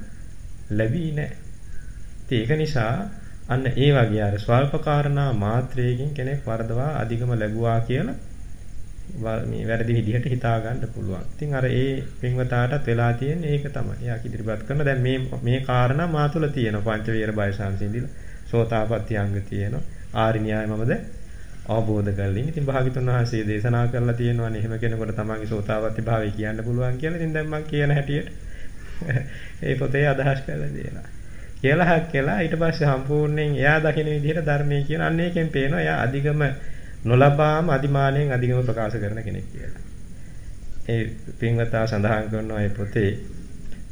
ලැබී නැහැ. ඒක නිසා අන්න ඒ වගේ අර ස්වල්ප කාරණා මාත්‍රයකින් කෙනෙක් වර්ධවා අධිකම ලැබුවා කියලා මේ වැරදි විදිහට හිතා ගන්න පුළුවන්. ඉතින් අර ඒ පින්වතාටත් වෙලා තියෙන්නේ ඒක තමයි. එයා ඉදිරිපත් කරන දැන් මේ මේ කාරණා මා තුළ තියෙන පංච වේර බය සංසිඳිලා සෝතාපට්ටි අංග තියෙනවා. ආරි න්‍යාය මමද අවබෝධ කරගන්න. ඉතින් භාග්‍යතුන් වහන්සේ දේශනා කරලා තියෙනවානේ එහෙම කෙනෙකුට තමන්ගේ සෝතාපට්ටි භාවය කියන්න පුළුවන් කියලා. ඉතින් දැන් මම කියන හැටියට ඒ පොතේ අදහස් කරලා දෙනවා. කියලා හක් කියලා ඊට පස්සේ සම්පූර්ණයෙන් එයා දකින විදිහට ධර්මයේ කියන අන්න ඒකෙන් පේනවා එයා අධිගම නොලබාම අදිමාණයෙන් අධිගම ප්‍රකාශ කරන කෙනෙක් කියලා. ඒ පින්වතා සඳහන් කරනවා මේ පොතේ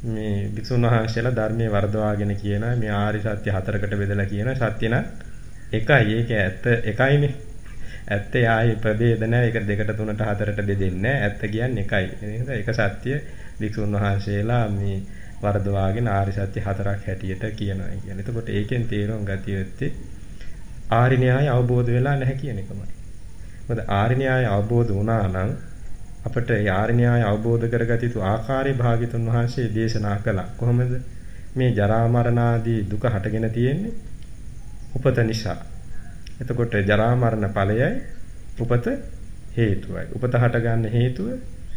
මේ විසුණු වහන්සේලා ධර්මයේ වර්ධවාගෙන කියන මේ ආරි සත්‍ය හතරකට බෙදලා කියන සත්‍ය නම් එකයි ඒක ඇත්ත එකයිනේ ඇත්ත ආයේ ප්‍රභේද නැහැ. ඒක දෙකට තුනට හතරට බෙදෙන්නේ නැහැ. ඇත්ත කියන්නේ එකයි. නේද? ඒක සත්‍ය වික්ෂුන් වහන්සේලා මේ වර්ධවාගෙන ආරි සත්‍ය හතරක් හැටියට කියනවා කියන්නේ. එතකොට ඒකෙන් තේරුම් ගතිය යුත්තේ ආරි න්‍යාය අවබෝධ වෙලා නැහැ කියන එකමයි. මොකද ආරි න්‍යාය අවබෝධ වුණා නම් අපිට ඒ ආරි න්‍යාය අවබෝධ කරගත යුතු ආකාරයේ භාග්‍යතුන් වහන්සේ දේශනා කළා. කොහොමද මේ ජරා මරණ ආදී දුක හටගෙන තියෙන්නේ? උපත නිසා. එතකොට ජරා මරණ ඵලයයි උපත හේතුවයි. උපත හටගන්න හේතුව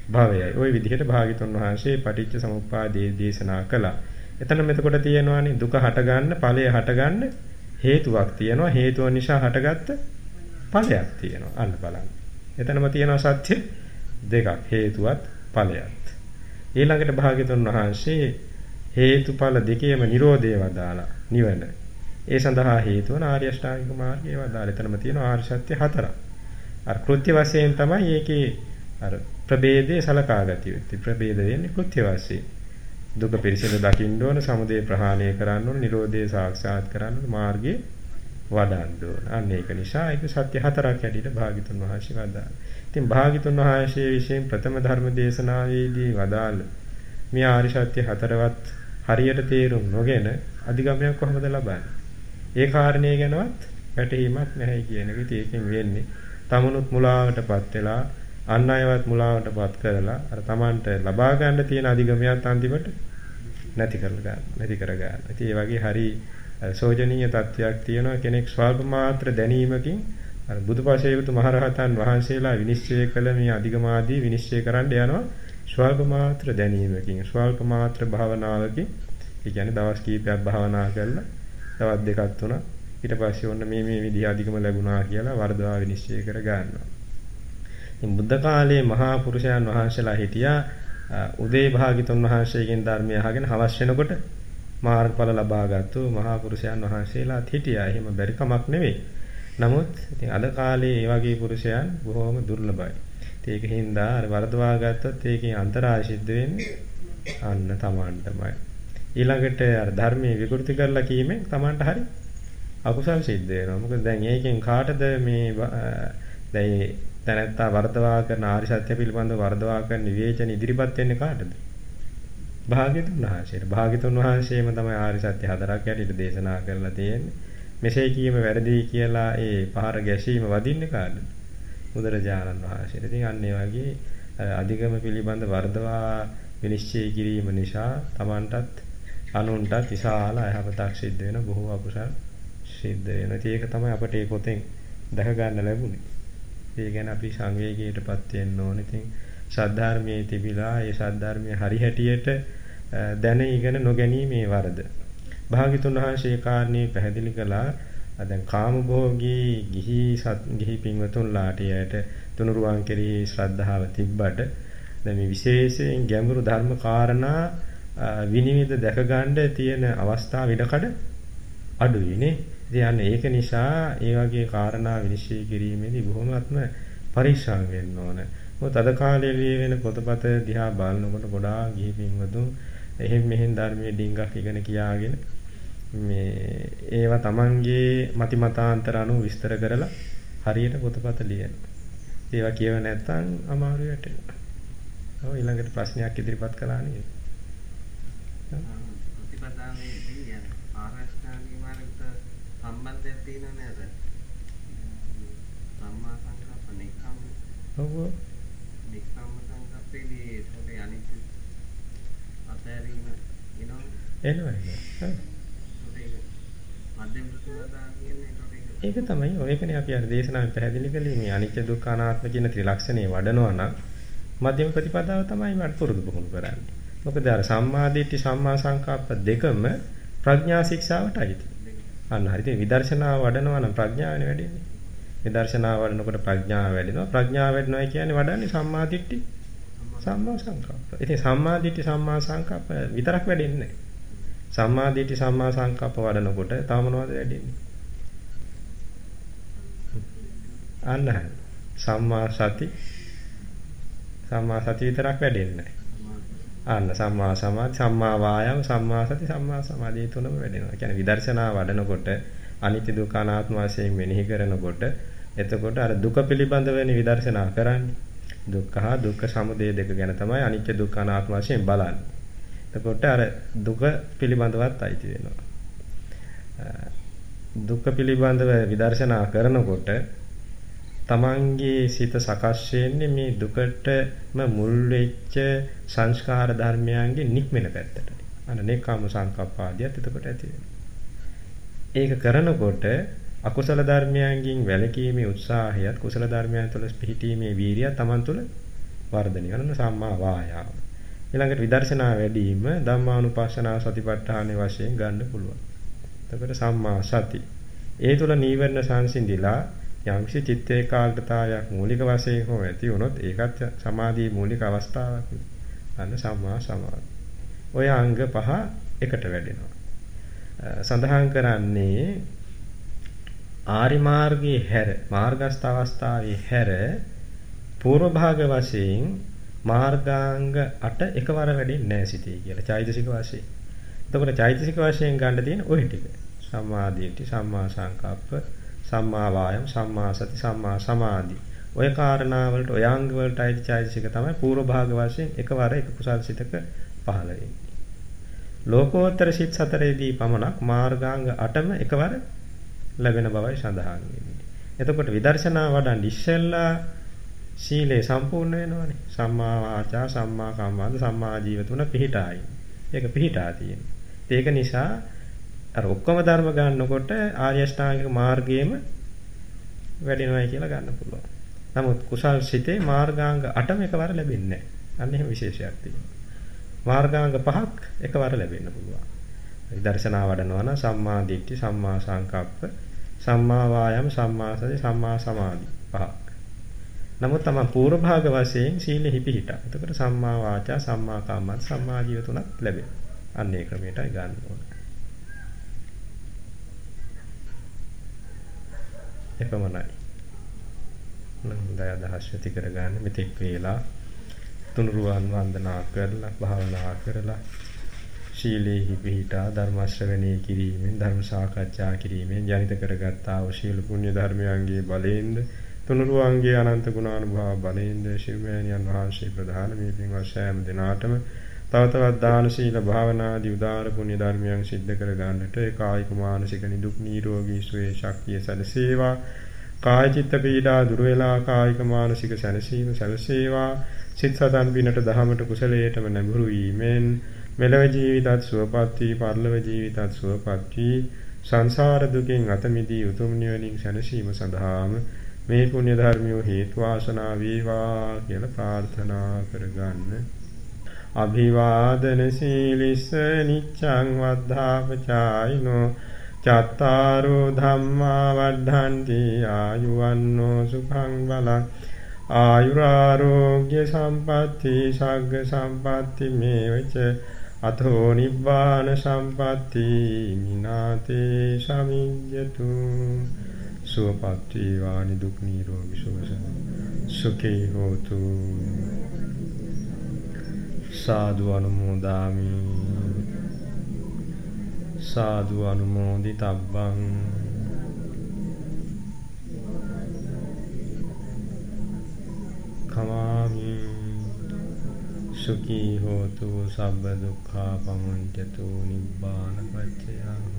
භවයයි. ওই විදිහට භාග්‍යතුන් වහන්සේ පටිච්ච සමුප්පාදයේ දේශනා කළා. එතන මෙතකොට තියෙනවානේ දුක හටගන්න ඵලය හටගන්න හේතුවක් තියෙනවා. හේතුව නිසා හටගත්ත ඵලයක් තියෙනවා. අන්න බලන්න. එතනම තියෙනවා සත්‍ය දෙකක්. හේතුවත් ඵලයත්. ඊළඟට භාග්‍යතුන් වහන්සේ හේතුඵල දෙකේම Nirodhe වදාලා නිවන ඒ සඳහා හේතු වන ආර්ය අෂ්ටාංගික මාර්ගයේ වදාළ එතනම තියෙන ආර්ය සත්‍ය හතරක්. අර කෘත්‍ය වශයෙන් තමයි ඒකේ අර ප්‍රභේදේ සලකා ගතිය යුත්තේ. ප්‍රභේද වෙන්නේ කෘත්‍ය වශයෙන්. දුක පිරිසිදු දකින්න ඕන, සමුදය ප්‍රහාණය කරන්න ඕන, නිරෝධය සාක්ෂාත් කරන්න ඕන, මාර්ගයේ වඩන්න ඕන. අන්න ඒක නිසා ඒක සත්‍ය හතරක් හැටියට භාග්‍යතුන් වහන්සේ වදාළා. ඉතින් භාග්‍යතුන් වහන්සේ විසින් ප්‍රථම ධර්ම දේශනාවේදී වදාළ මේ ආර්ය සත්‍ය හතරවත් හරියට තේරුම් නොගෙන අධිගමයක් කොහොමද ලබන්නේ? ඒ කාරණේ ගැනවත් වැටහීමක් නැහැ කියන එක. ඉතින් ඒකෙන් වෙන්නේ තමනුත් මුලාවටපත් වෙලා අන් අයවත් මුලාවටපත් කරලා අර Tamanට ලබා ගන්න තියෙන අධිගමයක් අන්තිමට නැති කරලා ගන්න. නැති කර ගන්න. ඉතින් ඒ වගේ හරි සෝජනීය තත්වයක් තියෙනවා කෙනෙක් ස්වල්ප මාත්‍ර දැනීමකින් අර බුදුපසේවිතු මහරහතන් වහන්සේලා විනිශ්චය කළ මේ අධිගමාදී විනිශ්චය කරන්න යනවා ස්වල්ප මාත්‍ර දැනීමකින් ස්වල්ප මාත්‍ර භාවනාවකින් ඒ කියන්නේ දවස් කීපයක් භාවනා කරලා දවස් දෙකක් තුනක් ඊට පස්සේ ඔන්න මේ මේ විදිහ අධිකම ලැබුණා කියලා වර්ධවා විනිශ්චය කර ගන්නවා. ඉතින් බුද්ධ කාලයේ මහා පුරුෂයන් වහන්සේලා හිටියා උදේ භාගිතුන් වහන්සේගෙන් ධර්මය අහගෙන හවස් වෙනකොට මාර්ගඵල ලබාගත්තු මහා පුරුෂයන් වහන්සේලාත් හිටියා. එහෙම බැරි කමක් නෙවෙයි. නමුත් ඉතින් අද කාලේ මේ වගේ පුරුෂයන් බොහොම දුර්ලභයි. ඉතින් ඒක හින්දා අර වර්ධවා ගත්තොත් ඒකේ අන්තරාය සිද්ධ වෙන්නේ අන්න Tamanටමයි. ඊළඟට අර ධර්මයේ විකෘති කරලා කීමෙන් Tamanට හරි අකුසල් සිද්ධ වෙනවා. මොකද දැන් ඒකෙන් කාටද මේ දැන් තැනැත්තා වර්ධවා කරන ආරි සත්‍ය පිළිබඳව වර්ධවා කරන විවේචන ඉදිරිපත් වෙන්නේ කාටද? භාග්‍යතුන් වහන්සේට. භාග්‍යතුන් වහන්සේම තමයි ආරි සත්‍ය හතරක් යටිට දේශනා කරලා තියෙන්නේ. මෙසේ කීම වැරදි කියලා ඒ පහර ගැසීම වදින්නේ කාටද? බුදුරජාණන් වහන්සේට. ඉතින් අන්න ඒ වගේ අධිගම පිළිබඳ වර්ධවා විනිශ්චය කිරීම නිසා Tamanටත් අනුන්ටත් විශාල අයහපතක් සිද්ධ වෙන බොහෝ අකුසල් සිද්ධ වෙනවා. ඒක තමයි අපට ඒ පොතෙන් දැක ගන්න ලැබුණේ. ඒ ගැන අපි සංවේගයටපත් වෙන්න ඕනේ. ඉතින් සද්ධාර්මයේ තිබිලා ඒ සද්ධාර්මයේ හරි හැටියට දැන ඉගෙන නොගැනීමේ වරද. භාග්‍යතුන් වහන්සේ කාරණේ පැහැදිලි කළා. දැන් කාමභෝගී ගිහි ගිහි පින්වතුන්ලාට යට තුනුරුවන් කෙරෙහි ශ්‍රද්ධාව තිබ්බට දැන් මේ විශේෂයෙන් ගැඹුරු ධර්ම කාරණා විනිවිද දැක ගන්න තියෙන අවස්ථා විඩකඩ අඩුයිනේ. ඉතින් ඒක නිසා ඒ වගේ කාරණා විනිශ්චය කිරීමේදී බොහොමත්ම පරිස්සම් වෙන්න ඕන. මොකද අද කාලේ ලියවෙන පොතපත දිහා බලනකොට ගොඩාක් ගිහි පින්වතුන් එහෙන් මෙහෙන් ධර්මයේ ඩිංගක් ඉගෙන කියාගෙන මේ ඒවා Tamanගේ මති මතාන්තර අනුව විස්තර කරලා හරියට පොතපත ලියනවා. ඒවා කියව නැත්නම් අමාරු වැටෙනවා. ඔව් ඊළඟට ප්‍රශ්නයක් ඉදිරිපත් කළා නේද? සම්බන්ධයක් තියෙනව නේද? සම්මා සංකප්ප නික්කම්. ඔව්. නික්කම් සංකප්පේදී ඒකේ අනිත් අතහැරීම එනවා. එනවා ඒක තමයි ඔයකනේ අපි අර දේශනාවෙන් පැහැදිලි කළේ මේ අනිත්‍ය දුක්ඛ අනාත්ම කියන ත්‍රිලක්ෂණේ වඩනවා නම් මධ්‍යම ප්‍රතිපදාව තමයි වට පුරුදු පුහුණු කරන්නේ. මොකද අර සම්මා දිට්ඨි සම්මා සංකප්ප දෙකම ප්‍රඥා ශික්ෂාවට අයිති. අන්න හරියට විදර්ශනාව වඩනවා නම් ප්‍රඥාවනේ වැඩෙන්නේ. විදර්ශනාව වඩනකොට ප්‍රඥාව වැඩෙනවා. ප්‍රඥාව වැඩෙනවා කියන්නේ වඩන්නේ සම්මා දිට්ඨි සම්මා සංකප්ප. ඉතින් සම්මා දිට්ඨි සම්මා සංකප්ප විතරක් වැඩෙන්නේ නැහැ. සම්මා දිට්ඨි සම්මා සංකප්ප වඩනකොට තව මොනවද වැඩෙන්නේ? අන්න සම්මා සති සම්මා සති විතරක් වැඩෙන්නේ අන්න සම්මා සමාධි සම්මා වායාම සම්මා සති සම්මා සමාධි තුනම වැඩෙනවා. ඒ කියන්නේ විදර්ශනා වඩනකොට අනිත්‍ය දුක්ඛ අනාත්ම වශයෙන් මෙනෙහි කරනකොට එතකොට අර දුක පිළිබඳවනේ විදර්ශනා කරන්නේ. දුක්ඛ හා දුක්ඛ සමුදය දෙක ගැන තමයි අනිත්‍ය දුක්ඛ අනාත්ම වශයෙන් බලන්නේ. එතකොට අර දුක පිළිබඳවත් අයිති වෙනවා. දුක්ඛ පිළිබඳව විදර්ශනා කරනකොට තමන්ගේ සිත සකස් වෙන්නේ මේ දුකටම මුල් වෙච්ච සංස්කාර ධර්මයන්ගේ නික්මෙන පැත්තට. අන්න නෙක්ඛම් සංකප්පාදියත් එතකොට ඇති ඒක කරනකොට අකුසල ධර්මයන්ගෙන් වැළකීමේ උත්සාහයත් කුසල ධර්මයන් තුළ පිහිටීමේ වීරිය තමන් තුළ වර්ධනය කරන සම්මා වායාම. ඊළඟට විදර්ශනා වැඩිම ධම්මානුපස්සනා සතිපට්ඨාන වශයෙන් ගන්න පුළුවන්. එතකොට සම්මා සති. ඒ තුළ නීවරණ සංසිඳිලා යම්කිසි චිත්ත ඒකාග්‍රතාවයක් මූලික වශයෙන් හෝ ඇති වුණොත් ඒකත් සමාධියේ මූලික අවස්ථාවක්. අන්න සම්මා සමාධි. ඔය අංග පහ එකට වැඩෙනවා. සඳහන් කරන්නේ ආරි මාර්ගයේ හැර මාර්ගස්ත අවස්ථාවේ හැර පූර්ව භාග වශයෙන් මාර්ගාංග 8 එකවර වැඩෙන්නේ නැහැ සිටී කියලා චෛතසික වශයෙන්. එතකොට චෛතසික වශයෙන් ගන්න තියෙන ওই ටික. සම්මාදීටි, සම්මා සංකප්ප, සම්මා වායම් සම්මා සති සම්මා සමාධි ඔය කාරණා වලට ඔය අංග වලට අයිති චෛතසික තමයි පූර්ව භාග වශයෙන් එකවර එක කුසල් සිතක පහළ වෙන්නේ. ලෝකෝත්තර සිත් සතරේදී පමණක් මාර්ගාංග 8ම එකවර ලැබෙන බවයි සඳහන් වෙන්නේ. එතකොට විදර්ශනා වඩන් ඉස්සෙල්ලා සීලය සම්පූර්ණ වෙනවනේ. සම්මා වාචා සම්මා කම්මන්ත සම්මා ජීව තුන පිහිටායි. ඒක පිහිටා තියෙනවා. ඒක නිසා අර ඔක්කොම ධර්ම ගන්නකොට ආර්ය අෂ්ටාංගික මාර්ගයේම වැඩෙනවයි කියලා ගන්න පුළුවන්. නමුත් කුසල් සිතේ මාර්ගාංග 8ම එකවර ලැබෙන්නේ නැහැ. අන්න එහෙම විශේෂයක් තියෙනවා. මාර්ගාංග පහක් එකවර ලැබෙන්න පුළුවන්. විදර්ශනා වඩනවා නම් සම්මා දිට්ඨි, සම්මා සංකප්ප, සම්මා වායම, සම්මා සති, සම්මා සමාධි පහක්. නමුත් තමයි පූර්ව භාග වශයෙන් සීලෙහි පිහිටා. එතකොට සම්මා වාචා, සම්මා කම්මන්ත, සම්මා ජීව තුනක් ලැබෙනවා. අන්න ඒ ක්‍රමයටයි ගන්න ඕනේ. එපමණයි. හොඳයි අදහස් ඇති කරගන්න මෙතෙක් වේලා තුනුරුවන් වන්දනා කරලා භාවනා කරලා ශීලයේ පිහිටා ධර්ම ශ්‍රවණය කිරීමෙන් ධර්ම සාකච්ඡා කිරීමෙන් ජනිත කරගත්තා වූ ශීල පුණ්‍ය ධර්මයන්ගේ බලයෙන්ද තුනුරුවන්ගේ අනන්ත ගුණානුභාව බලයෙන්ද ශිවමෑණියන් වහන්සේ ප්‍රධාන මේ පින්වත් සෑම දිනාටම තව තවත් දාන සීල භාවනාදී උදාාර පුණ්‍ය ධර්මයන් සිද්ධ කර ගන්නට ඒ කායික මානසික නිදුක් නිරෝගී සුවය ශක්තිය සැලසේවා. කාය චිත්ත පීඩා දුර වේලා කායික මානසික සැනසීම සැලසේවා. සිත සතන් බිනට දහමට කුසලයටම නැඹුරු වීමෙන් මෙලව ජීවිතත් සුවපත් වී පරලොව ජීවිතත් සුවපත් වී සංසාර දුකෙන් අත මිදී උතුම් නිවනින් සැනසීම සඳහාම මේ පුණ්‍ය ධර්මිය හේතු වාසනා වේවා කියලා ප්‍රාර්ථනා කරගන්න. අභිවාදන සීලිස්ස නිච්ඡං වද්ධාපචායිනෝ චත්තාරෝ ධම්මා වද්ධන්ති ආයුවන්නෝ සුඛං බලං ආයුරාෝග්‍ය සම්පatti සග්ග සම්පatti මේවච අතෝ නිබ්බාන සම්පatti මිනාතේ සමිඤ්ඤතු සුවපත් වේවා නිදුක් නිරෝගී සුවසන සුඛී හෝතු සාදු අනුමෝදාමි. සාදු අනුමෝදිතබ්බං. කමාමි. සුඛී හෝතු සබ්බ දුක්ඛා පමුඤ්චතු නිබ්බාන පච්චයං